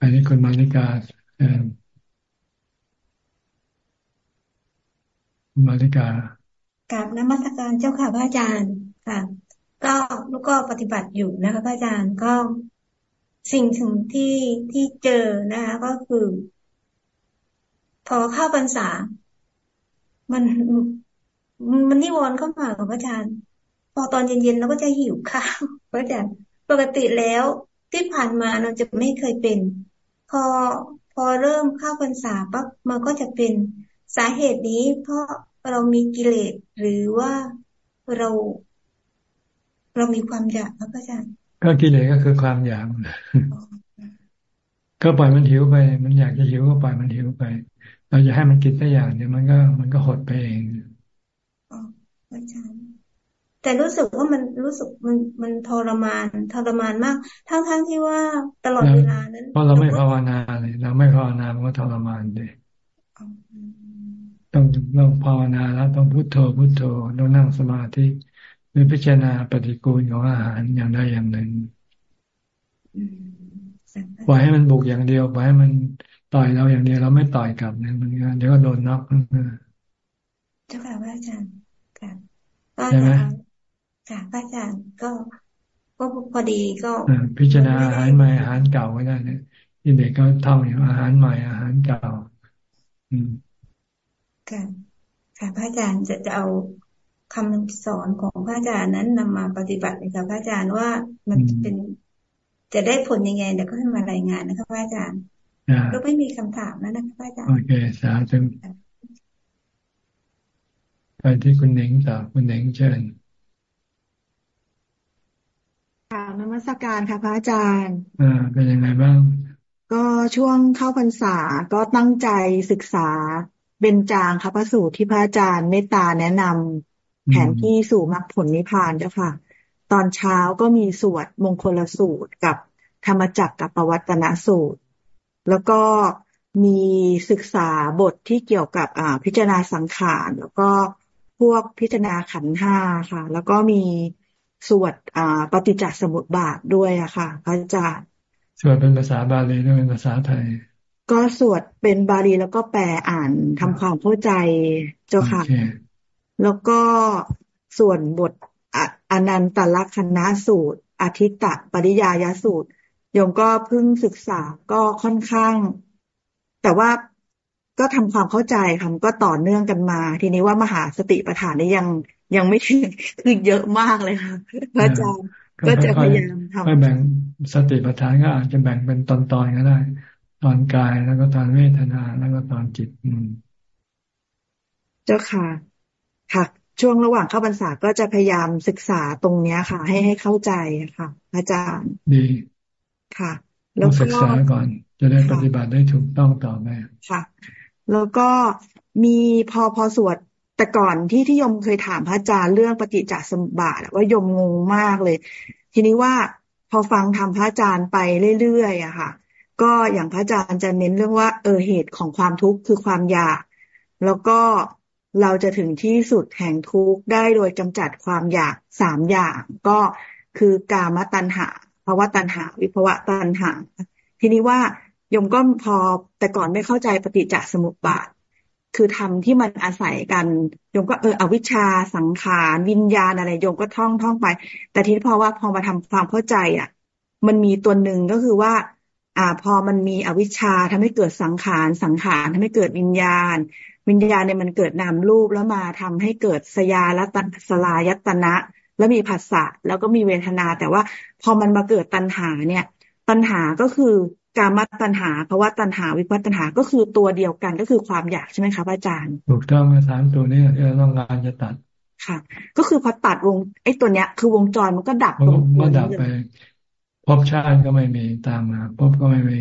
อันนี้คุณมาริกาคุณมาริกา
กับนมัสการเจ้าค่ะพระอาจารย์ค่ะ ก็ลูกก็ปฏิบัติอยู่นะคะพระอาจารย์ก็สิ่งถึงที่ที่เจอนะคะ ก็คือ พอเข้าพรรษา มัน มันนิวรณ์เข้ามากับพระอาจารย์ พอตอนเย็นๆเราก็จะหิวข้าวพระอาจารย์ปกติแล้วที่ผ่านมาเราจะไม่เคยเป็น พอพอเริ่มเข้าพรรษาปั๊บมันก็จะเป็นสาเหตุนี้ เพราะเรามีกิเลสหรือว่าเรา เรามีความอยากครับอาจารย์
ก็กิเลสก็คือความอยากก็ปล่อยมันหิวไป มันอยากจะหิวก็ปล่อยมันหิวไป เราจะให้มันกินแต่อย่างเดียวมันก็มันก็หดไปเอง
อ๋ ออาจารย์ แต่รู้สึกว่ามันรู้สึกมันมันทรมานทรมานมาก ทั้งทั้งที่ว่าตลอดเวลานั้น
เพราะเราไม่ภาวนาเลยเราไม่ภาวนามันก็ทรมานเลยต้องต้องภาวนาแล้วต้องพุโทโธพุโทโธต้องนั่งสมาธิหรือพิจารณาปฏิกูลของอาหารอย่างใดอย่างหนึ่งปล่อยให้มันบุกอย่างเดียวปล่อยให้มันต่อยเราอย่างเดียวเราไม่ต่อยกลับเนี่ยมันเดี๋ยวก็โดนน็อก
เจ้าค่ะพระอาจารย์ค่ะ ใช่ไหมค่ะพระอาจารย์ก็ก็พอดีก็
พิจารณาอาหารใหม่อาหารเก่าก็ได้เนี่ยที่เด็กก็ท่องอยู่อาหารใหม่อาหารเก่า อืม
ค่ะค่ะพระอาจารย์จะจะเอาคำสอนของพระอาจารย์นั้นนำมาปฏิบัติเลยค่ะพระอาจารย์ว่ามันเป็น จะได้ผลยังไงเดี๋ยวก็ให้มารายงานนะคะพระอาจารย์ก็ไม่มีคำถามแล้วนะคะพระอาจารย์โอ
เคสาธุ ไปที่คุณเหน่งต่อคุณเหน่งเชิญ
ค่ะนมัสการค่ะพระอาจารย์
อ่า เป็นยังไงบ้าง
ก็ช่วงเข้าพรรษาก็ตั้งใจศึกษาเบญจางค่ะพระสูตรที่พระอาจารย์เมตตาแนะนำแผนที่สู่มรรคผลนิพพานเจ้าค่ะ ตอนเช้าก็มีสวดมงคลสูตรกับธรรมจักรกับปวัตนสูตร แล้วก็มีศึกษาบทที่เกี่ยวกับอ่าพิจารณาสังขาร แล้วก็ พวกพิจารณาขันห้าค่ะ แล้วก็มีสวดอ่าปฏิจจสมุปบาทด้วยอะค่ะพระอาจารย์
สวดเป็นภาษาบาลีด้วยเป็นภาษาไทย
ก็สวดเป็นบาลีแล้วก็แปลอ่านทำความเข้าใจเจ้าค่ะ แล้วก็ส่วนบทอนันตลักษณะสูตรอาทิตตปริยายสูตรโยมก็เพิ่งศึกษาก็ค่อนข้าง แต่ว่า ก็ทำความเข้าใจค่ะก็ต่อเนื่องกันมา ทีนี้ว่ามหาสติปัฏฐานนี่ยังยังไม่ถึงคือเยอะมากเลยค่ะพระอาจารย์ก็จะพยายามทำ
แบ่งสติปัฏฐานก็อาจจะแบ่งเป็นตอนๆก็ได้ ตอนกายแล้วก็ตอนเวทนาแล้วก็ตอนจิต อืม
เจ้าค่ะค่ะช่วงระหว่างเข้าพรรษาก็จะพยายามศึกษาตรงเนี้ยค่ะ ให้ให้เข้าใจค่ะ อาจารย์
ดี
ค่ะ
แล้วศึกษาก่อน จะได้ปฏิบัติได้ถูกต้องต่อไป
ค่ะ แล้วก็มีพอพอสวดแต่ก่อนที่ที่ยมเคยถามพระอาจารย์เรื่องปฏิจจสมบาทว่ายมงงมากเลย ทีนี้ว่าพอฟังทำพระอาจารย์ไปเรื่อยๆอะค่ะ ก็อย่างพระอาจารย์จะเน้นเรื่องว่าเออเหตุของความทุกข์คือความอยาก แล้วก็เราจะถึงที่สุดแห่งทุกข์ได้โดยกำจัดความอยากสามอย่าง ก็คือกามตัณหาภาวะตัณหา วิภวะตัณหา ทีนี้ว่า ยมก็พอแต่ก่อนไม่เข้าใจปฏิจจสมุปบาท คือทำที่มันอาศัยกันยมก็เอออวิชชาสังขารวิญญาณอะไรยมก็ท่องท่องไป แต่ทีนี้พอว่าพอมาทำความเข้าใจอะ มันมีตัวหนึ่งก็คือว่า อ่า พอมันมีอวิชชาทำให้เกิดสังขารสังขารทำให้เกิดวิญญาณ วิญญาณเนี่ยมันเกิดนามรูปแล้วมาทำให้เกิดสยาและตัสลายตนะ แล้วมีภาษะแล้วก็มีเวทนา แต่ว่าพอมันมาเกิดตัณหาเนี่ย ตัณหาก็คือ การมัตัณหาเพราะว่าตัณหาวิพัตัณหาก็คือตัวเดียวกันก็คือความอยากใช่ไหมคะอาจารย์
ถูกต้องมาสามตัวนี้ที่เราต้องการจะตัด
ค่ะ ก็คือพอตัดวงไอ้ตัวเนี้ย คือวงจรมันก็ดับ
ลงมันดับไปพบชาติก็ไม่มีตามมาพบก็ไม่มี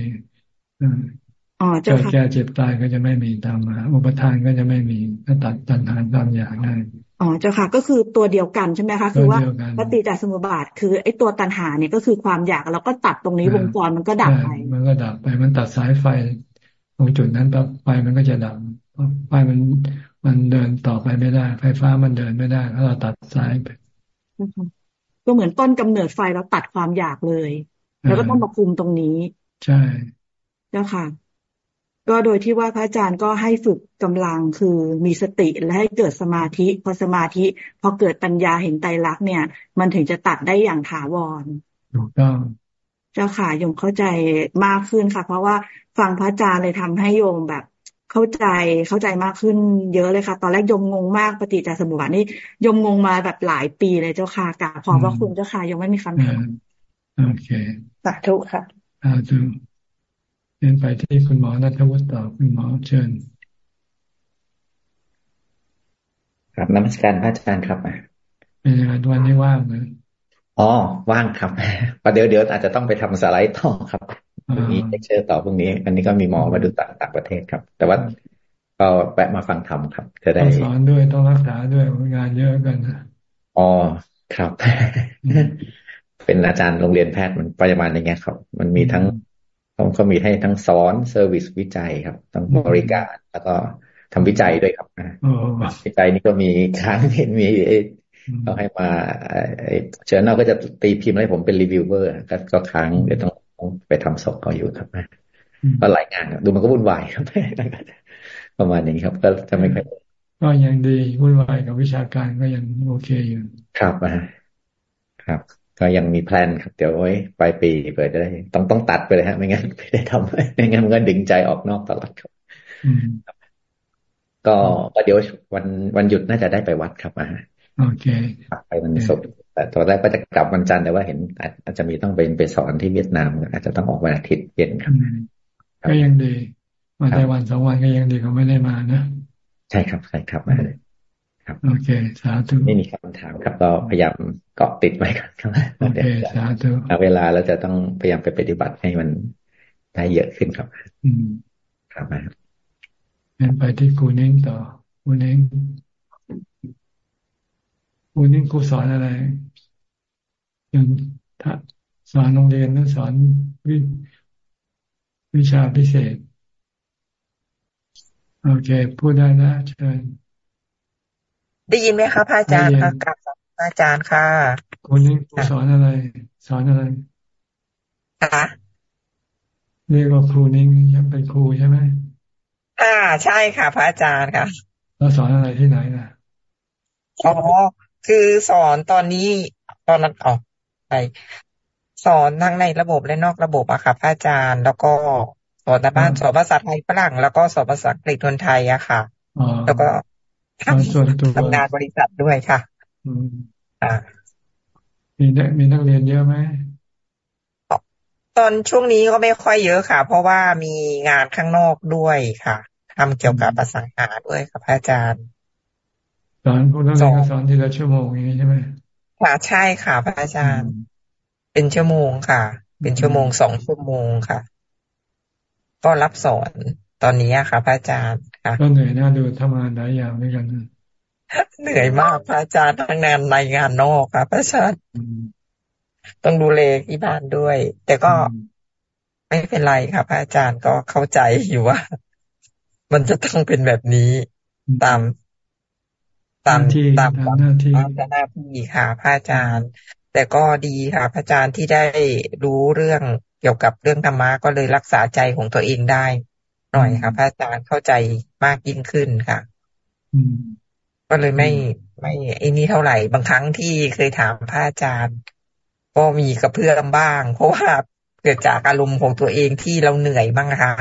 เกิดแก่เจ็บตายก็จะไม่มีตามมา อุปทานก็จะไม่มีถ้าตัดตัณหาตามอย่างได้
อ๋อเจ้าค่ะ ก็คือตัวเดียวกันใช่ไหมคะคือว่าปฏิจจสมุปบาท คือไอ้ตัวตัณหาเนี่ยก็คือความอยากแล้วก็ตัดตรงนี้วงจรมันก็ดับไป
มันก็ดับไปมันตัดสายไฟตรงจุดนั้นปั๊บไฟมันก็จะดับไฟมันมันเดินต่อไปไม่ได้ ไฟฟ้ามันเดินไม่ได้ถ้าเราตัดสายไป
ก็เหมือนต้นกำเนิดไฟเราตัดความอยากเลย แล้วก็ต้องมาคุมตรงนี้
ใช่
เจ้าค่ะ ก็โดยที่ว่าพระอาจารย์ก็ให้ฝึกกำลังคือมีสติและให้เกิดสมาธิ พอสมาธิพอเกิดปัญญาเห็นไตรลักษณ์เนี่ย มันถึงจะตัดได้อย่างถาวร
ถูกต้อง
เจ้าค่ะโยมเข้าใจมากขึ้นค่ะ เพราะว่าฟังพระอาจารย์เลยทำให้โยมแบบเข้าใจเข้าใจมากขึ้นเยอะเลยค่ะ ตอนแรกยมงงมากปฏิจจสมุปบาทนี่ยมงงมาแบบหลายปีเลยเจ้าค่ะกาพอว่าคุณเจ้าค่ะยังไม่มีคำถาม
โอเค
สาธุค่ะ
สาธุ เดินไปที่คุณหมอนัทวุฒิต่อคุณหมอเชิญ
ครับนักการพระอาจารย์ครับ
เป็นยังไงวันนี้ว่างเลย
อ๋อว่างครับประเดี๋ยวเดี๋ยวอาจจะต้องไปทำสไลด์ต่อครับพรุ่งนี้เชื่อต่อพรุ่งนี้ อันนี้ก็มีหมอมาดูต่างต่างประเทศครับ แต่ว่าก็แวะมาฟังธรรมครับ จะได้
สอนด้วยต้องรักษาด้วยงานเยอะกันนะ
อ๋อครับ เป็นอาจารย์โรงเรียนแพทย์มันประมาณอย่างเงี้ยครับ มันมีทั้ง ต้องเขามีให้ทั้งสอน service วิจัยครับต้องบริการ แล้วก็ทำวิจัยด้วยครับวิจัยนี่ก็มีค้างเห็นมีเขาให้มาเชิญเราก็จะตีพิมพ์ให้ผมเป็นรีวิวเวอร์ก็ค้างเดี๋ยวต้องไปทำศพเขาอยู่ครับก็หลายงานดูมันก็วุ่นวายครับประมาณนี้ครับ ก็จะไม่ค่อย
ก็ยังดีวุ่นวายกับวิชาการก็ยังโอเคอยู่
ครับนะครับ ก็ยังมีแพลนครับ เดี๋ยวไว้ปลายปีเปิดได้ ต้องต้องตัดไปเลยฮะ ไม่งั้นไม่ได้ทำไม่งั้นมันก็ดึงใจออกนอกตลอดครับก็เดี๋ยววันวันหยุดน่าจะได้ไปวัดครับอ่า
โอเค
ไปวันศุกร์แต่ตอนแรกก็จะกลับวันจันทร์แต่ว่าเห็น อาจจะมีต้องไปไปสอนที่เวียดนาม อาจจะต้องออกวันอาทิตย์เย็นครับ
ก็ยังดี มาได้วันสองวันก็ยังดีเขาไม่ได้มานะ
ใช่ครับใช่ครับมาเลย
ครับโอเค สาธุ
ไม่มีคำถามครับก็พยายาม เกาะติดไว้กันครับ
โอเคสาธุ
เวลาแล้วจะต้องพยายามไปปฏิบัติให้มันได้เยอะขึ้นครับ อืมครับมา
เป็นไปที่กูเน่งต่อกูเน่งกูเน่งครูสอนอะไรยังสอนโรงเรียนหรือสอนวิวิชาพิเศษ โอเค พูดได้นะเชิญ
ได้ยินไหมคะพระอาจารย์ค่ะกับพระ อาจารย์ค่ะ
คนนี้ครูสอนอะไร สอนอะไร
คะ
เรียกว่าครูนิ่งยังเป็นครูใช่ไหม
อ่าใช่ค่ะ พระอาจารย์ค่ะ
แล้วสอนอะไรที่ไหนนะ
อ๋อคือสอนตอนนี้ตอนนั้นออกไปสอนทั้งในระบบและนอกระบบอะค่ะพระอาจารย์ แล้วก็สอนในบ้านสอนภาษาไทยฝรั่งแล้วก็สอนภาษาอังกฤษคนไทยอะค่ะ แล้วก็ทำงานบริษัทด้วยค่ะ
อ่า มีมีนักเรียนเยอะไหม
ตอนช่วงนี้ก็ไม่ค่อยเยอะค่ะ เพราะว่ามีงานข้างนอกด้วยค่ะทำเกี่ยวกับภาษาหาด้วยค่ะพระอาจารย์
สอนพวกนักเรียนสอนทีละชั่วโมงอย่างนี้ใช่ไหม
ค่ะใช่ค่ะพระอาจารย์ เป็นชั่วโมงค่ะ เป็นชั่วโมงสองชั่วโมงค่ะก็รับสอนตอนนี้ค่ะพระอาจารย์ค่ะ
ก็เหนื่อยน่าดูทำงานหลายอย่างด้วยกัน
เหนื่อยมากพระอาจารย์ทั้งงานในงานนอกค่ะพระอาจารย์ต้องดูเลที่บ้านด้วย แต่ก็ไม่เป็นไรค่ะพระอาจารย์ก็เข้าใจอยู่ว่า มันจะต้องเป็นแบบนี้ตามตามตามหน้าที่หน้าที่ค่ะพระอาจารย์ แต่ก็ดีค่ะพระอาจารย์ที่ได้รู้เรื่องเกี่ยวกับเรื่องธรรมะก็เลยรักษาใจของตัวเองได้ หน่อยค่ะพระอาจารย์เข้าใจมากยิ่งขึ้นค่ะ ก็เลยไม่ไม่ไอ้นี่เท่าไหร่ บางครั้งที่เคยถามพระอาจารย์ ก็มีกับเพื่อนบ้าง เพราะว่าเกิดจากอารมณ์ของตัวเองที่เราเหนื่อยบ้างนะคะ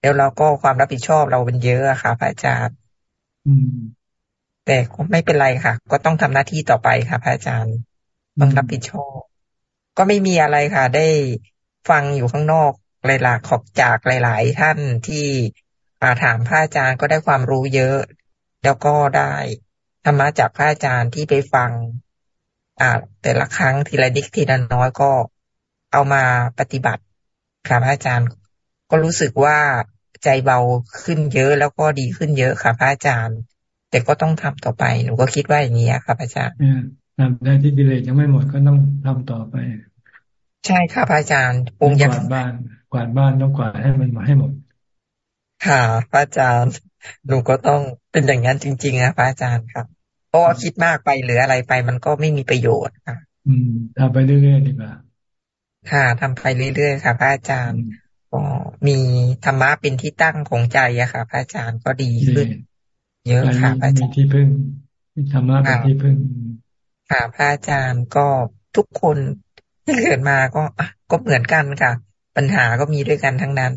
แล้วเราก็ความรับผิดชอบเราเป็นเยอะค่ะ พระอาจารย์แต่ก็ไม่เป็นไรค่ะ ก็ต้องทำหน้าที่ต่อไปค่ะ พระอาจารย์ต้องรับผิดชอบ ก็ไม่มีอะไรค่ะ ได้ฟังอยู่ข้างนอกหลายๆขอบจากหลาย ๆ ท่านที่ถามพระอาจารย์ก็ได้ความรู้เยอะ แล้วก็ได้ ธรรมะจากพระอาจารย์ที่ไปฟัง อ่า แต่ละครั้งทีละนิดทีละน้อยก็เอามาปฏิบัติค่ะพระอาจารย์ ก็รู้สึกว่าใจเบาขึ้นเยอะแล้วก็ดีขึ้นเยอะค่ะพระอาจารย์ แต่ก็ต้องทำต่อไปหนูก็คิดว่าอย่างนี้ครับอาจารย์
ทำได้ที่กิเลสยังไม่หมดก็ต้องทำต่อไป
ใช่ค่ะพระอาจารย์
ปงยังกวาดบ้านกวาดบ้านต้องกวาดให้มันมาให้หมด
ค่ะพระอาจารย์ หนูก็ต้องเป็นอย่างนั้นจริง ๆ นะพระอาจารย์ครับ เพราะว่าคิดมากไปหรืออะไรไป มันก็ไม่มีประโยชน์ค่ะ
อืมทำไปเรื่อยๆดีกว่า
ค่ะทำไปเรื่อยๆค่ะ พระอาจารย์ก็มีธรรมะเป็นที่ตั้งของใจอะค่ะ พระอาจารย์ก็ดีขึ้น เยอะค่ะพระอาจารย์
ที่พึ่งธรรมะเป็นที่พึ่ง
ค่ะพระอาจารย์ก็ทุกคนที่เกิดมาก็ก็เหมือนกันค่ะ ปัญหาก็มีด้วยกันทั้งนั้น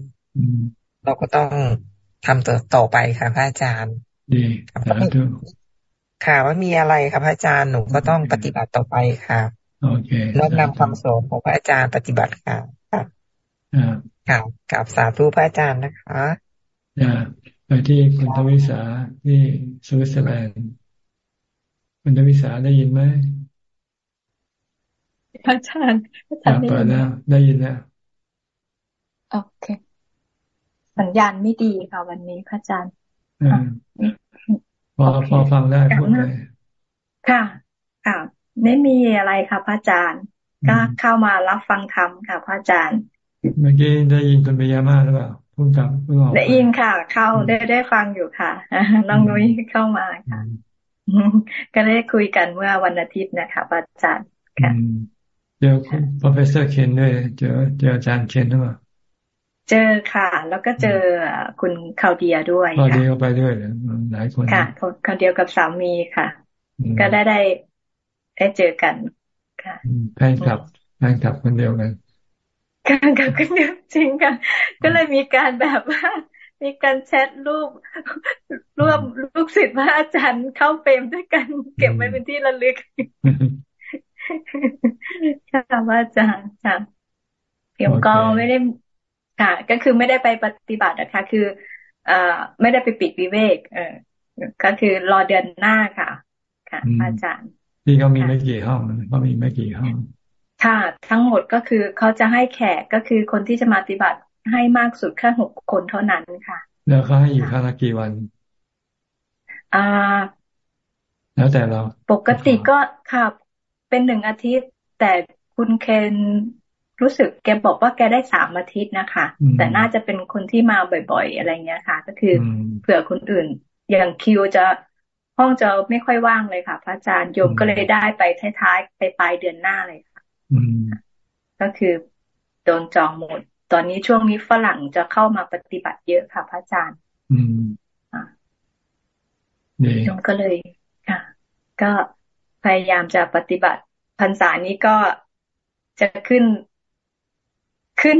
เราก็ต้อง ทำต่อต่อไปค่ะพระอาจารย์
ดีสาธุ
ค่ะว่ามีอะไรครับพระอาจารย์หนูก็ต้องปฏิบัติต่อไปค่ะ
โอเค
น้อมนำคำสอนของพระอาจารย์ปฏิบัติค่ะค่ะค่ะกับสาธุพระอาจารย์นะคะ
ไปที่คุณทวิสาที่สวิตเซอร์แลนด์คุณทวิสาได้ยินไหม
พระอาจารย์พระอาจารย์
เปิดแล้วได้ยินแล้ว
โอเค สัญญาณไม่ดีค่ะวันนี้พระอาจารย์
พอพอฟังได้พูดเลย
ค่ะ ค่ะ ไม่มีอะไรค่ะพระอาจารย์ ก็เข้ามารับฟังธรรมค่ะพระอาจารย์
เมื่อกี้ได้ยินคุณปิยามาหรือเปล่าพูดกับพูดออก
ได้ยินค่ะ เข้าได้ได้ฟังอยู่ค่ะน้องนุ้ยเข้ามาค่ะ ก็ได้คุยกันเมื่อวันอาทิตย์นะคะพระอาจารย์ค่ะ
เจอคุณ professor เคนด้วยเจอเจออาจารย์เคนหรือเปล่า
เจอค่ะ แล้วก็เจอคุณคาวเดียด้วย
คาวเดียไปด้วยหลายคน
ค่ะคาวเดียกับสามีค่ะ ก็ได้ได้ได้เจอกันค่ะ
แฟนคลับแฟนคลับคนเดียวกัน
การกับคนเดียวจริงค่ะ ก็เลยมีการแบบว่ามีการแชทรูปรวมลูกศิษย์พระอาจารย์เข้าเฟรมด้วยกัน เก็บไว้เป็นที่ระลึกค่ะพระอาจารย์ค่ะเดี๋ยวก็ไม่ได้ ค่ะ ก็คือไม่ได้ไปปฏิบัตินะคะ คือเอ่อไม่ได้ไปปิดวิเวก เออก็คือรอเดือนหน้าค่ะ ค่ะ อาจารย์
ที่เขามีไม่กี่ห้องเขามีไม่กี่ห้อง
ค่ะ ทั้งหมดก็คือเขาจะให้แขกก็คือคนที่จะมาปฏิบัติให้มากสุดแค่หกคนเท่านั้นค่ะ
แล้วเขาให้อยู่ค่าละกี่วัน
อ่า
แล้วแต่เรา
ปกติก็ค่ะเป็นหนึ่งอาทิตย์แต่คุณเคน รู้สึกแกบอกว่าแกได้สามอาทิตย์นะคะ แต่น่าจะเป็นคนที่มาบ่อยๆ อะไรเงี้ยค่ะ ก็คือเผื่อคนอื่น อย่างคิวจะห้องจะไม่ค่อยว่างเลยค่ะ พระอาจารย์โยมก็เลยได้ไปท้ายๆไปปลายเดือนหน้าเลยค่ะก็คือโดนจองหมด ตอนนี้ช่วงนี้ฝรั่งจะเข้ามาปฏิบัติเยอะค่ะ พระอาจารย์ อืมโยมก็เลยค่ะ ก็พยายามจะปฏิบัติพรรษานี้ก็จะขึ้น ขึ้น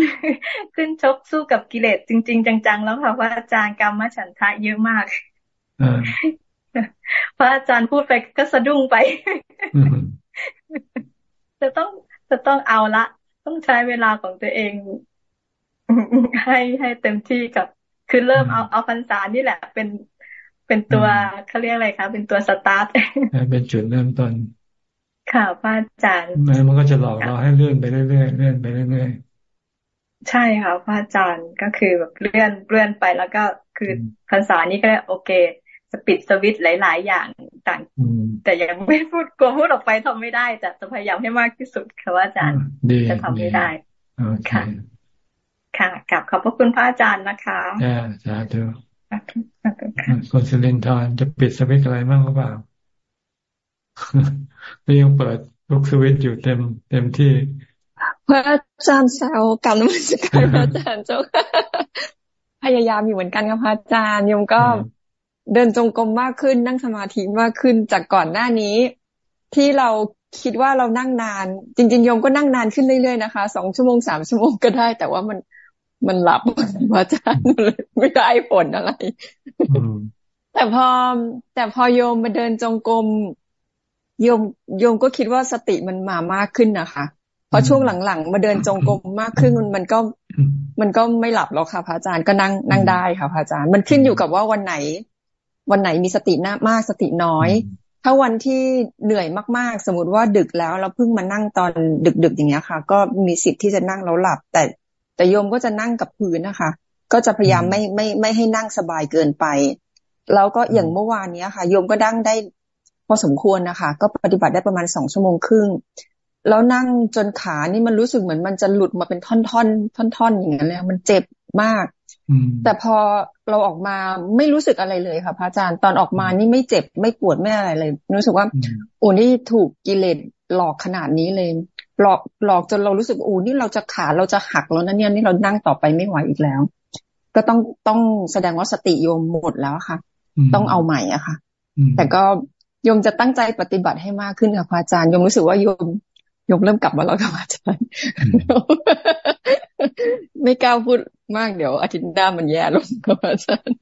ขึ้นชกสู้กับกิเลสจริง ๆ จัง ๆ แล้วค่ะว่าอาจารย์กรรมฉันทะเยอะมากพระอาจารย์พูดไปก็สะดุ้งไปจะต้องจะต้องเอาละ ต้องใช้เวลาของตัวเอง ให้ให้เต็มที่กับ คือเริ่มเอาเอาพรรษานี่แหละ เป็นเป็นตัวเขาเรียกอะไรคะเป็นตัวสตาร์ท
เป็นจุดเริ่มต้น
ค่ะพระอาจารย์
มันก็จะหลอกเราให้เลื่อนไปเรื่อยๆเลื่อนไปเรื่อย
ใช่ค่ะพระอาจารย์ก็คือแบบเลื่อนเลื่อนไปแล้วก็คือภาษานี้ก็โอเคสปิดสวิตหลาย ๆ อย่างต่าง แต่ยังไม่พูดกลัวพูดออกไปทำไม่ได้ แต่จะพยายามให้มากที่สุดค่ะอาจารย์จะทำไม่ได้ค่ะ ค่ะกลับขอบพระคุณพระอาจารย์นะคะ
อ่าสาธุคนสิรินทร์จะปิดสวิตอะไรบ้างหรือเปล่าหรือยังเปิดทุกสวิตอยู่เต็มเต็มที่
พระอาจารย์แซวกรรมนมัสการพระอาจารย์เจ้าค่ะพยายามอยู่เหมือนกันกับพระอาจารย์โยมก็เดินจงกรมมากขึ้นนั่งสมาธิมากขึ้นจากก่อนหน้านี้ ที่เราคิดว่าเรานั่งนาน จริงๆโยมก็นั่งนานขึ้นเรื่อยๆนะคะสองชั่วโมงสามชั่วโมงก็ได้ แต่ว่ามันมันหลับพระอาจารย์ไม่ได้ผลอะไรแต่พอแต่พอโยมมาเดินจงกรมโยมโยมก็คิดว่าสติมันมามากขึ้นนะคะ พอช่วงหลังๆ มาเดินจงกรมมากขึ้นมันมันก็มันก็ไม่หลับแล้วค่ะพระอาจารย์ก็นั่งนั่งได้ค่ะพระอาจารย์ มันขึ้นอยู่กับว่าวันไหน วันไหนมีสติหน้ามากสติน้อย ถ้าวันที่เหนื่อยมากๆ สมมติว่าดึกแล้วเราเพิ่งมานั่งตอนดึกๆอย่างเงี้ยค่ะ ก็มีสิทธิ์ที่จะนั่งแล้วหลับ แต่แต่โยมก็จะนั่งกับพื้นนะคะ ก็จะพยายามไม่ไม่ไม่ให้นั่งสบายเกินไป แล้วก็อย่างเมื่อวานนี้ค่ะ โยมก็นั่งได้พอสมควรนะคะ ก็ปฏิบัติได้ประมาณสองชั่วโมงครึ่ง แล้วนั่งจนขานี่มันรู้สึกเหมือนมันจะหลุดมาเป็นท่อนๆท่อนๆอย่างนั้นเลยมันเจ็บมาก แต่พอเราออกมาไม่รู้สึกอะไรเลยค่ะพระอาจารย์ตอนออกมานี่ไม่เจ็บไม่ปวดไม่อะไรเลย รู้สึกว่าโอ้นี่ถูกกิเลสหลอกขนาดนี้เลย หลอกหลอกจนเรารู้สึกโอ้นี่เราจะขาเราจะหักแล้วนะเนี่ยนี่เรานั่งต่อไปไม่ไหวอีกแล้ว ก็ต้องต้องแสดงว่าสติโยมหมดแล้วค่ะ ต้องเอาใหม่อะค่ะ แต่ก็โยมจะตั้งใจปฏิบัติให้มากขึ้นค่ะพระอาจารย์โยมรู้สึกว่าโยม ยมเริ่มกลับมาแล้วค่ะอาจารย์
ไม่กล้าพูดมากเดี๋ยวอาทิตย์หน้ามันแย่ลงครับอาจารย์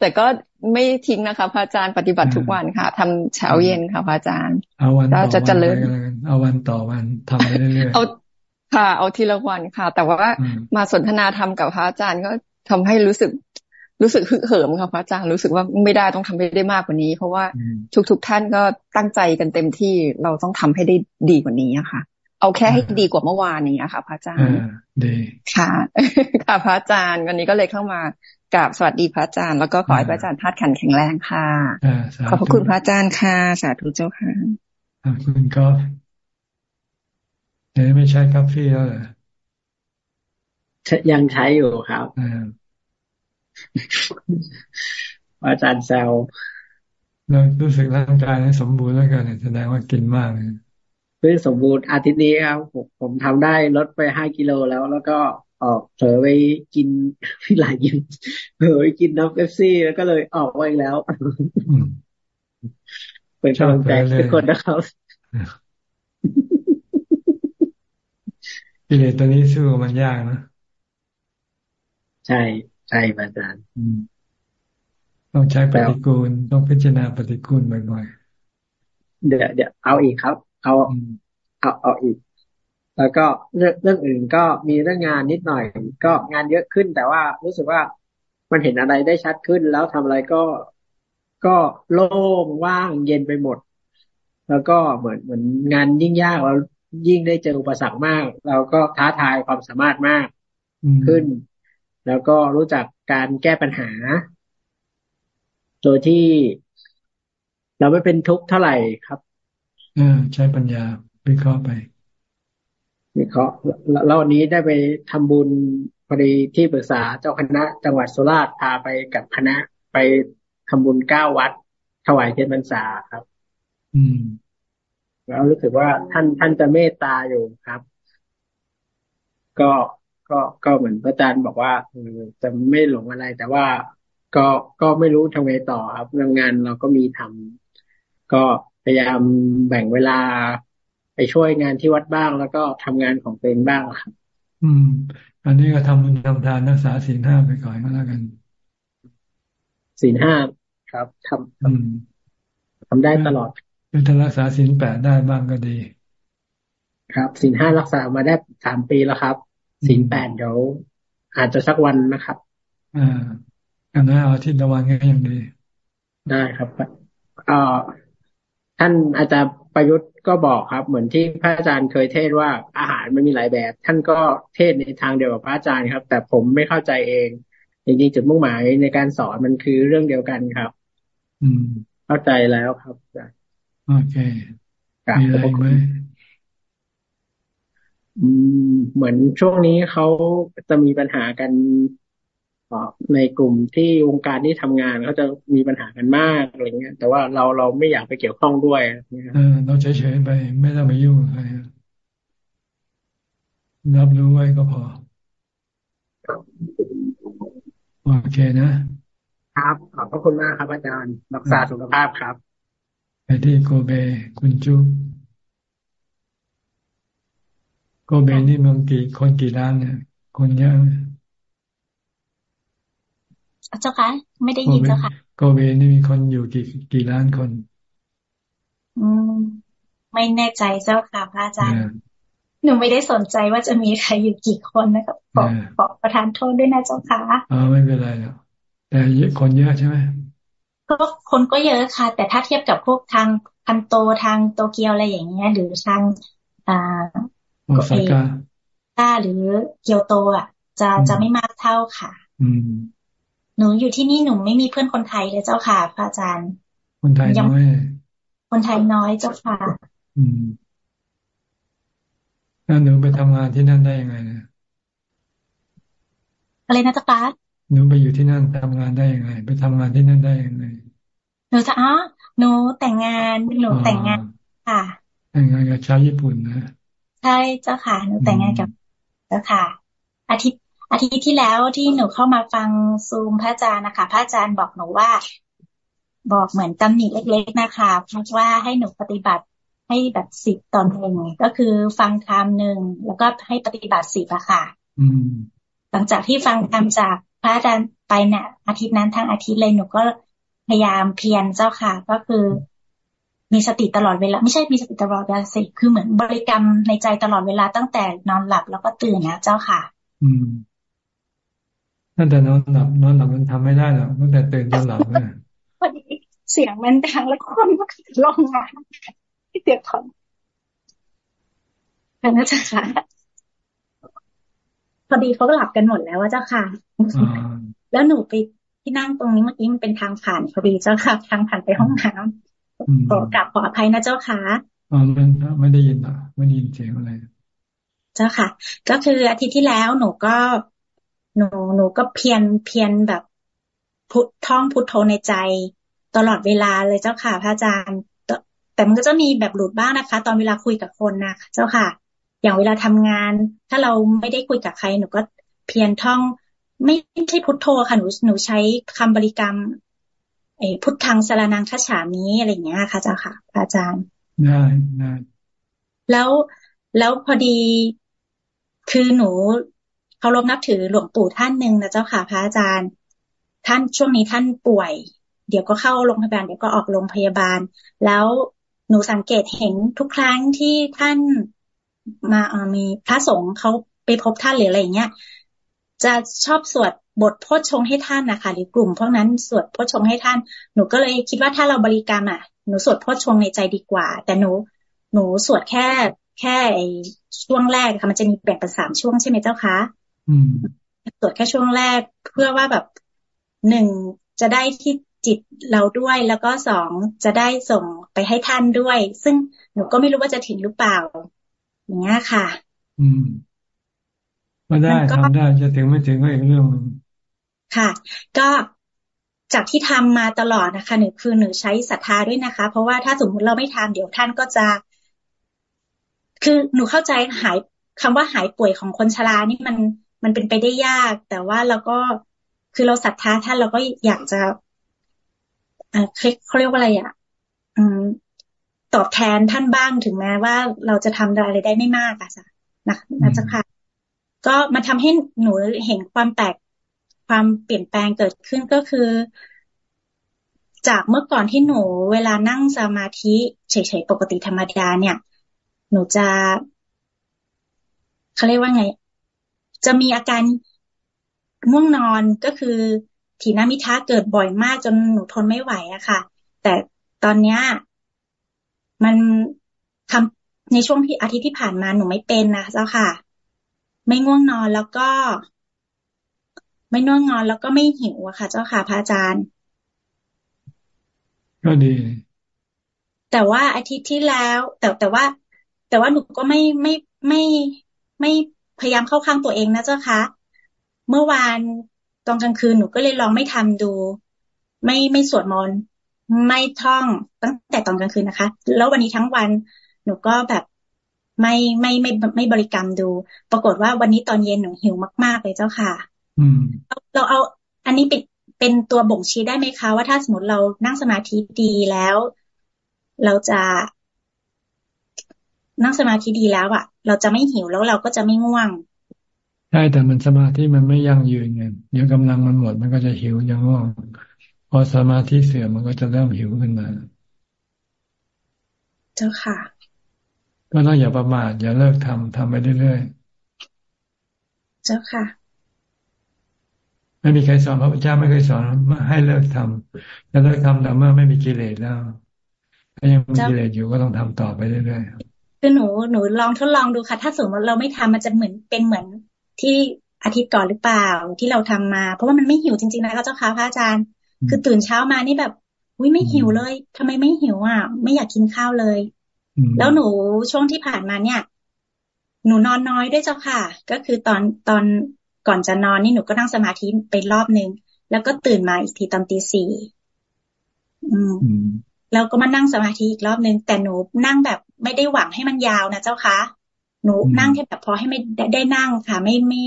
แต่ก็ไม่ทิ้งนะคะพระอาจารย์ปฏิบัติทุกวันค่ะทำเช้าเย็นค่ะพระอาจารย์
เอาวันต่อ
วัน
เอาวันต่อวันทำไปเรื่อยๆ
เอาค่ะ เอาทีละวันค่ะ แต่ว่ามาสนทนาธรรมกับพระอาจารย์ก็ทำให้รู้สึก รู้สึกหึกเหิมค่ะพระอาจารย์รู้สึกว่าไม่ได้ต้องทำให้ได้มากกว่านี้ เพราะว่าทุกทุกท่านก็ตั้งใจกันเต็มที่เราต้องทำให้ได้ดีกว่านี้ค่ะ เอาแค่ให้ดีกว่าเมื่อวานนี้ค่ะพระอาจารย์
ดี
ค่ะค่ะพระอาจารย์วันนี้ก็เลยเข้ามากราบสวัสดีพระอาจารย์แล้วก็ขอให้พระอาจารย์ธาตุขันแข็งแรงค่ะขอบพระคุณพระอาจารย์ค่ะสาธุเจ้าค่ะ
คุณก็เดี๋ยวไม่ใช้กาแฟแล้วเหรอ
ยังใช้อยู่ครับ อาจารย์แซว
เรารู้สึกร่างกายนี้สมบูรณ์แล้วกันแสดงว่ากินมากเลย
เพื่อสมบูรณ์อาทิตย์นี้ครับผมผมทำได้ลดไปห้ากิโลแล้ว แล้วก็ออกเผลอไปกินพี่หลายยินเผลอไปกินน้ำเอฟซี่แล้วก็เลยออกไปแล้วเป็นกำลังใจทุกคนนะครับ
กิเลสตัวนี้สู้มันยากนะ
ใช่ ใช่อาจารย์
ต้องใช้ปฏิกูลต้องพิจารณาปฏิกูลบ่อย
ๆเดี๋ยวเดี๋ยวเอาอีกครับ เอาเอาเอาอีก แล้วก็เรื่องเรื่องอื่นก็มีเรื่องงานนิดหน่อย ก็งานเยอะขึ้น แต่ว่ารู้สึกว่ามันเห็นอะไรได้ชัดขึ้น แล้วทำอะไรก็ก็โล่งว่างเย็นไปหมด แล้วก็เหมือนเหมือนงานยิ่งยากเรายิ่งได้เจออุปสรรคมาก เราก็ท้าทายความสามารถมากขึ้น แล้วก็รู้จักการแก้ปัญหา โดยที่เราไม่เป็นทุกข์เท่าไหร่ครับ
เออใช้ปัญญาวิเคราะห์ไป
วิเคราะห์แล้ววันนี้ได้ไปทำบุญพอดีที่ปรึกษาเจ้าคณะ จังหวัดสุราษฎร์พาไปกับคณะไปทำบุญเก้าวัด ถวายเทียนพรรษาครับ
อืม
แล้วรู้สึกว่าท่านท่านจะเมตตาอยู่ครับ ก็ ก็ก็เหมือนพระอาจารย์บอกว่าจะไม่หลงอะไร แต่ว่าก็ก็ไม่รู้ทำไงต่อครับเรื่องงานเราก็มีทำก็พยายามแบ่งเวลาไปช่วยงานที่วัดบ้าง แล้วก็ทำงานของตัวเองบ้างครับ
อืม อันนี้ก็ทำบุญทำทานรักษาศีลห้าไปก่อนก็แล้วกัน
ศีลห้าครับทำทำทำได้ตลอด
เป็นถ้ารักษาศีลแปดได้บ้างก็ดี
ครับศีลห้ารักษามาได้สามปีแล้วครับ สินแปดเดี๋ยวอาจจะสักวันนะครับ
อ่าอันนั้นเอาที่ละวันก็ยังดี
ได้ครับอ่าท่านอาจารย์ประยุทธ์ก็บอกครับ เหมือนที่พระอาจารย์เคยเทศว่าอาหารมันมีหลายแบบ ท่านก็เทศในทางเดียวกับพระอาจารย์ครับ แต่ผมไม่เข้าใจเองจริงๆจุดมุ่งหมายในการสอนมันคือเรื่องเดียวกันครับ
อืม
เข้าใจแล้วครับ
โอเคมีอะไรไหม
เหมือนช่วงนี้เขาจะมีปัญหากันในกลุ่มที่วงการที่ทำงานเขาจะมีปัญหากันมากอะไรเงี้ยแต่ว่าเราเราไม่อยากไปเกี่ยวข้องด้วย
เออเราเฉยๆไปไม่ต้องไปยุ่งใครรับรู้ไว้ก็พอโอเคนะ
ครับขอบพระคุณมากครับอาจารย์รักษาสุขภาพครับ
ไปที่โกเบคุณจุ๊บ โกเบนี่เมืองกี่คนกี่ล้านเนี่ย คนเยอะ
เจ้าคะไม่ได้ยินเจ้าค่ะ
โกเบนี่มีคนอยู่กี่กี่ล้านคน
อืมไม่แน่ใจเจ้าค่ะพระอาจารย์หนูไม่ได้สนใจว่าจะมีใครอยู่กี่คนนะครับขอขอประทานโทษด้วยนะเจ้าค่ะ
อ๋อไม่เป็นไรหรอกแต่คนเยอะใช่ไหม
ก็คนก็เยอะค่ะ แต่ถ้าเทียบกับพวกทางคันโตทางโตเกียวอะไรอย่างเงี้ย หรือทางอ่า
โอซาก้า
ก้าหรือเกียวโตอะ จะจะไม่มากเท่าค่ะ
อืม
หนูอยู่ที่นี่หนูไม่มีเพื่อนคนไทยเลยเจ้าค่ะพระอาจารย์
คนไทยน้อย
คนไทยน้อยเจ้าค่ะ
อืมแล้วหนูไปทำงานที่นั่นได้ยังไงเนี่ย
อะไรนะเจ้าค่ะ
หนูไปอยู่ที่นั่นทำงานได้ยังไง ไปทำงานที่นั่นได้ยังไง
หนูจะอ๋อหนูแต่งงานหนูแต่งงานค่ะ
แต่งงานกับชาวญี่ปุ่นนะ
ใช่เจ้าค่ะหนูแต่งงานกับเจ้าค่ะ อาทิตย์อาทิตย์ที่แล้วที่หนูเข้ามาฟังซูมพระอาจารย์นะคะ พระอาจารย์บอกหนูว่า บอกเหมือนตำหนิเล็ก ๆนะคะว่าให้หนูปฏิบัติให้แบบสิบตอนหนึ่งก็คือฟังธรรมหนึ่งแล้วก็ให้ปฏิบัติสิบอะค่ะ
อืม
หลังจากที่ฟังธรรมจากพระอาจารย์ไปเนี่ยอาทิตย์นั้นทั้งอาทิตย์เลยหนูก็พยายามเพียรเจ้าค่ะ ก็คือ มีสติตลอดเวลา ไม่ใช่มีสติตลอดเวลาสิคือเหมือนบริกรรมในใจตลอดเวลาตั้งแต่นอนหลับแล้วก็ตื่นนะเจ้าค่ะ
อืมตั้งแต่นอนหลับนอนหลับมันทำไม่ได้หรอกตั้งแต่ตื่นจนหลับเนี่ย
พอดีเสียงมันดังแล้วคนก็ลงมาที่เตียงคอนพระเจ้าค่ะพอดีเขาก็หลับกันหมดแล้วว่าเจ้าค่ะ แล้วหนูไปที่นั่งตรงนี้เมื่อกี้มันเป็นทางผ่านพอดีเจ้าค่ะ ทางผ่านไปห้องน้ำ ขอกลับขออภัยนะเจ้าค่ะ
อ๋อไม่ไม่ได้ยินอะไม่ได้ยินเสียงอะไร
เจ้าค่ะ ก็คืออาทิตย์ที่แล้วหนูก็ หนูหนูก็เพียนเพียนแบบพุทท่องพุทโธในใจ ตลอดเวลาเลยเจ้าค่ะ พระอาจารย์ แต่มันก็จะมีแบบหลุดบ้างนะคะ ตอนเวลาคุยกับคนนะเจ้าค่ะ อย่างเวลาทำงาน ถ้าเราไม่ได้คุยกับใครหนูก็เพียนท่อง ไม่ใช่พุทโธค่ะหนูหนูใช้คำบริกรรม เอพุทธังสารนังคัจฉามีอะไรอย่างเงี้ยค่ะเจ้าค่ะพระอาจารย์
ได้ได้
แล้วแล้วพอดีคือหนูเคารพนับถือหลวงปู่ท่านหนึ่งนะเจ้าค่ะ พระอาจารย์ ท่านช่วงนี้ท่านป่วย เดี๋ยวก็เข้าโรงพยาบาลเดี๋ยวก็ออกโรงพยาบาล แล้วหนูสังเกตเห็นทุกครั้งที่ท่านมาเอมีพระสงฆ์เขาไปพบท่านหรืออะไรอย่างเงี้ยจะชอบสวด บทโพชฌงให้ท่านนะคะหรือกลุ่มพวกนั้นสวดโพชฌงให้ท่าน หนูก็เลยคิดว่าถ้าเราบริกรรมอะหนูสวดโพชฌงในใจดีกว่า แต่หนูหนูสวดแค่แค่ช่วงแรกค่ะมันจะมีแบ่งเป็นสามช่วงใช่ไหมเจ้าคะสวดแค่ช่วงแรกเพื่อว่าแบบหนึ่งจะได้ที่จิตเราด้วยแล้วก็สองจะได้ส่งไปให้ท่านด้วย ซึ่งหนูก็ไม่รู้ว่าจะถึงหรือเปล่า อย่างเงี้ยค่ะ
อืมก็ได้ทำได้จะถึงไม่ถึงก็อีกเรื่องนึง
ค่ะ ก็จากที่ทำมาตลอดนะคะหนูคือหนูใช้ศรัทธาด้วยนะคะ เพราะว่าถ้าสมมติเราไม่ทำเดี๋ยวท่านก็จะ คือหนูเข้าใจหายคำว่าหายป่วยของคนชรานี่มันมันเป็นไปได้ยาก แต่ว่าเราก็คือเราศรัทธาท่านเราก็อยากจะเออเขาเรียกว่าอะไรอะ อืมตอบแทนท่านบ้างถึงแม้ว่าเราจะทำอะไรได้ไม่มากอะจ้ะนะนะจ๊ะค่ะ ก็มาทำให้หนูเห็นความแตก ความเปลี่ยนแปลงเกิดขึ้นก็คือ จากเมื่อก่อนที่หนูเวลานั่งสมาธิเฉยๆปกติธรรมดาเนี่ย หนูจะเขาเรียกว่าไง จะมีอาการง่วงนอนก็คือถีนามิทะเกิดบ่อยมากจนหนูทนไม่ไหวอะค่ะ แต่ตอนเนี้ยมันทำในช่วงที่อาทิตย์ที่ผ่านมาหนูไม่เป็นนะเจ้าค่ะ ไม่ง่วงนอนแล้วก็ ไม่น่วงนอนแล้วก็ไม่หิวอะค่ะ เจ้าค่ะพระอาจารย์
ก็ดี
แต่ว่าอาทิตย์ที่แล้ว แต่แต่ว่า แต่ว่าหนูก็ไม่ไม่ไม่ไม่พยายามเข้าข้างตัวเองนะเจ้าคะเมื่อวานตอนกลางคืนหนูก็เลยลองไม่ทำดู ไม่ไม่สวดมนต์ไม่ท่องตั้งแต่ตอนกลางคืนนะคะ แล้ววันนี้ทั้งวัน หนูก็แบบไม่ไม่ไม่ไม่บริกรรมดู ปรากฏว่าวันนี้ตอนเย็นหนูหิวมาก ๆ เลยเจ้าค่ะ
อืม
เราเอา อันนี้เป็นเป็นตัวบ่งชี้ได้ไหมคะ ว่าถ้าสมมติเรานั่งสมาธิดีแล้ว เราจะนั่งสมาธิดีแล้วอะเราจะไม่หิวแล้วเราก็จะไม่ง่วง
ใช่แต่มันสมาธิมันไม่ยั่งยืนไงเดี๋ยวกำลังมันหมดมันก็จะหิวยังง่วงพอสมาธิเสื่อมมันก็จะเริ่มหิวขึ้นมา
เจ้าค่ะ
ก็ต้องอย่าประมาทอย่าเลิกทำทำไปเรื่อย
ๆ เจ้าค่ะ
ไม่มีใครสอนพระพุทธเจ้าไม่เคยสอนให้เลิกทำจะเลิกทำแต่เมื่อไม่มีกิเลสแล้ว ถ้ายังมีกิเลสอยู่ก็ต้องทำต่อไปเรื่อย
ๆคือหนูหนูลองทดลองดูค่ะ ถ้าสมมติเราไม่ทำมันจะเหมือนเป็นเหมือนที่อาทิตย์ก่อนหรือเปล่าที่เราทำมา เพราะว่ามันไม่หิวจริงๆนะเจ้าค่ะพระอาจารย์ คือตื่นเช้ามานี่แบบอุ้ยไม่หิวเลยทำไมไม่หิวอะ ไม่อยากกินข้าวเลย แล้วหนูช่วงที่ผ่านมาเนี่ย หนูนอนน้อยด้วยเจ้าค่ะ ก็คือตอนตอน ก่อนจะนอนนี่หนูก็นั่งสมาธิไปรอบนึง แล้วก็ตื่นมาอีกทีตอนตีสี่อืมแล้วก็มานั่งสมาธิอีกรอบนึง แต่หนูนั่งแบบไม่ได้หวังให้มันยาวนะเจ้าค่ะหนูนั่งแค่แบบพอให้ไม่ได้นั่งค่ะ ไม่ไม่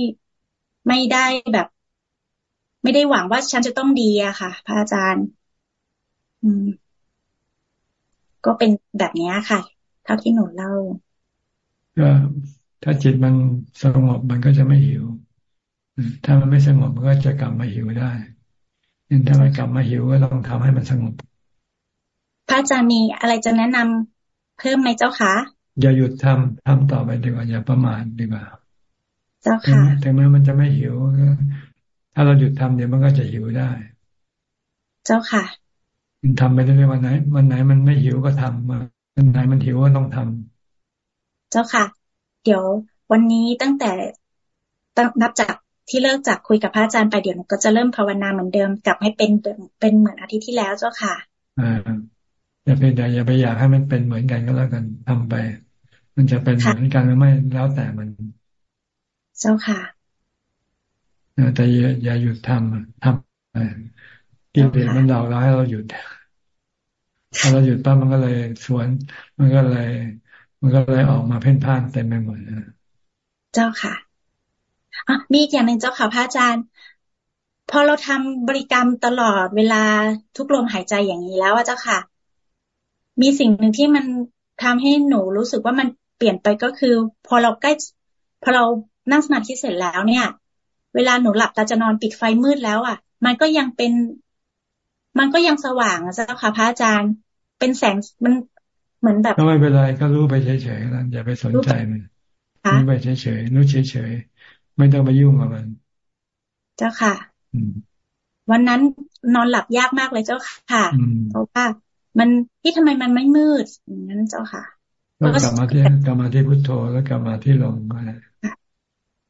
ไม่ได้แบบ ไม่ได้หวังว่าฉันจะต้องดีอะค่ะ พระอาจารย์ อืม ก็เป็นแบบนี้ค่ะ เท่าที่หนูเล่า
ก็ถ้าจิตมันสงบมันก็จะไม่หิว ถ้ามันไม่สงบมันก็จะกลับมาหิวได้ยังถ้ามันกลับมาหิวก็ต้องทำให้มันสงบ
พระอาจารย์มีอะไรจะแนะนำเพิ่มไหมเจ้าคะ
อย่าหยุดทำทำต่อไปดีกว่าอย่าประมาทดีกว่า
เจ้าค่ะ
ถึงแม้มันจะไม่หิวถ้าเราหยุดทำเดี๋ยวมันก็จะหิวได้
เจ้าค่ะ
มันทำไปเรื่อยๆวันไหน วันไหนมันไม่หิวก็ทำวันไหนมันหิวก็ต้องทำ
เจ้าค่ะ เดี๋ยววันนี้ตั้งแต่ตั้งนับจาก ที่เลิกจากคุยกับพระอาจารย์ไปเดี๋ยวหนูก็จะเริ่มภาวนาเหมือนเดิมกลับให้เป็นเป็นเหมือนอาทิตย์ที่แล้วเจ้าค่ะ
อ่าอย่าไปอย่าไปอยากให้มันเป็นเหมือนกันก็แล้วกันทำไป มันจะเป็นเหมือนกันหรือไม่แล้วแต่มัน
เจ้าค่ะ
แต่อย่าอย่าหยุดทำทำไปกินเลียมันหลอกเราให้เราหยุดถ้าเราหยุดปั๊บมันก็เลยสวน มันก็เลย มันก็เลยออกมาเพ่นพ่านเต็มไปหมด
เจ้าค่ะ มีอีกอย่างหนึ่งเจ้าค่ะพระอาจารย์ พอเราทำบริกรรมตลอดเวลาทุกลมหายใจอย่างนี้แล้วเจ้าค่ะ มีสิ่งหนึ่งที่มันทำให้หนูรู้สึกว่ามันเปลี่ยนไปก็คือ พอเราใกล้พอเรานั่งสมาธิเสร็จแล้วเนี่ย เวลาหนูหลับตาจะนอนปิดไฟมืดแล้วอะ มันก็ยังเป็น มันก็ยังสว่างเจ้าค่ะพระอาจารย์ เป็นแสงมันเหมือนแบบ
ก็ไม่เป็นไรก็รู้ไปเฉยๆนะอย่าไปสนใจมันรู้ไปเฉยๆรู้เฉยๆ ไม่ต้องไปยุ่งกับมัน
เจ้าค่ะวันนั้นนอนหลับยากมากเลยเจ้าค่ะเพราะว่ามันที่ทำไมมันไม่มืดอย่างนั้นเจ้าค่ะ
ก็กลับมาที่กลับมาที่พุทโธแล้วกลับมาที่ลมก็ได้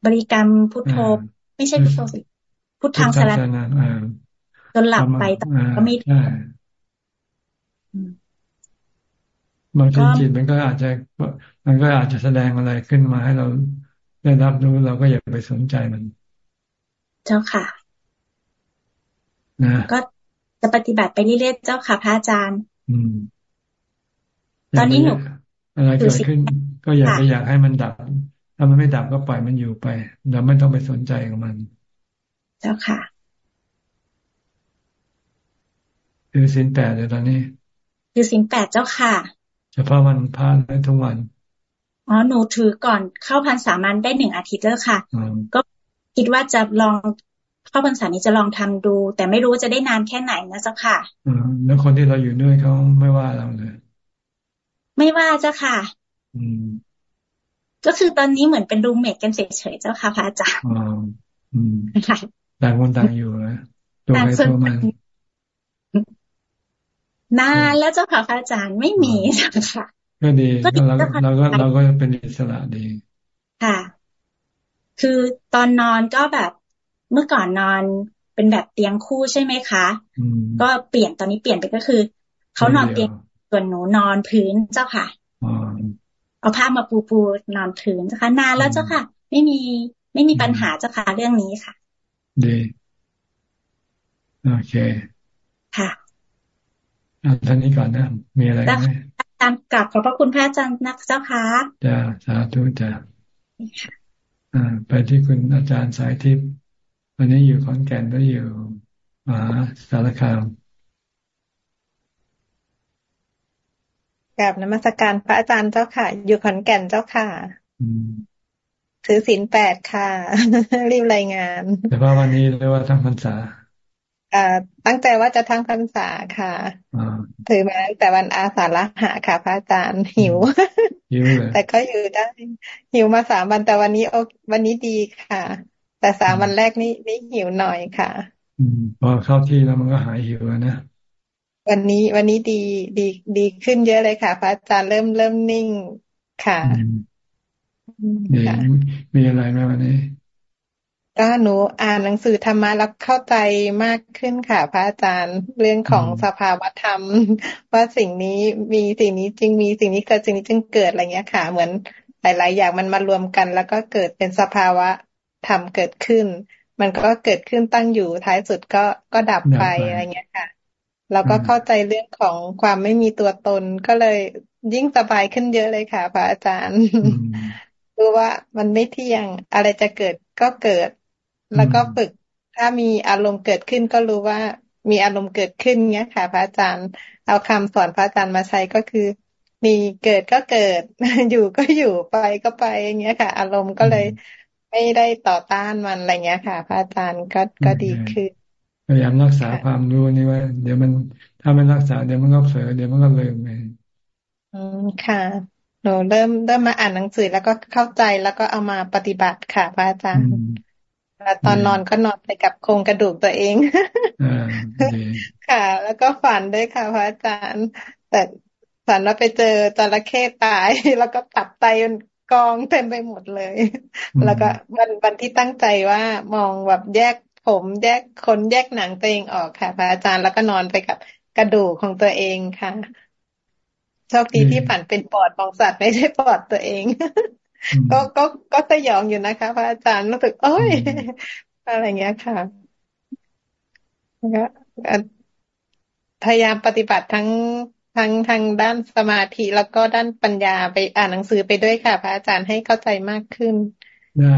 บริกรรมพุทโธ ไม่ใช่พุทโธสิพุทธังสลัดจนหลับไปแต่ก็ไม่ได้
บางทีจิตมันก็อาจจะมันก็อาจจะแสดงอะไรขึ้นมาให้เรา ได้รับรู้เราก็อย่าไปสนใจมัน
เจ้าค่ะ
นะ
ก็จะปฏิบัติไปเรื่อยๆเจ้าค่ะพระอาจารย์
อืม
ตอนนี้หนู
อะไรเกิดขึ้น ก็อยากไปอยากให้มันดับ ถ้ามันไม่ดับก็ปล่อยมันอยู่ไป เราไม่ต้องไปสนใจกับมัน
เจ้าค่ะ
คือสินแปดเลยตอนนี้
คือสินแปดเจ้าค่ะ
เฉพาะวันพระและทุกวัน
อ๋อหนูถือก่อนเข้าพันสามันได้หนึ่งอาทิตย์แล้วค่ะ ก็คิดว่าจะลองเข้าพรรษานี้จะลองทำดู แต่ไม่รู้จะได้นานแค่ไหนนะเจ้าค่ะ
อืมแล้วคนที่เราอยู่ด้วยเขาไม่ว่าเราเลย
ไม่ว่าเจ้าค่ะ
อืม
ก็คือตอนนี้เหมือนเป็นรูมเมทกันเฉยๆเจ้าค่ะพระอาจารย์
อ๋ออืมต่างคนต่างอยู่นะตัวใครตัวมัน
นานแล้วเจ้าค่ะพระอาจารย์ไม่มีเจ้าค่ะ
ก็ดีเราเราก็เราก็เป็นอิสระดี
ค่ะ คือตอนนอนก็แบบเมื่อก่อนนอนเป็นแบบเตียงคู่ใช่ไหมคะก็เปลี่ยนตอนนี้เปลี่ยนไปก็คือเขานอนเตียงส่วนหนูนอนพื้นเจ้าค่ะเอาผ้ามาปูปูนอนพื้นเจ้าค่ะนานแล้วเจ้าค่ะ ไม่มีไม่มีปัญหาเจ้าค่ะเรื่องนี้ค่ะ
ดีโอเค
ค่ะ
ท่านนี้ก่อนนะมีอะไรไหม
อาจารย์กลับขอบพระคุณพระอาจารย์นักเจ้าค่ะ
จ้าสาธุจ้าอ่าไปที่คุณอาจารย์สายทิพย์วันนี้อยู่ขอนแก่นก็อยู่มหาสารคาม
กราบนมัสการพระอาจารย์เจ้าค่ะ อยู่ขอนแก่นเจ้าค่ะถือศีลแปดค่ะ รีบรายงาน
แต่ว่าวันนี้เรียกว่าทั้งพรรษา
อ่า ตั้งใจว่าจะทั้งพรรษาค่ะถือมาตั้งแต่วันอาสาฬหะค่ะพระอาจารย์หิว
หิวเลย
แต่ก็อยู่ได้หิวมาสามวันแต่วันนี้โอวันนี้ดีค่ะ แต่สามวันแรกนี่นี่หิวหน่อยค่ะ
อืมพอเข้าที่แล้วมันก็หายหิวนะ
วันนี้วันนี้ดีดีดีขึ้นเยอะเลยค่ะ พระอาจารย์เริ่มเริ่มนิ่งค่ะ
มีมีอะไรไหมวันนี้
ก็หนูอ่านหนังสือธรรมะแล้วเข้าใจมากขึ้นค่ะ พระอาจารย์เรื่องของสภาวธรรม ว่าสิ่งนี้มีสิ่งนี้จึงมีสิ่งนี้เกิดสิ่งนี้จึงเกิดอะไรเงี้ยค่ะ เหมือนหลาย ๆ อย่างมันมารวมกัน แล้วก็เกิดเป็นสภาวะธรรมเกิดขึ้น มันก็เกิดขึ้นตั้งอยู่ท้ายสุดก็ก็ดับไปอะไรเงี้ยค่ะเราก็เข้าใจเรื่องของความไม่มีตัวตนก็เลยยิ่งสบายขึ้นเยอะเลยค่ะ พระอาจารย์รู้ว่ามันไม่เที่ยงอะไรจะเกิดก็เกิด แล้วก็ฝึกถ้ามีอารมณ์เกิดขึ้นก็รู้ว่ามีอารมณ์เกิดขึ้นเงี้ยค่ะ พระอาจารย์ เอาคำสอนพระอาจารย์มาใช้ก็คือ มีเกิดก็เกิด อยู่ก็อยู่ไปก็ไปอย่างเงี้ยค่ะ อารมณ์ก็เลยไปไม่ได้ต่อต้านมันอะไรเงี้ยค่ะ พระอาจารย์ก็ก็ดีขึ้น
พยายามรักษาความรู้นี่ว่า เดี๋ยวมันถ้ามันรักษาเดี๋ยวมันก็เผลอเดี๋ยวมันก็ลืมไป
อืมค่ะหนูเริ่มเริ่มมาอ่านหนังสือแล้วก็เข้าใจแล้วก็เอามาปฏิบัติค่ะ พระอาจารย์ แล้วตอนนอนก็นอนไปกับโครงกระดูกตัวเองค่ะ แล้วก็ฝันด้วยค่ะพระอาจารย์ แต่ฝันว่าไปเจอจระเข้ตาย แล้วก็ตับไตกองเต็มไปหมดเลย แล้วก็วันวันที่ตั้งใจว่ามองแบบแยกผมแยกคนแยกหนังตัวเองออกค่ะ พระอาจารย์แล้วก็นอนไปกับกระดูกของตัวเองค่ะโชคดีที่ฝันเป็นปอดของสัตว์ไม่ใช่ปอดตัวเอง ก็ก็ก็สยองอยู่นะคะพระอาจารย์รู้สึกโอ้ยอะไรเงี้ยค่ะก็พยายามปฏิบัติทั้งทั้งทางด้านสมาธิแล้วก็ด้านปัญญาไปอ่านหนังสือไปด้วยค่ะ พระอาจารย์ให้เข้าใจมากขึ้น
ได้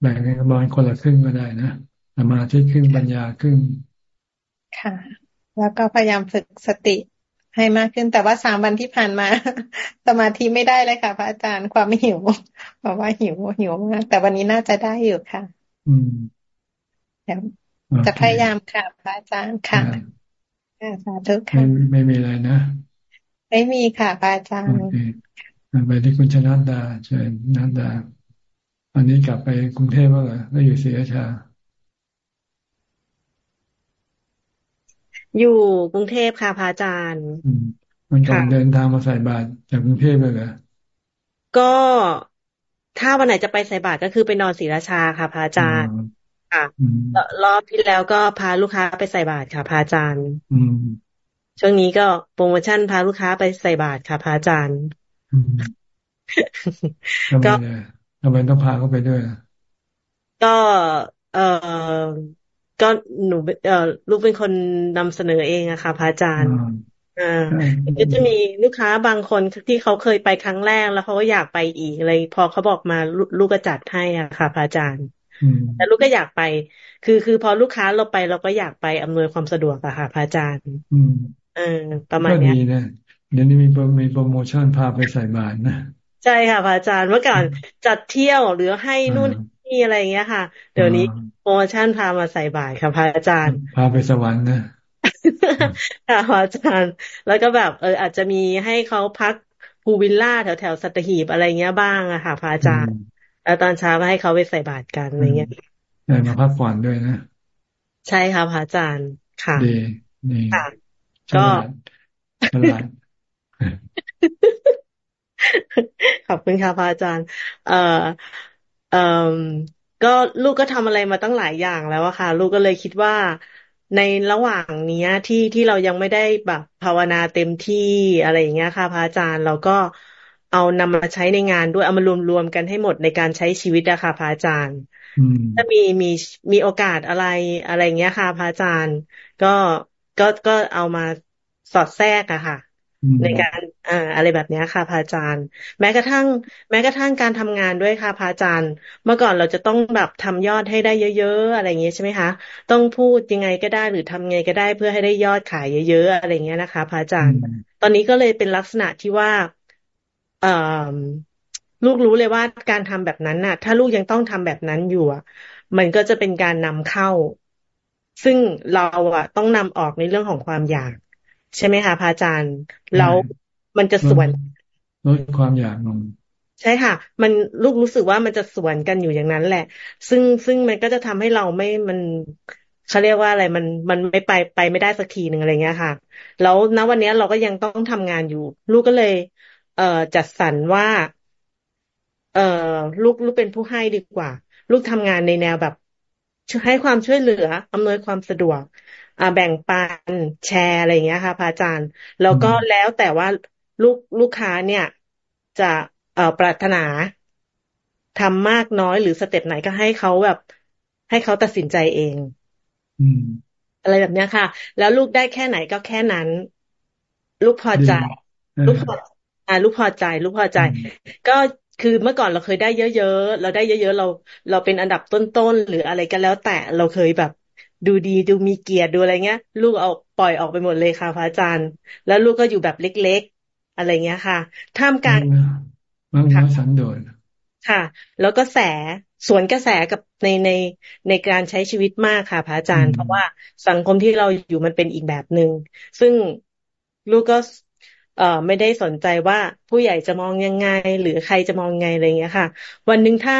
แบ่งกันประมาณคนละครึ่งก็ได้นะสมาธิครึ่งปัญญาครึ่ง
ค่ะ แล้วก็พยายามฝึกสติ ให้มากขึ้นแต่ว่าสามวันที่ผ่านมา สมาธิไม่ได้เลยค่ะ พระอาจารย์ความหิวบอกว่าหิวหิวมากแต่วันนี้น่าจะได้อยู่ค่ะ
อืม
จะพยายามค่ะพระอาจารย์ค่ะสาธุค่ะ
ไม่ไม่มีอะไรนะ
ไม่มีค่ะพระอาจารย์
ไปที่คุณชนะดาเชิญนัดดา อันนี้กลับไปกรุงเทพแล้วเหรอแล้วอยู่ศรีราชา
อยู่กรุงเทพค่ะพระอาจารย์
มันก่อนเดินทางมาใส่บาตรจากกรุงเทพเลยเหรอ
ก็ถ้าวันไหนจะไปใส่บาตรก็คือไปนอนศรีราชาค่ะพระอาจารย์ค่ะรอบที่แล้วก็พาลูกค้าไปใส่บาตรค่ะพระอาจารย์ช่วงนี้ก็โปรโมชั่นพาลูกค้าไปใส่บาตรค่ะพระอาจารย์
ก็ทำไมต้องพาเขาไปด้วย
ก็ เออ ก็หนูเอ่อลูกเป็นคนนำเสนอเองอะค่ะพระอาจารย์อ่าก็จะมีลูกค้าบางคนที่เขาเคยไปครั้งแรกแล้วเขาก็อยากไปอีกอะไรพอเขาบอกมาลูกก็จัดให้อะค่ะพระอาจารย์แต่ลูกก็อยากไป คือคือพอลูกค้าเราไปเราก็อยากไปอำนวยความสะดวกอะค่ะพระอาจารย์เออประมาณนี้
ก็ดีนะเดี๋ยวนี้มีมีโปรโมชั่นพาไปใส่บาทนะ
ใช่ค่ะพระอาจารย์เมื่อก่อนจัดเที่ยวหรือให้นู่น นี่อะไรเงี้ยค่ะ เดี๋ยวนี้โปรโมชั่นพามาใส่บาทค่ะพระอาจารย์
พาไปสวรรค์นะ
ค่ะพระอาจารย์ แล้วก็แบบเอออาจจะมีให้เขาพักภูวิลล่าแถวแถวสัตหีบอะไรเงี้ยบ้างอะค่ะพระอาจารย์แล้วตอนเช้าก็ให้เขาไปใส่บาตรกันอะไรเงี้ย
ได้มาพักผ่อนด้วยนะ
ใช่ค่ะพระอาจารย์ค่ะ
ดีดี
ค่ะก็ฉลาดขอบคุณค่ะพระอาจารย์ เอ่อ เอ่อก็ลูกก็ทำอะไรมาตั้งหลายอย่างแล้วอะค่ะ ลูกก็เลยคิดว่าในระหว่างนี้ที่ที่เรายังไม่ได้แบบภาวนาเต็มที่อะไรอย่างเงี้ยค่ะพระอาจารย์เราก็เอานำมาใช้ในงานด้วยเอามารวมๆกันให้หมดในการใช้ชีวิตอะค่ะพระอาจารย์ถ้ามีมีมีโอกาสอะไรอะไรเงี้ยค่ะพระอาจารย์ ก็ก็ก็เอามาสอดแทรกอะค่ะ ในการอ่าอะไรแบบนี้ค่ะพระอาจารย์ แม้กระทั่ง แม้กระทั่งการทำงานด้วยค่ะพระอาจารย์ เมื่อก่อนเราจะต้องแบบทำยอดให้ได้เยอะ ๆ อะไรอย่างเงี้ยใช่ไหมคะต้องพูดยังไงก็ได้หรือทำไงก็ได้เพื่อให้ได้ยอดขายเยอะ ๆ อะไรเงี้ยนะคะพระอาจารย์ ตอนนี้ก็เลยเป็นลักษณะที่ว่าเอ่อลูกรู้เลยว่าการทำแบบนั้นน่ะ ถ้าลูกยังต้องทำแบบนั้นอยู่อะ มันก็จะเป็นการนำเข้า ซึ่งเราอะต้องนำออกในเรื่องของความอยาก ใช่ไหมคะพระอาจารย์ แล้วมันจะสวน
ลดความอยากลง
ใช่ค่ะ มันลูกรู้สึกว่ามันจะสวนกันอยู่อย่างนั้นแหละ ซึ่งซึ่งมันก็จะทำให้เราไม่มันเขาเรียกว่าอะไรมันมันไม่ไปไปไม่ได้สักทีหนึ่งอะไรเงี้ยค่ะ แล้วณวันนี้เราก็ยังต้องทำงานอยู่ ลูกก็เลย เอ่อจัดสรรว่า เอ่อลูกลูกเป็นผู้ให้ดีกว่า ลูกทำงานในแนวแบบให้ความช่วยเหลืออำนวยความสะดวก แบ่งปันแชร์อะไรอย่างเงี้ยค่ะพระอาจารย์ แล้วก็แล้วแต่ว่าลูกลูกค้าเนี่ย จะเอ่อปรารถนาทำมากน้อยหรือสเต็ปไหนก็ให้เขาแบบ ให้เขาตัดสินใจเองอะไรแบบเนี้ยค่ะ แล้วลูกได้แค่ไหนก็แค่นั้น ลูกพอใจ ลูกพออ่าลูกพอใจ ลูกพอใจ ก็คือเมื่อก่อนเราเคยได้เยอะๆ เราได้เยอะๆ เรา เราเป็นอันดับต้นๆ หรืออะไรกันแล้วแต่เราเคยแบบ ดูดีดูมีเกียรติดูอะไรเงี้ย ลูกเอาปล่อยออกไปหมดเลยค่ะพระอาจารย์ แล้วลูกก็อยู่แบบเล็ก ๆ อะไรเงี้ยค่ะท่ามกลาง
บางสันโดษ
ค่ะ แล้วก็แสสวนกระแสกับในในในการใช้ชีวิตมากค่ะพระอาจารย์ เพราะว่าสังคมที่เราอยู่มันเป็นอีกแบบหนึง่งซึ่งลูกก็เอ่อไม่ได้สนใจว่าผู้ใหญ่จะมองยังไง หรือใครจะมองยังไงอะไรเงี้ยค่ะ วันหนึ่งถ้า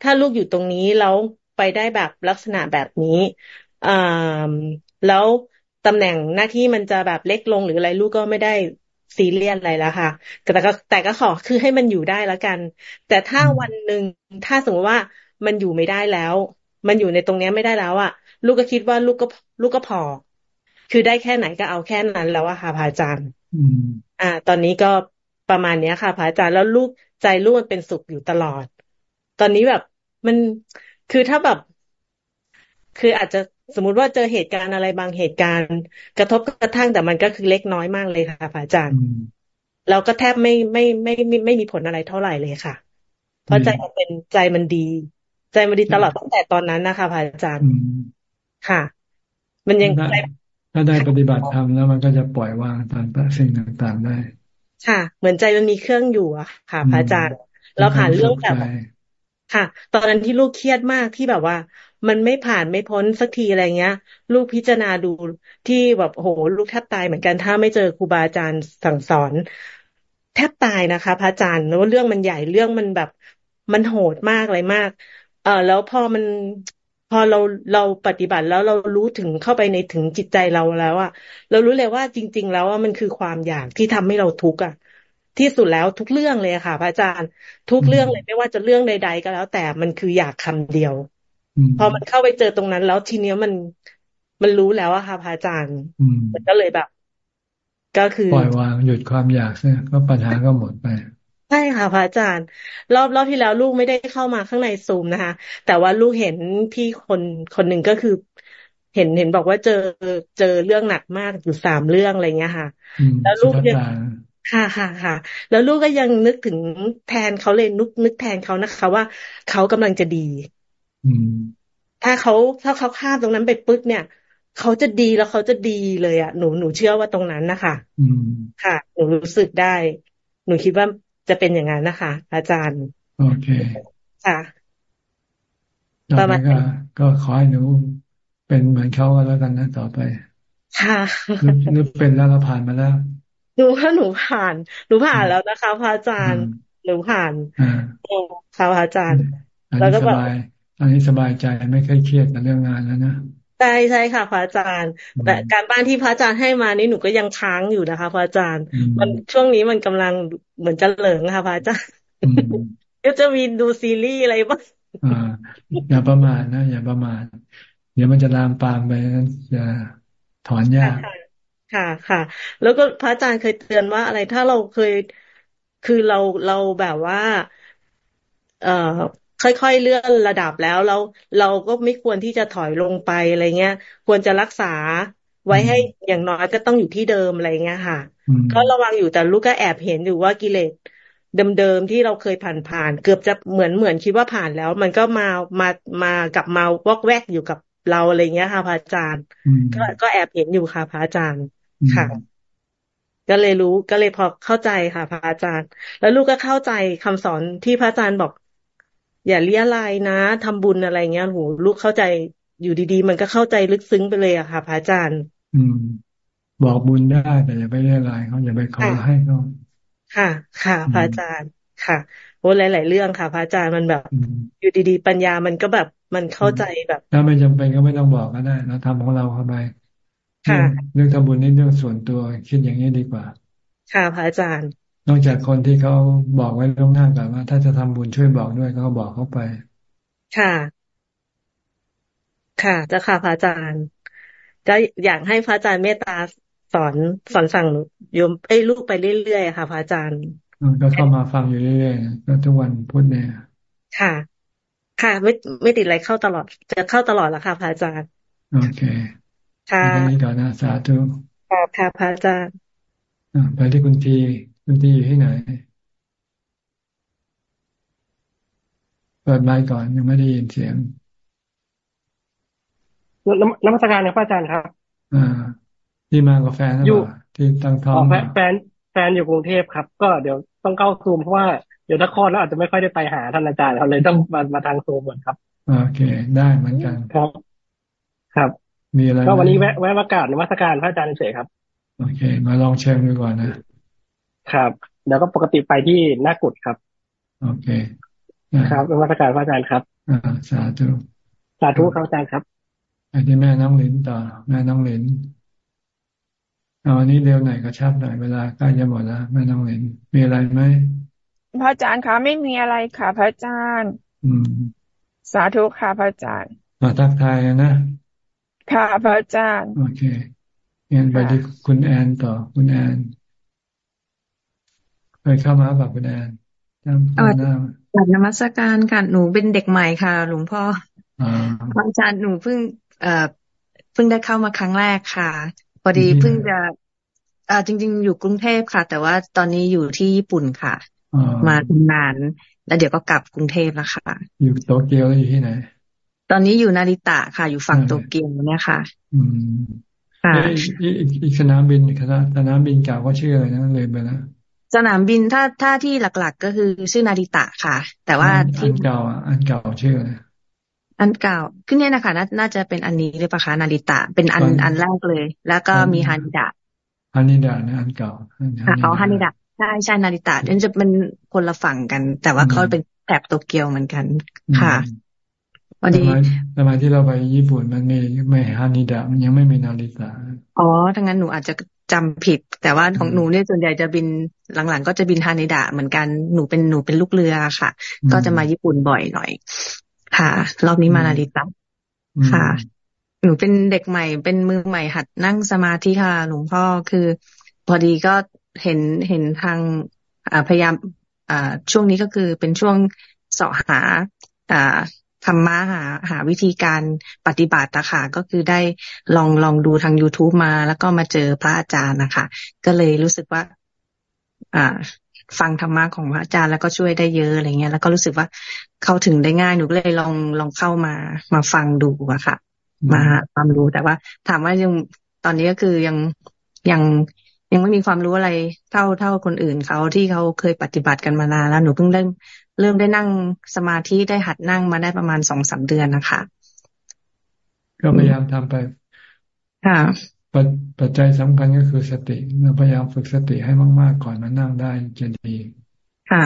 ถ้าลูกอยู่ตรงนี้แล้วไปได้แบบลักษณะแบบนี้อ่า แล้วตำแหน่งหน้าที่มันจะแบบเล็กลงหรืออะไรลูกก็ไม่ได้ซีเรียสอะไรแล้วค่ะแต่ก็แต่ก็ขอคือให้มันอยู่ได้แล้วกัน แต่ถ้าวันหนึ่งถ้าสมมติว่ามันอยู่ไม่ได้แล้ว มันอยู่ในตรงนี้ไม่ได้แล้วอะ ลูกก็คิดว่าลูกก็ลูกก็พอ คือได้แค่ไหนก็เอาแค่นั้นแล้วอะค่ะพระอาจารย์อ่า ตอนนี้ก็ประมาณเนี้ยค่ะพระอาจารย์แล้วลูกใจลูกมันเป็นสุขอยู่ตลอด ตอนนี้แบบมันคือถ้าแบบ คืออาจจะ สมมุติว่าเจอเหตุการณ์อะไรบางเหตุการณ์ กระทบกระทั่งแต่มันก็คือเล็กน้อยมากเลยค่ะพระอาจารย์เราก็แทบไม่ไม่ไม่ไม่ไม่มีผลอะไรเท่าไหร่เลยค่ะ เพราะใจมันเป็นใจมันดี ใจมันดีตลอดตั้งแต่ตอนนั้นนะคะพระอาจารย์ค่ะ มันยัง
ถ้าได้ปฏิบัติธรรมแล้วมันก็จะปล่อยวางตามสิ่งต่างๆได้
ค่ะ เหมือนใจมันมีเครื่องอยู่อะค่ะพระอาจารย์ เราผ่านเรื่องแบบค่ะ ตอนนั้นที่ลูกเครียดมากที่แบบว่า มันไม่ผ่านไม่พ้นสักทีอะไรเงี้ย ลูกพิจารณาดูที่แบบโหลูกแทบตายเหมือนกัน ถ้าไม่เจอครูบาอาจารย์สั่งสอน แทบตายนะคะ พระอาจารย์แล้วเรื่องมันใหญ่เรื่องมันแบบ มันโหดมากอะไรมาก เออแล้วพอมันพอเราเราปฏิบัติแล้วเรารู้ถึงเข้าไปในถึงจิตใจเราแล้วอะเรารู้เลยว่าจริง ๆ แล้วว่ามันคือความอยากที่ทำให้เราทุกข์อะที่สุดแล้วทุกเรื่องเลยค่ะ พระอาจารย์ ทุกเรื่องเลยไม่ว่าจะเรื่องใด ๆ ก็แล้ว แต่มันคืออยากคำเดียว พอมันเข้าไปเจอตรงนั้น แล้วทีเนี้ยมันมันรู้แล้วอะค่ะพระอาจารย์มันก็เลยแบบ ก็คือ
ปล่อยวางหยุดความอยากเสียก็ปัญหาก็หมดไป
ใช่ค่ะพระอาจารย์ รอบรอบที่แล้วลูกไม่ได้เข้ามาข้างในซูมนะคะ แต่ว่าลูกเห็นพี่คนคนหนึ่งก็คือ เห็นเห็นบอกว่าเจอเจอเรื่องหนักมากอยู่สามเรื่องอะไรเงี้ยค่ะ แล้วลูกยังค่ะค่ะค่ะ แล้วลูกก็ยังนึกถึงแทนเขาเลยนึกนึกแทนเขานะคะ ว่าเขากำลังจะดี ถ้าเขาถ้าเขาข้ามตรงนั้นไปปึ๊บเนี่ยเขาจะดีแล้วเขาจะดีเลยอะหนูหนูเชื่อว่าตรงนั้นนะคะค่ะ หนูรู้สึกได้ หนูคิดว่าจะเป็นอย่างนั้นนะคะ อาจารย์
โอเค
ค่ะ
ต่อไปก็ก็ขอให้หนูเป็นเหมือนเขาแล้วกันนะต่อไป
ค่ะ
นึกเป็นแล้วเราผ่านมาแล้ว
หนูว่าหนูผ่านหนูผ่านแล้วนะคะพระอาจารย์หนูผ่านค่ะพระอาจารย์
แล้วก็แบบ อันนี้สบายใจไม่เคยเครียดกับเรื่องงานแล้วนะ
ใช่ใช่ค่ะพระอาจารย์ แต่การบ้านที่พระอาจารย์ให้มานี่หนูก็ยังค้างอยู่นะคะพระอาจารย์ มันช่วงนี้มันกำลังเหมือนจะเหลิงค่ะพระอาจารย์ก็จะมีดูซีรีส์อะไรบ้าง
อย่าประมาทนะอย่าประมาทเดี๋ยวมันจะลามปามไปจะถอนยาก
ค่ะค่ะ แล้วก็พระอาจารย์เคยเตือนว่าอะไรถ้าเราเคยคือเราเราแบบว่า เอ่อ ค่อยๆเลื่อนระดับแล้วแล้วเราก็ไม่ควรที่จะถอยลงไปอะไรเงี้ย ควรจะรักษาไว้ให้อย่างน้อยก็ต้องอยู่ที่เดิมอะไรเงี้ยค่ะ ก็ระวังอยู่แต่ลูกก็แอบเห็นอยู่ว่ากิเลสเดิมๆที่เราเคยผ่านๆเกือบจะเหมือนเหมือนคิดว่าผ่านแล้ว มันก็มามามากับมาวอกแวกอยู่กับเราอะไรเงี้ยค่ะพระอาจารย์ ก็ก็แอบเห็นอยู่ค่ะพระอาจารย์ค่ะ ก็เลยรู้ก็เลยพอเข้าใจค่ะพระอาจารย์ แล้วลูกก็เข้าใจคำสอนที่พระอาจารย์บอก อย่าเลี้ยลายนะทำบุญอะไรเงี้ยโหลูกเข้าใจอยู่ดีๆ มันก็เข้าใจลึกซึ้งไปเลยอะค่ะพระอาจารย์
อืม บอกบุญได้แต่อย่าไปเลี้ยลายเขาอย่าไปขอให้เขา
ค่ะ ค่ะพระอาจารย์ค่ะโอ้หลาย ๆ เรื่องค่ะพระอาจารย์มันแบบ อยู่ดีๆ ปัญญามันก็แบบมันเข้าใจแบบ
ถ้าไม่จำเป็นก็ไม่ต้องบอกก็ได้เราทำของเราเข้าไปค่ะเรื่องทำบุญนี่เรื่องส่วนตัวคิดอย่างนี้ดีกว่า
ค่ะพระอาจารย์
นอกจากคนที่เขาบอกไว้ล่วงหน้าก่อนว่า ถ้าจะทำบุญช่วยบอกด้วยก็บอกเขาไป
ค่ะ ค่ะจะค่ะพระอาจารย์ก็อยากให้พระอาจารย์เมตตาสอนสอนสั่งโยมไอ้ลูกไปเรื่อยๆค่ะพระอาจารย์
ก็เข้ามาฟังอยู่เรื่อยๆก็ทุกวันพุธเนี่ย
ค่ะ ค่ะ ไม่ไม่ติดอะไรเข้าตลอด จะเข้าตลอดแล้วค่ะพระอาจารย์
โอเค ค่ะนี้ก่อนนะสาธุ
ค่ะค่ะพระอาจารย์
ไปที่คุณที คุณทีอยู่ที่ไหน เปิดไมค์ก่อนยังไม่ได้ยินเสียง
น้ำมัสการครับอาจารย์ครับ
อ่า ที่มากับแฟนอยู่ที่ตั้งท้อง
แฟนแฟนอยู่กรุงเทพครับ ก็เดี๋ยวต้องเข้าซูมเพราะว่าเดี๋ยวถ้าคลอดแล้วอาจจะไม่ค่อยได้ไปหาท่านอาจารย์เขาเลยต้องมามาทางโซมก่อนครับ
โอเค ได้เหมือนกัน
ครับ ครับ
มีอะไร
ก็วันนี้แวะแวะมากราบนมัสการพระอาจารย์เฉยครับ
โอเค มาลองเชิญดูก่อนนะ
ครับเดี๋ยวก็ปกติไปที่หน้ากุดครับ
โอเค
ครับนมัสการพระอาจารย์ครับ
อ่าสาธุ
สาธุครับอาจารย์ครับ
ไอ้ที่แม่น้องหลินต่อ แม่น้องหลินเอาอันนี้เร็วหน่อยกระชับหน่อยเวลาใกล้จะหมดแล้วแม่น้องหลินมีอะไรไหม
พระอาจารย์คะไม่มีอะไรค่ะ พระอาจารย์
อืม
สาธุค่ะพระอาจารย์
มาทักทายนะ
ค่ะพระอาจารย์
โอเคงั้นไปที่คุณแอนต่อคุณแอนเค ยเข้ามาแบบคุณแอนจำหน้า
จากนมัสการค่ะ หนูเป็นเด็กใหม่ค่ะ หลวงพ่อพระอาจารย์หนูเพิ่งเอ่อเพิ่งได้เข้ามาครั้งแรกค่ะ พอดีเพิ่งจะอ่าจริง ๆ อยู่กรุงเทพค่ะ แต่ว่าตอนนี้อยู่ที่ญี่ปุ่นค่ะ มาทำงาน แล้วเดี๋ยวก็กลับกรุงเทพแล้วค่ะ
อยู่โตเกียวแล้วอยู่ที่ไหน
ตอนนี้อยู่นาริตะค่ะ อยู่ฝั่งโตเกียวเนี่ยค่ะ
อืมค่ะอีกสนามบินคณะสนามบินเก่าก็ชื่ออะไรนะเลยไปแล้ว
สนามบินถ้าถ้าที่หลัก ๆ ก็คือชื่อนาริตะค่ะ แต่ว่า
ที่อันเก่าอันเก่าชื่ออะไร
อันเก่าขึ้นเนี่ยนะคะน่าจะเป็นอันนี้หรือเปล่าคะนาริตะ เป็นอันอันแรกเลย แล้วก็มีฮานิดะ
ฮานิดะนะอันเก่า
อ๋อฮานิดะใช่ใช่นาริตะนั่นจะเป็นคนละฝั่งกัน แต่ว่าเขาเป็นแถบโตเกียวเหมือนกัน ค่ะ
พอดีสมัยที่เราไปญี่ปุ่นมันมีไม่ฮานิดะมันยังไม่มีนาริตะ
อ๋อทั้งนั้นหนูอาจจะ จำผิด แต่ว่าของหนูเนี่ยส่วนใหญ่จะบินหลังๆ ก็จะบินฮานิดะเหมือนกันหนูเป็นหนูเป็นลูกเรือค่ะ ก็จะมาญี่ปุ่นบ่อยหน่อย ค่ะ รอบนี้มานาริตะค่ะ หนูเป็นเด็กใหม่ เป็นมือใหม่หัดนั่งสมาธิค่ะ หลวงพ่อคือ พอดีก็เห็นเห็นทางพยายามช่วงนี้ก็คือเป็นช่วงเสาะหา ธรรมะหาหาวิธีการปฏิบัติอะค่ะก็คือได้ลองลองดูทาง youtube มา แล้วก็มาเจอพระอาจารย์นะคะ ก็เลยรู้สึกว่า อ่า ฟังธรรมะของพระอาจารย์แล้วก็ช่วยได้เยอะอะไรเงี้ย แล้วก็รู้สึกว่าเข้าถึงได้ง่ายหนูก็เลยลองลองเข้ามามาฟังดูอะค่ะ มาความรู้แต่ว่า ถามว่ายังตอนนี้ก็คือยังยังยังไม่มีความรู้อะไรเท่าเท่าคนอื่นเขาที่เขาเคยปฏิบัติกันมานานแล้วหนูเพิ่งเริ่ม เริ่มได้นั่งสมาธิได้หัดนั่งมาได้ประมาณสองสาเดือนนะคะ
ก็พยายามทำไป
ค่ะ
ปัจจัยสำคัญก็คือสติเราพยายามฝึกสติให้มาก ๆ ก่อนมานั่งได้จะดี
ค่ะ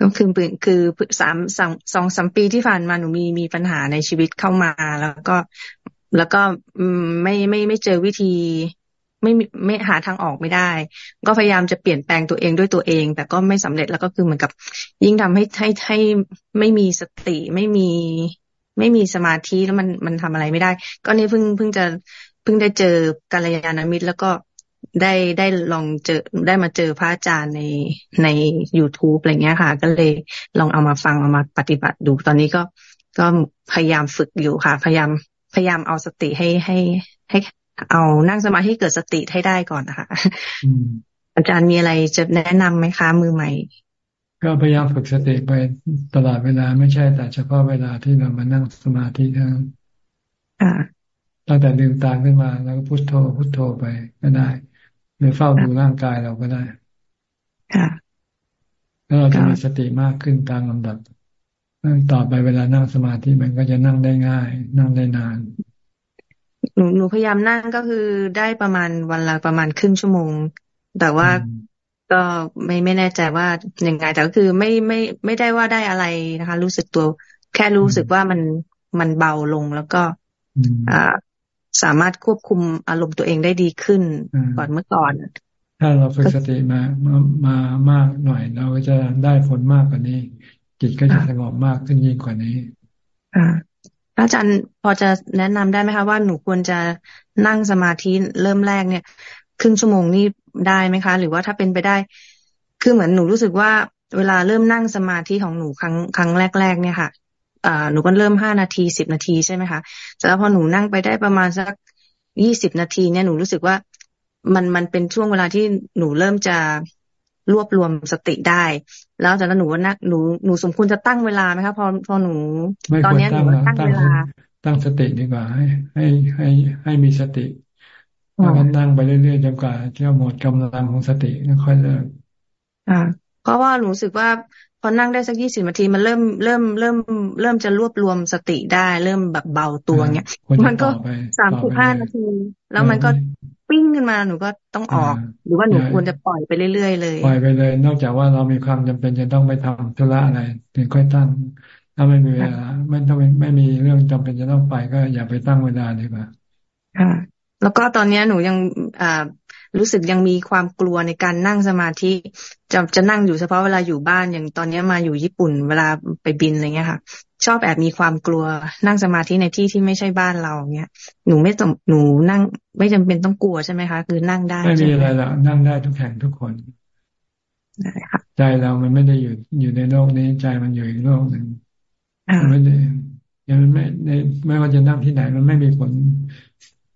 ก็คือคือสามสองสองสามปีที่ผ่านมาหนูมีมีปัญหาในชีวิตเข้ามา แล้วก็แล้วก็ไม่ไม่ไม่เจอวิธี ไม่ไม่หาทางออกไม่ได้ ก็พยายามจะเปลี่ยนแปลงตัวเองด้วยตัวเอง แต่ก็ไม่สำเร็จแล้วก็คือเหมือนกับ ยิ่งทำให้ให้ให้ไม่มีสติไม่มีไม่มีสมาธิแล้วมันมันทำอะไรไม่ได้ ก็นี่เพิ่งเพิ่งจะเพิ่งได้เจอกัลยาณมิตร แล้วก็ได้ได้ลองเจอได้มาเจอพระอาจารย์ในใน youtube อะไรเงี้ยค่ะ ก็เลยลองเอามาฟังเอามาปฏิบัติดูตอนนี้ก็ก็พยายามฝึกอยู่ค่ะ พยายามพยายามเอาสติให้ให้ให้ เอานั่งสมาธิเกิดสติให้ได้ก่อนนะคะอาจารย์มีอะไรจะแนะนํำไหมคะมือใหม่
ก็พยายามฝึกสติไปตลอดเวลาไม่ใช่แต่เฉพาะเวลาที่เรามานั่งสมาธิเท่านั้นตั้งแต่ลืมตาขึ้นมาแล้วก็พุโทโธพุโทโธไปก็ได้หรือเฝ้าดูร่างกายเราก็ได้
ค่ะ
แล้วเราจะมีสติมากขึ้นตามลำดับต่อไปเวลานั่งสมาธิมันก็จะนั่งได้ง่าย นั่งได้นาน
หนูหนูพยายามนั่งก็คือได้ประมาณวันละประมาณครึ่งชั่วโมง แต่ว่าก็ไม่ไม่แน่ใจว่ายังไงแต่ก็คือไม่ไม่ไม่ได้ว่าได้อะไรนะคะ รู้สึกตัว แค่รู้สึกว่ามันมันเบาลงแล้วก็อ่าสามารถควบคุมอารมณ์ตัวเองได้ดีขึ้นก่อนเมื่อก่อน
ถ้าเราฝึกสติมามามามากหน่อย เราก็จะได้ผลมากกว่านี้ จิตก็จะสงบมากขึ้นยิ่งกว่านี้
อาจารย์พอจะแนะนำได้ไหมคะว่าหนูควรจะนั่งสมาธิเริ่มแรกเนี่ย ครึ่งชั่วโมงนี่ได้ไหมคะ หรือว่าถ้าเป็นไปได้ คือเหมือนหนูรู้สึกว่าเวลาเริ่มนั่งสมาธิของหนูครั้งครั้งแรก ๆ เนี่ยค่ะหนูก็เริ่มห้านาทีสิบนาทีใช่ไหมคะแต่แล้วพอหนูนั่งไปได้ประมาณสักยี่สิบนาทีเนี่ยหนูรู้สึกว่ามันมันเป็นช่วงเวลาที่หนูเริ่มจะ รวบรวมสติได้ แล้วจากนั้นหนูว่านักหนูหนูสมควรจะตั้งเวลาไหมคะพอพอหนู ตอนนี้หนูตั้งเวลา
ตั้งสติดีกว่า ให้ให้ให้ให้มีสติแล้วก็นั่งไปเรื่อยๆจนกว่าจะหมดกำลังของสติแล้วค่อยเลิก
อ่าเพราะว่าหนูรู้สึกว่าพอนั่งได้สักยี่สิบนาทีมันเริ่มเริ่มเริ่มเริ่มจะรวบรวมสติได้ เริ่มแบบเบาตัวเงี้ยมันก็สามสิบห้านาที แล้วมันก็ ปิ้งขึ้นมาหนูก็ต้องออก หรือว่าหนูควรจะปล่อยไปเรื่อยๆเลย
ปล่อยไปเลย นอกจากว่าเรามีความจำเป็นจะต้องไปทำธุระอะไรถึงค่อยตั้ง ถ้าไม่มีเวลาไม่ต้องไม่มีเรื่องจำเป็นจะต้องไปก็อย่าไปตั้งเวลาดีกว่า
ค่ะ แล้วก็ตอนนี้หนูยังอ่ารู้สึกยังมีความกลัวในการนั่งสมาธิจะจะนั่งอยู่เฉพาะเวลาอยู่บ้านอย่างตอนนี้มาอยู่ญี่ปุ่น เวลาไปบินอะไรเงี้ยค่ะ ชอบแอบมีความกลัว นั่งสมาธิในที่ที่ไม่ใช่บ้านเราเนี้ยหนูไม่ต้องหนูนั่ง ไม่จำเป็นต้องกลัวใช่ไหมคะ คือนั่งได้
ไม่มีอะไรละนั่งได้ทุกแห่งทุกคน
ได้ค่ะ
ใจเรามันไม่ได้อยู่อยู่ในโลกนี้ใจมันอยู่อีกโลกหนึ่งไม่ได้ยังไม่ในไม่ว่าจะนั่งที่ไหน มันไม่มีผล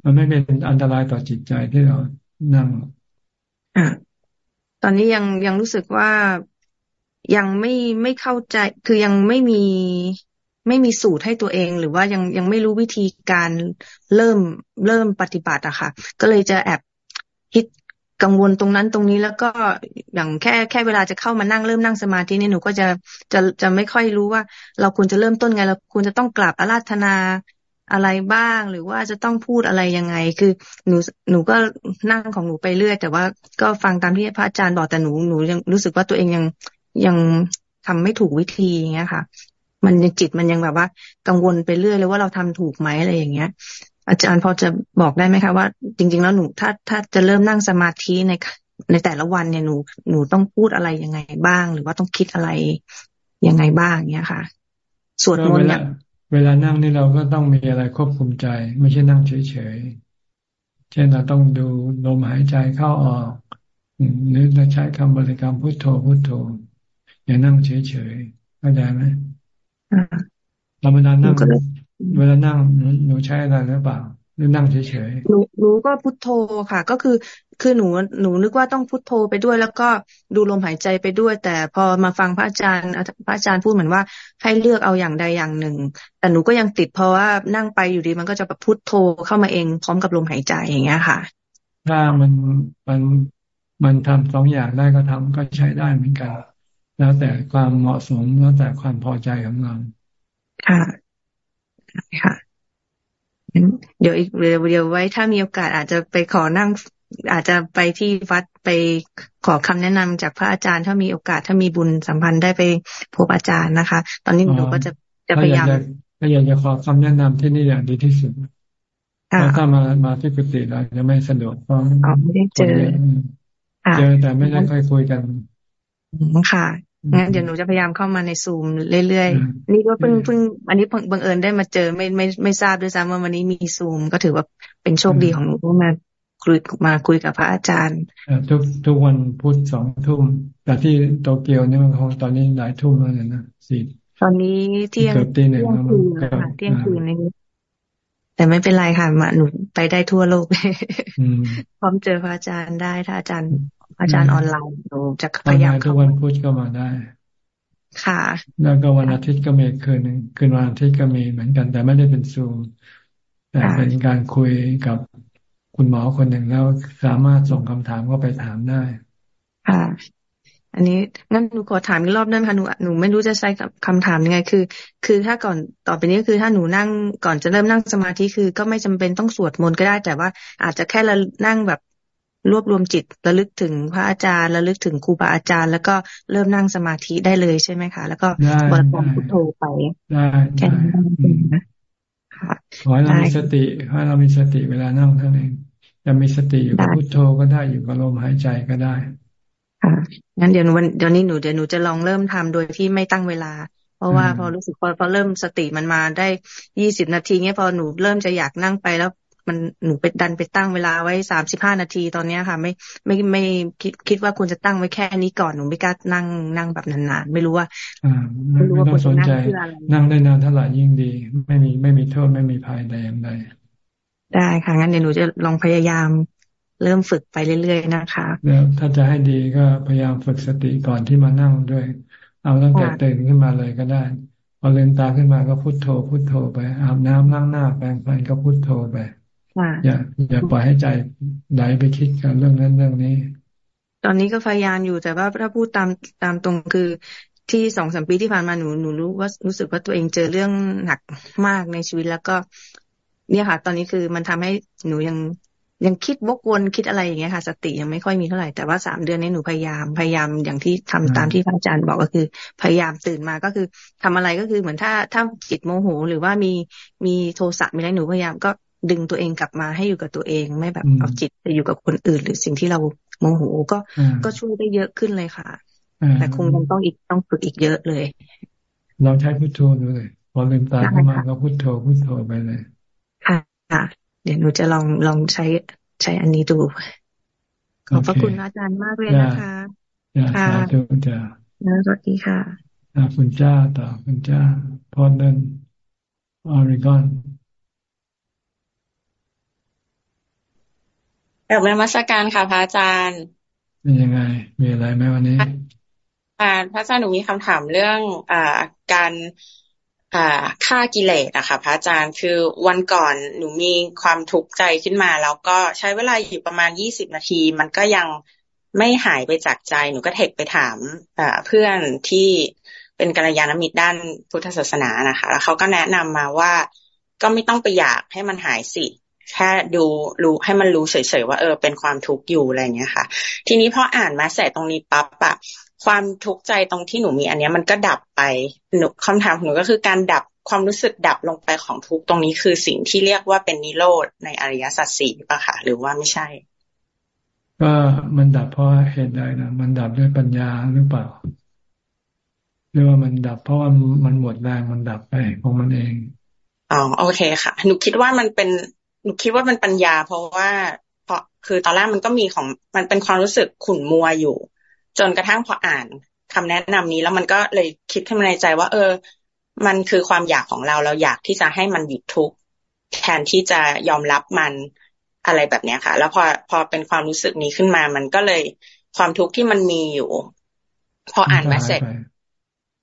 มันไม่เป็นอันตรายต่อจิตใจที่เรานั่ง
อ่าตอนนี้ยังยังรู้สึกว่ายังไม่ไม่เข้าใจ คือยังไม่มี ไม่มีสูตรให้ตัวเองหรือว่ายังยังไม่รู้วิธีการเริ่มเริ่มปฏิบัติอะค่ะ ก็เลยจะแอบคิดกังวลตรงนั้นตรงนี้แล้วก็อย่างแค่แค่เวลาจะเข้ามานั่งเริ่มนั่งสมาธินี่หนูก็จะจะจะไม่ค่อยรู้ว่า เราควรจะเริ่มต้นไง เราควรจะต้องกราบอาราธนาอะไรบ้าง หรือว่าจะต้องพูดอะไรยังไง คือหนูหนูก็นั่งของหนูไปเรื่อย แต่ว่าก็ฟังตามที่พระอาจารย์บอกแต่หนูหนูยังรู้สึกว่าตัวเองยังยังทำไม่ถูกวิธีอย่างเงี้ยค่ะ มันจิตมันยังแบบว่า กังวลไปเรื่อยเลยว่าเราทำถูกไหมอะไรอย่างเงี้ย อาจารย์พอจะบอกได้ไหมคะว่า จริง ๆ แล้วหนูถ้าถ้าจะเริ่มนั่งสมาธิในในแต่ละวันเนี่ยหนูหนูต้องพูดอะไรยังไงบ้าง หรือว่าต้องคิดอะไรยังไงบ้างเนี้ยค่ะสวดมนต์เนี่ย
เวลานั่งนี่เราก็ต้องมีอะไรควบคุมใจ ไม่ใช่นั่งเฉยๆ เช่นเราต้องดูลมหายใจเข้าออกหรือเราใช้คำบริกรรมพุทโธพุทโธ อย่านั่งเฉยๆเข้าใจไหม เราเวลานั่งเวลานั่งหนูใช้อะไรหรือเปล่ารือนั่งเฉยๆหนู
หนูก็พุทโธค่ะ ก็คือคือหนูหนูนึกว่าต้องพุทโธไปด้วย แล้วก็ดูลมหายใจไปด้วย แต่พอมาฟังพระอาจารย์พระอาจารย์พูดเหมือนว่าให้เลือกเอาอย่างใดอย่างหนึ่ง แต่หนูก็ยังติดเพราะว่านั่งไปอยู่ดีมันก็จะแบบพุทโธเข้ามาเองพร้อมกับลมหายใจอย่างเงี้ยค่ะ
ถ้ามันมันมันทำสองอย่างได้ก็ทำก็ใช้ได้เหมือนกัน แล้วแต่ความเหมาะสมแล้วแต่ความพอใจของเรา
ค่ะค่ะเดี๋ยวอีกเดี๋ยวไว้ถ้ามีโอกาสอาจจะไปขอนั่ง อาจจะไปที่วัดไปขอคำแนะนำจากพระอาจารย์ ถ้ามีโอกาสถ้ามีบุญสัมพันธ์ได้ไปพบอาจารย์นะคะ ตอนนี้หนูก็จะจะพยายาม
ถ้าอยากจะขอคำแนะนำที่นี่อย่างดีที่สุดถ้ามามาที่กุฏิเราจะไม่สะดวกเพราะ
ไม่ได้เจอ
เจอแต่ไม่ได้ค่อยคุยกัน
ค่ะ งั้นเดี๋ยวหนูจะพยายามเข้ามาในซูมเรื่อยๆ นี่ก็เพิ่งเพิ่งอันนี้บังเอิญได้มาเจอไม่ไม่ไม่ทราบด้วยซ้ำว่าวันนี้มีซูมก็ถือว่าเป็นโชคดีของหนูที่มาคุยมาคุยกับพระอาจารย์
ทุกทุกวันพุธสองทุ่มแต่ที่โตเกียวนี่มันคงตอนนี้หลายทุ่มแล้วนะสี่
ตอนนี้เที่ยงเที่ยงคืนเที่ยงคืนนี้แต่ไม่เป็นไรค่ะมาหนูไปได้ทั่วโลกพร้อมเจอพระอาจารย์ได้ถ้าอาจารย์ อาจารย์ออนไลน์หนูจะพยายาม
ทุกวันพุธก็มาได้
ค่ะ
แล้วก็วันอาทิตย์ก็มีคืนคืนวันอาทิตย์ก็มีเหมือนกัน แต่ไม่ได้เป็นซูมแต่เป็นการคุยกับคุณหมอคนหนึ่งแล้วสามารถส่งคำถามก็ไปถามได้
ค่ะอันนี้งั้นหนูขอถามอีกรอบได้ไหมคะหนูหนูไม่รู้จะใช้คำถามยังไง คือ คือถ้าก่อนต่อไปนี้คือถ้าหนูนั่งก่อนจะเริ่มนั่งสมาธิคือ ก็ไม่จำเป็นต้องสวดมนต์ก็ได้ แต่ว่าอาจจะแค่ละนั่งแบบ รวบรวมจิตระลึกถึงพระอาจารย์ระลึกถึงครูบาอาจารย์ แล้วก็เริ่มนั่งสมาธิได้เลยใช่ไหมคะ แล้วก็บริกรรมพุทโธไป
ได้แค่นั้นเองนะขอให้เรามีสติให้เรามีสติเวลานั่งเท่านั้นจะมีสติอยู่กับพุทโธก็ได้อยู่กับลมหายใจก็ได้
ค่ะงั้นเดี๋ยววันเดี๋ยวนี้หนูเดี๋ยวหนูจะลองเริ่มทำโดยที่ไม่ตั้งเวลา เพราะว่าพอรู้สึกพอพอเริ่มสติมันมาได้ยี่สิบนาทีเงี้ยพอหนูเริ่มจะอยากนั่งไปแล้ว มันหนูไปดันไปตั้งเวลาไว้สามสิบห้านาทีตอนเนี้ยค่ะ ไม่ไม่ไม่คิดคิดว่าควรจะตั้งไว้แค่นี้ก่อนหนูไม่กล้านั่งนั่งแบบนานๆไม่รู้ว่า
ไม่รู้ว่าควรจะนั่งเพื่ออะไรนั่งได้นานเท่าไหร่ยิ่งดี ไม่มีไม่มีโทษไม่มีภัยใดอย่างใด
ได้ค่ะงั้นเดี๋ยวหนูจะลองพยายามเริ่มฝึกไปเรื่อยๆนะคะ
แล้วถ้าจะให้ดีก็พยายามฝึกสติก่อนที่มานั่งด้วย เอาตั้งแต่ตื่นขึ้นมาเลยก็ได้พอเลืมตาขึ้นมาก็พุโทโธพุโทโธไปอาบน้ำนั่งหน้าแปรงฟันก็พุโทโธไป อย่าอย่าปล่อยให้ใจไหลไปคิดกันเรื่องนั้นเรื่องนี้
ตอนนี้ก็พยายามอยู่แต่ว่าถ้าพูดตามตามตรงคือที่สองสามปีที่ผ่านมาหนูหนูรู้ว่ารู้สึกว่าตัวเองเจอเรื่องหนักมากในชีวิตแล้วก็ เนี่ยค่ะ ตอนนี้คือมันทำให้หนูยังยังคิดวกวนคิดอะไรอย่างเงี้ยค่ะสติยังไม่ค่อยมีเท่าไหร่แต่ว่าสามเดือนนี้หนูพยายามพยายามอย่างที่ทำตามที่พระอาจารย์บอกก็คือ พยายามตื่นมาก็คือทำอะไรก็คือเหมือนถ้าถ้าจิตโมโหหรือว่ามีมีโทสะมีอะไรหนูพยายามก็ ดึงตัวเองกลับมาให้อยู่กับตัวเอง ไม่แบบเอาจิตไปอยู่กับคนอื่น หรือสิ่งที่เราโมโหก็ก็ช่วยได้เยอะขึ้นเลยค่ะ แต่คงยังต้องอีกต้องฝึกอีกเยอะเลย
ลองใช้พุทโธดูเลยพอลืมตาขึ้นมาก็พุทโธพุทโธไปเลย
ค่ะค่ะ เดี๋ยวหนูจะลองลองใช้ใช้อันนี้ดู ขอบพระคุณอาจารย์มากเลยนะคะ
ค่ะสาธุจ้า
สวัสดีค่ะ
คุณจ้าต่อคุณจ้าพอดเดนออริกอน
กลับมามาสการค่ะพระอาจารย์
เป็นยังไง มีอะไรไหมวันนี้
ค่ะพระอาจารย์หนูมีคำถามเรื่องอ่าการอ่าฆ่ากิเลสอะค่ะพระอาจารย์คือวันก่อนหนูมีความทุกข์ใจขึ้นมา แล้วก็ใช้เวลาอยู่ประมาณยี่สิบนาที มันก็ยังไม่หายไปจากใจ หนูก็เทคไปถามเพื่อนที่เป็นกัลยาณมิตรด้านพุทธศาสนานะคะ แล้วเขาก็แนะนำมาว่าก็ไม่ต้องไปอยากให้มันหายสิ แค่ดูรู้ให้มันรู้เฉยๆว่าเออเป็นความทุกข์อยู่อะไรเงี้ยค่ะ ทีนี้พออ่านมาเสร็จตรงนี้ปั๊บอะความทุกข์ใจตรงที่หนูมีอันเนี้ยมันก็ดับไปหนูคำถามหนูก็คือการดับความรู้สึกดับลงไปของทุกตรงนี้คือสิ่งที่เรียกว่าเป็นนิโรธในอริยสัจสี่ป่ะค่ะหรือว่าไม่ใช่
ก็มันดับเพราะเหตุใดนะมันดับด้วยปัญญาหรือเปล่าหรือว่ามันดับ เพราะว่ามันหมดแรงมันดับไปของมันเอง
อ๋อโอเคค่ะ หนูคิดว่ามันเป็น หนูคิดว่ามันปัญญา เพราะว่า เพราะคือตอนแรกมันก็มีของมันเป็นความรู้สึกขุ่นมัวอยู่ จนกระทั่งพออ่านคำแนะนำนี้แล้วมันก็เลยคิดขึ้นมาในใจว่า เออ มันคือความอยากของเราเราอยากที่จะให้มันหยุดทุกข์แทนที่จะยอมรับมันอะไรแบบนี้ค่ะ แล้วพอพอเป็นความรู้สึกนี้ขึ้นมา มันก็เลยความทุกข์ที่มันมีอยู่ พออ่านมาเสร็จ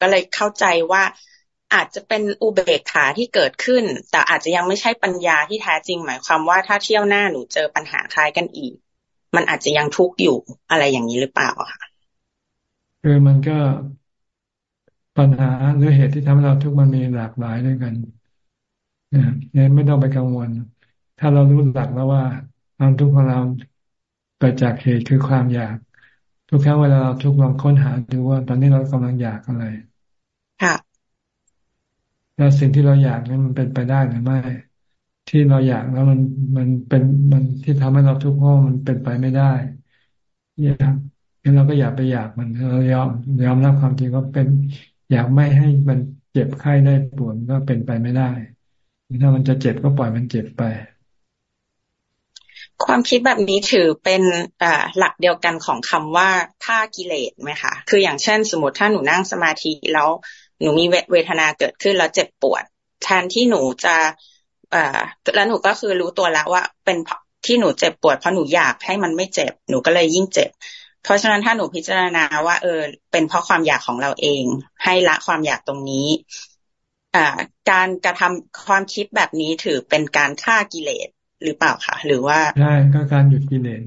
ก็เลยเข้าใจว่า อาจจะเป็นอุเบกขาที่เกิดขึ้น แต่อาจจะยังไม่ใช่ปัญญาที่แท้จริง หมายความว่าถ้าเที่ยวหน้าหนูเจอปัญหาคล้ายกันอีก มันอาจจะยังทุกข์อยู่อะไรอย่างนี้หรือเปล่าค่ะ
คือมันก็ปัญหาหรือเหตุที่ทำให้เราทุกข์มันมีหลากหลายด้วยกันเนี่ยไม่ต้องไปกังวล ถ้าเรารู้หลักแล้วว่าความทุกข์ของเราเกิดจากเหตุคือความอยาก ทุกครั้งเวลาเราทุกข์ลองค้นหาดูว่า ตอนนี้เรากำลังอยากอะไร
ค่ะ
แล้วสิ่งที่เราอยากนั้นมันเป็นไปได้หรือไม่ ที่เราอยากแล้วมันมันเป็นมันที่ทำให้เราทุกข์เพราะมันเป็นไปไม่ได้อยากงั้นเราก็อยากไปอยากมันเรายอมยอมรับความจริงว่าเป็นอยากไม่ให้มันเจ็บไข้ได้ปวดก็เป็นไปไม่ได้ ถ้ามันจะเจ็บก็ปล่อยมันเจ็บไป
ความคิดแบบนี้ถือเป็นหลักเดียวกันของคำว่าฆ่ากิเลสไหมคะ คืออย่างเช่น สมมติถ้าหนูนั่งสมาธิแล้ว หนูมีเวทนาเกิดขึ้นแล้วเจ็บปวดแทนที่หนูจะเอ่อแล้วหนูก็คือรู้ตัวแล้วว่า เป็นที่หนูเจ็บปวดเพราะหนูอยากให้มันไม่เจ็บ หนูก็เลยยิ่งเจ็บ เพราะฉะนั้นถ้าหนูพิจารณาว่า เออ เป็นเพราะความอยากของเราเอง ให้ละความอยากตรงนี้อ่าการกระทำความคิดแบบนี้ถือเป็นการฆ่ากิเลสหรือเปล่าคะหรือว่า
ใช่ก็การหยุดกิเลส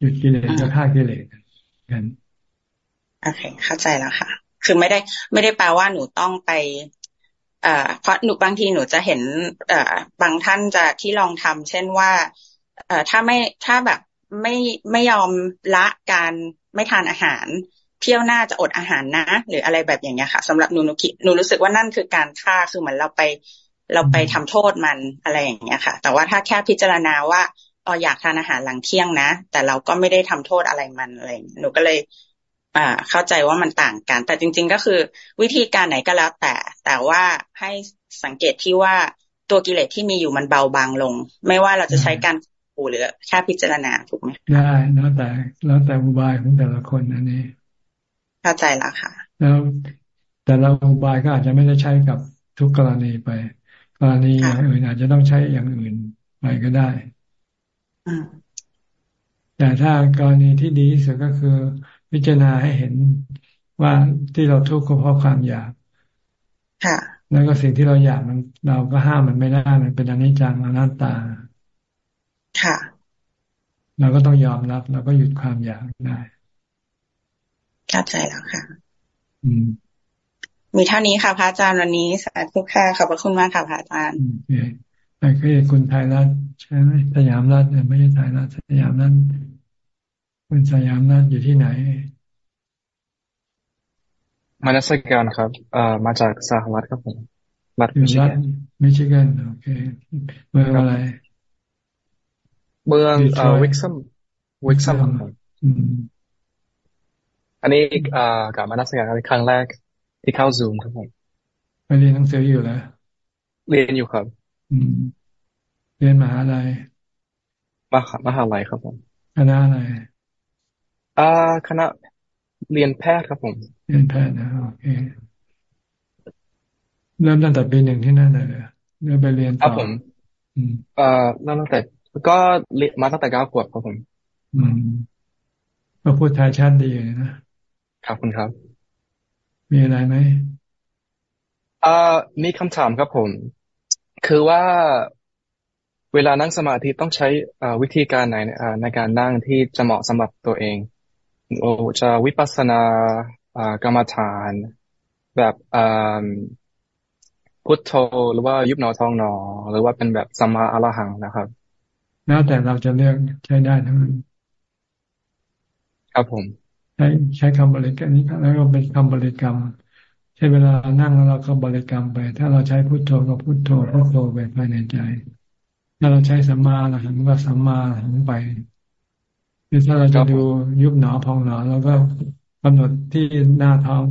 หยุดกิเลสก็ฆ่ากิเลสกัน
โอเคเข้าใจแล้วค่ะ คือไม่ได้ไม่ได้แปลว่าหนูต้องไปเอ่อเพราะหนูบางทีหนูจะเห็น เอ่อบางท่านจะที่ลองทำเช่นว่า เอ่อถ้าไม่ถ้าแบบไม่ไม่ยอมละการไม่ทานอาหาร เที่ยวหน้าจะอดอาหารนะ หรืออะไรแบบอย่างเงี้ยค่ะสำหรับหนูหนูคิดหนูรู้สึกว่านั่นคือการฆ่าคือเหมือนเราไป เราไปทำโทษมันอะไรอย่างเงี้ยค่ะ แต่ว่าถ้าแค่พิจารณาว่าอ๋ออยากทานอาหารหลังเที่ยงนะ แต่เราก็ไม่ได้ทำโทษอะไรมันอะไรหนูก็เลย อ่าเข้าใจว่ามันต่างกัน แต่จริง ๆ ก็คือ วิธีการไหนก็แล้วแต่ แต่ว่าให้สังเกตที่ว่าตัวกิเลสที่มีอยู่มันเบาบางลง ไม่ว่าเราจะใช้การปูหรือแค่พิจารณาถูกไหม
ได้แล้วแต่แล้วแต่อุบายของแต่ละคนอันนี้
เข้าใจแล้วค่ะ
แล้วแต่ละอุบายก็อาจจะไม่ได้ใช้กับทุกกรณีไป กรณีอย่างอื่นอาจจะต้องใช้อย่างอื่นไปก็ได้แต่ถ้ากรณีที่ดีที่สุดก็คือ พิจารณาให้เห็นว่าที่เราทุกข์ก็เพราะความอยาก
ค่ะ
แล้วก็สิ่งที่เราอยากมัน เราก็ห้ามมันไม่ได้มันเป็นอนิจจังอนัตตา
ค่ะ
เราก็ต้องยอมรับเราก็หยุดความอยากได้
เข้าใจแล้วค่ะ
อืม
มีเท่านี้ค่ะพระอาจารย์วันนี้สาธุค่ะขอบพระคุณมากค่ะพระอาจารย์
โอเคไปคือคุณไทยรัฐใช่ไหมสยามรัฐเนี่ยไม่ใช่ไทยรัฐสยามรัฐ คุณสยามรัฐอยู่ที่ไหน
มานัสการครับเอ่อมาจากสหรัฐครับผมรัฐมิชิแกน
มิชิแกนโอเคเมืองอะไร
เมืองเอ่อวิกซัมวิกซัมครับอันนี้อ่ากับมานัสการครั้งแรกที่เข้าซูมครับผม
ไปเรียนหนังสืออยู่แล้ว
เรียนอยู่ครับ
อืม เรียนมหาลัย
มหามหาลัยครับผม
คณะอะไร
อ่าคณะเรียนแพทย์ครับผม
เรียนแพทย์นะโอเค เริ่มตั้งแต่ปีหนึ่งที่นั่นเลยเริ่มไปเรียนต่อ
ครับผมเอ่อเริ่มตั้งแต่ก็เรียนมาตั้งแต่เก้าขวบครับผม
อืมก็พูดไทยชัดดีเลย
นะครับคุณครับ
มีอะไรไหม
อ่ามีคำถามครับผม คือว่าเวลานั่งสมาธิต้องใช้วิธีการไหนในการนั่งที่จะเหมาะสำหรับตัวเอง โอจะวิปัสสนากรรมฐาน แบบพุทโธหรือว่ายุบหนอทองหนอ หรือว่าเป็นแบบสัมมาอรหังนะครับ
แล้วแต่เราจะเลือกใช้ได้ทั้งนั้น
ครับผม
ใช้ใช้คำบริกรรมนี้แล้วก็เป็นคำบริกรรม ใช้เวลานั่งแล้วเราก็บริกรรมไป ถ้าเราใช้พุทโธก็พุทโธพุทโธไปภายในใจ ถ้าเราใช้สัมมาอรหังก็สัมมาอรหังไป คือถ้าเราจะดูยุบหนอพองหนอแล้วก็กำหนดที่หน้าท้อง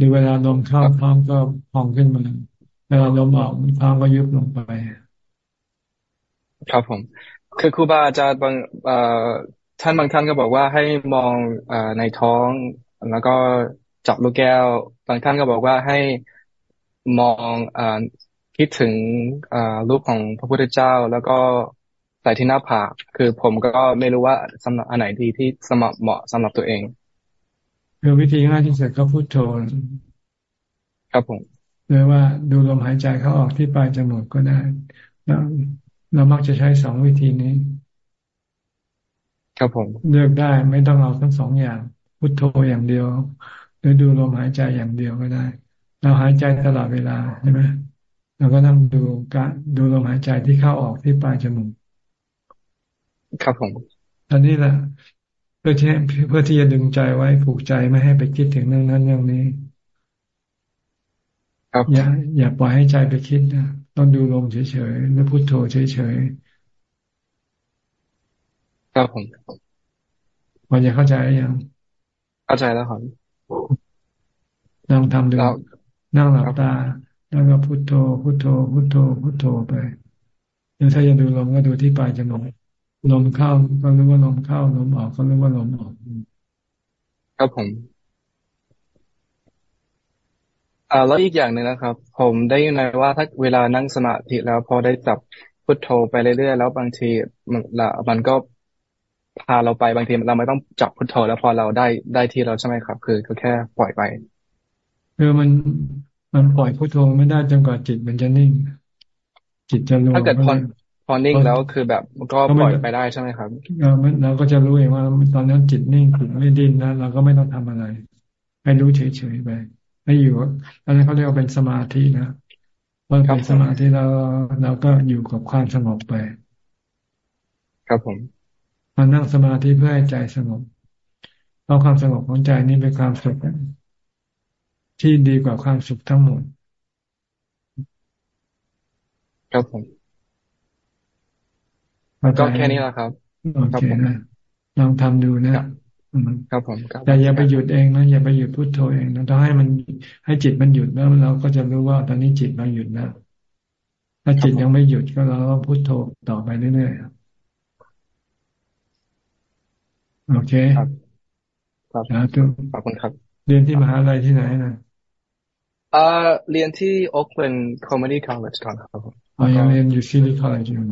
ดูเวลาลมเข้าท้องก็พองขึ้นมาเวลาลมออกท้องก็ยุบลงไป
ครับผม คือครูบาอาจารย์บางท่านบางท่านก็บอกว่าให้มองอในท้องแล้วก็จับลูกแก้ว บางท่านก็บอกว่าให้มองอคิดถึงรูปของพระพุทธเจ้า แล้วก็ ใส่ที่หน้าผากคือผมก็ไม่รู้ว่าสำหรับอันไหนดีที่สมเหมาะสำหรับตัวเอง
คือวิธีง่ายที่สุดก็พูดโทน
ครับผม
หรือว่าดูลมหายใจเข้าออกที่ปลายจมูกก็ได้แล้วเรามักจะใช้สองวิธีนี้
ครับผม
เลือกได้ไม่ต้องเอาทั้งสองอย่าง พุทโธอย่างเดียว หรือดูลมหายใจอย่างเดียวก็ได้ เราหายใจตลอดเวลาใช่ไหมเราก็ต้องดูการดูลมหายใจที่เข้าออกที่ปลายจมูก
ครับผม
อันนี้แหละเพื่อที่เพื่อที่จะดึงใจไว้ผูกใจไม่ให้ไปคิดถึงเรื่องนั้นเรื่องนี้
ครับ
อย่าอย่าปล่อยให้ใจไปคิดนะต้องดูลมเฉยๆแล้วพุโทโธเฉย
ๆครับผม
พอจะเข้าใจยัง
เข้าใจแล้วครับ
ลองทำดูนั่งหลับตา แล้วก็พุโทโธพุโทโธพุโทโธพุโทโธไปหรือถ้าจะดูลมก็ดูที่ปลายจมูก ลมเข้าก็รู้ว่าลมเข้าลมออกก็รู้ว่าลมออก
ครับผมอ่าแล้วอีกอย่างหนึ่งนะครับ ผมได้ยินมาว่าถ้าเวลานั่งสมาธิแล้วพอได้จับพุทโธไปเรื่อยๆแล้วบางทีมันละมันก็พาเราไปบางทีเราไม่ต้องจับพุทโธแล้วพอเราได้ได้ที่เราใช่ไหมครับ คือก็แค่ปล่อยไป
คือมันมันปล่อยพุทโธไม่ได้จนกว่าจิตมันจะนิ่ง จิตจะรู้
ถ้าเกิดพอ พอนิ่งแล้วคือแบบก็ปล่อยไปได้ใช่ไหมครับ
เราก็จะรู้เองว่าตอนนั้นจิตนิ่งจิตไม่ดิ้นนะเราก็ไม่ต้องทำอะไร ให้รู้เฉยๆไปให้อยู่อันนั้นเขาเรียกว่าเป็นสมาธินะพอเป็นสมาธิเราเราก็อยู่กับความสงบไป
ครับผม
มานั่งสมาธิเพื่อให้ใจสงบเพราะความสงบของใจนี้เป็นความสุขที่ดีกว่าความสุขทั้งหมด
ครับผม ก็แค่นี้แหละครับ
โอเคนะลองทำดูนะ
ครับผม
แต่อย่าไปหยุดเองนะอย่าไปหยุดพุดโทโธเองนะต้องให้มันให้จิตมันหยุดแล้วเราก็จะรู้ว่าตอนนี้จิตเราหยุดนะถ้าจิตยังไม่หยุดก็เราต้องพุโทโธต่อไปเรื่อยๆโอเค
ครับครับขอบคุณครับ
เรียนที่มหาลัยที่ไหนนะ
อ่าเรียนที่ Oakland Community College ก่อนครับผม
อ๋อยังเรียนอยู่ซิลิคอลเลจอยู่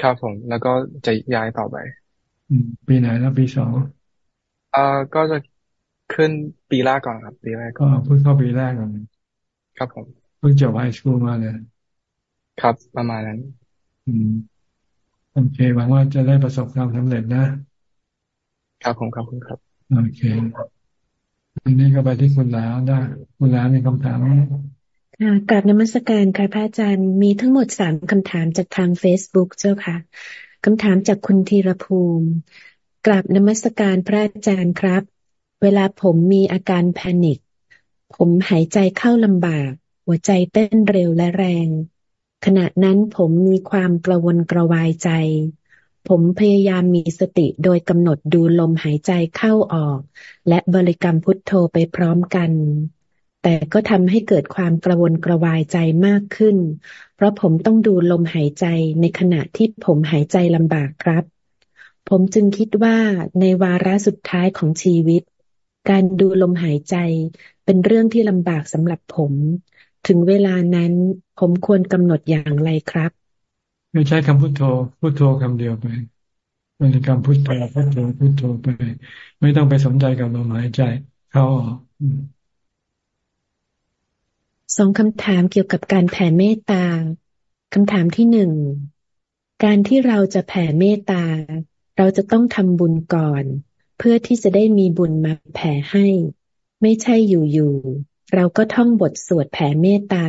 ครับผม แล้วก็จะย้ายต่อไป
ปีไหนแล้วปีสอง
อ่าก็จะขึ้นปีแรกก่อนครับ ปีแรก
ก็เพิ่งเข้าปีแรกก่อน
ครับผม
เพิ่งจบไฮสคูลมาเลย
ครับประมาณนั้น
อืมโอเคหวังว่าจะได้ประสบความสำเร็จนะ
ครับผมครับคุณครับ
โอเคอันนี้ก็ไปที่คุณแล้วได้ คุณแล้วมีคำถาม
ค่ะกราบนมัสการค่ะพระอาจารย์มีทั้งหมดสามคำถามจากทางเฟซบุ๊กเจ้าค่ะคำถามจากคุณธีรภูมิกราบนมัสการพระอาจารย์ครับ เวลาผมมีอาการแพนิคผมหายใจเข้าลำบาก หัวใจเต้นเร็วและแรง ขณะนั้นผมมีความกระวนกระวายใจ ผมพยายามมีสติโดยกำหนดดูลมหายใจเข้าออก และบริกรรมพุทโธไปพร้อมกัน แต่ก็ทำให้เกิดความกระวนกระวายใจมากขึ้น เพราะผมต้องดูลมหายใจในขณะที่ผมหายใจลำบากครับ ผมจึงคิดว่าในวาระสุดท้ายของชีวิต การดูลมหายใจเป็นเรื่องที่ลำบากสำหรับผม ถึงเวลานั้นผมควรกำหนดอย่างไรครับ
ไม่ใช้คำพุทโธพุทโธคำเดียวไปบริกรรมพุทโธพุทโธพุทโธไป ไม่ต้องไปสนใจกับลมหายใจ เข้าออก
สองคำถามเกี่ยวกับการแผ่เมตตาคำถามที่หนึ่ง การที่เราจะแผ่เมตตา เราจะต้องทำบุญก่อน เพื่อที่จะได้มีบุญมาแผ่ให้ ไม่ใช่อยู่ๆเราก็ท่องบทสวดแผ่เมตตา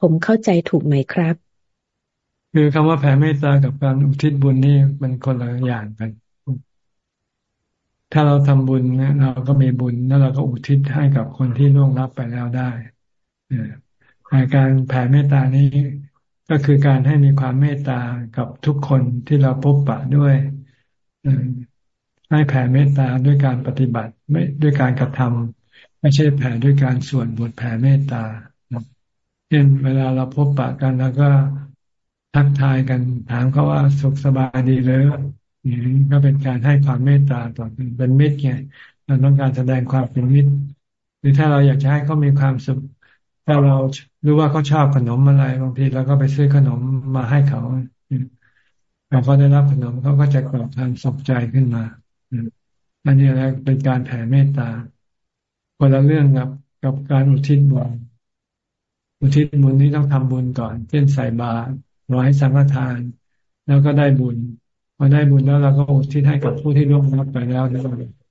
ผมเข้าใจถูกไหมครับ
คือคำว่าแผ่เมตตากับการอุทิศบุญนี่มันคนละอย่างกัน ถ้าเราทำบุญเราก็มีบุญแล้วเราก็อุทิศให้กับคนที่ล่วงลับไปแล้วได้ การแผ่เมตตานี้ก็คือการให้มีความเมตตากับทุกคนที่เราพบปะด้วยให้แผ่เมตตาด้วยการปฏิบัติ ไม่ด้วยการกระทำไม่ใช่แผ่ด้วยการสวดบทแผ่เมตตาเช่นเวลาเราพบปะกันแล้วก็ทักทายกันถามเขาว่าสุขสบายดีเลยนี่ก็เป็นการให้ความเมตตาต่อกันเป็นมิตรไงเราต้องการแสดงความเป็นมิตร หรือถ้าเราอยากจะให้เขามีความสุข ถ้าเรารู้ว่าเขาชอบขนมอะไร บางทีเราก็ไปซื้อขนมมาให้เขาเราก็ได้รับขนมเขาก็จะกิดความสุขใจขึ้นมาอันนี้แหละเป็นการแผ่เมตตาคนละเรื่องกับกับการอุทิศบุญอุทิศบุญนี้ต้องทำบุญก่อน เช่นใส่บาตรร้อยสังฆทาน แล้วก็ได้บุญพอได้บุญแล้วเราก็อุทิศให้กับผู้ที่ร่วมรับไปแล้วด้วย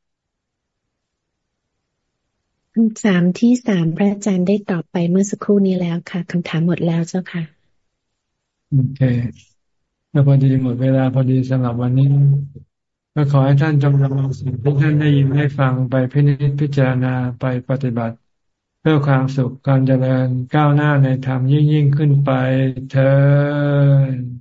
คำถามที่สามพระอาจารย์ได้ตอบไปเมื่อสักครู่นี้แล้วค่ะคำถามหมดแล้วเจ้าค่ะ
โอเคแล้วพอดีหมดเวลาพอดีสำหรับวันนี้ก็ขอให้ท่านจงนำสิ่งที่ท่านได้ยินได้ฟังไปพิจิตพิจารณาไปปฏิบัติ เพื่อความสุขการเจริญก้าวหน้าในธรรมยิ่งยิ่งขึ้นไปเธอ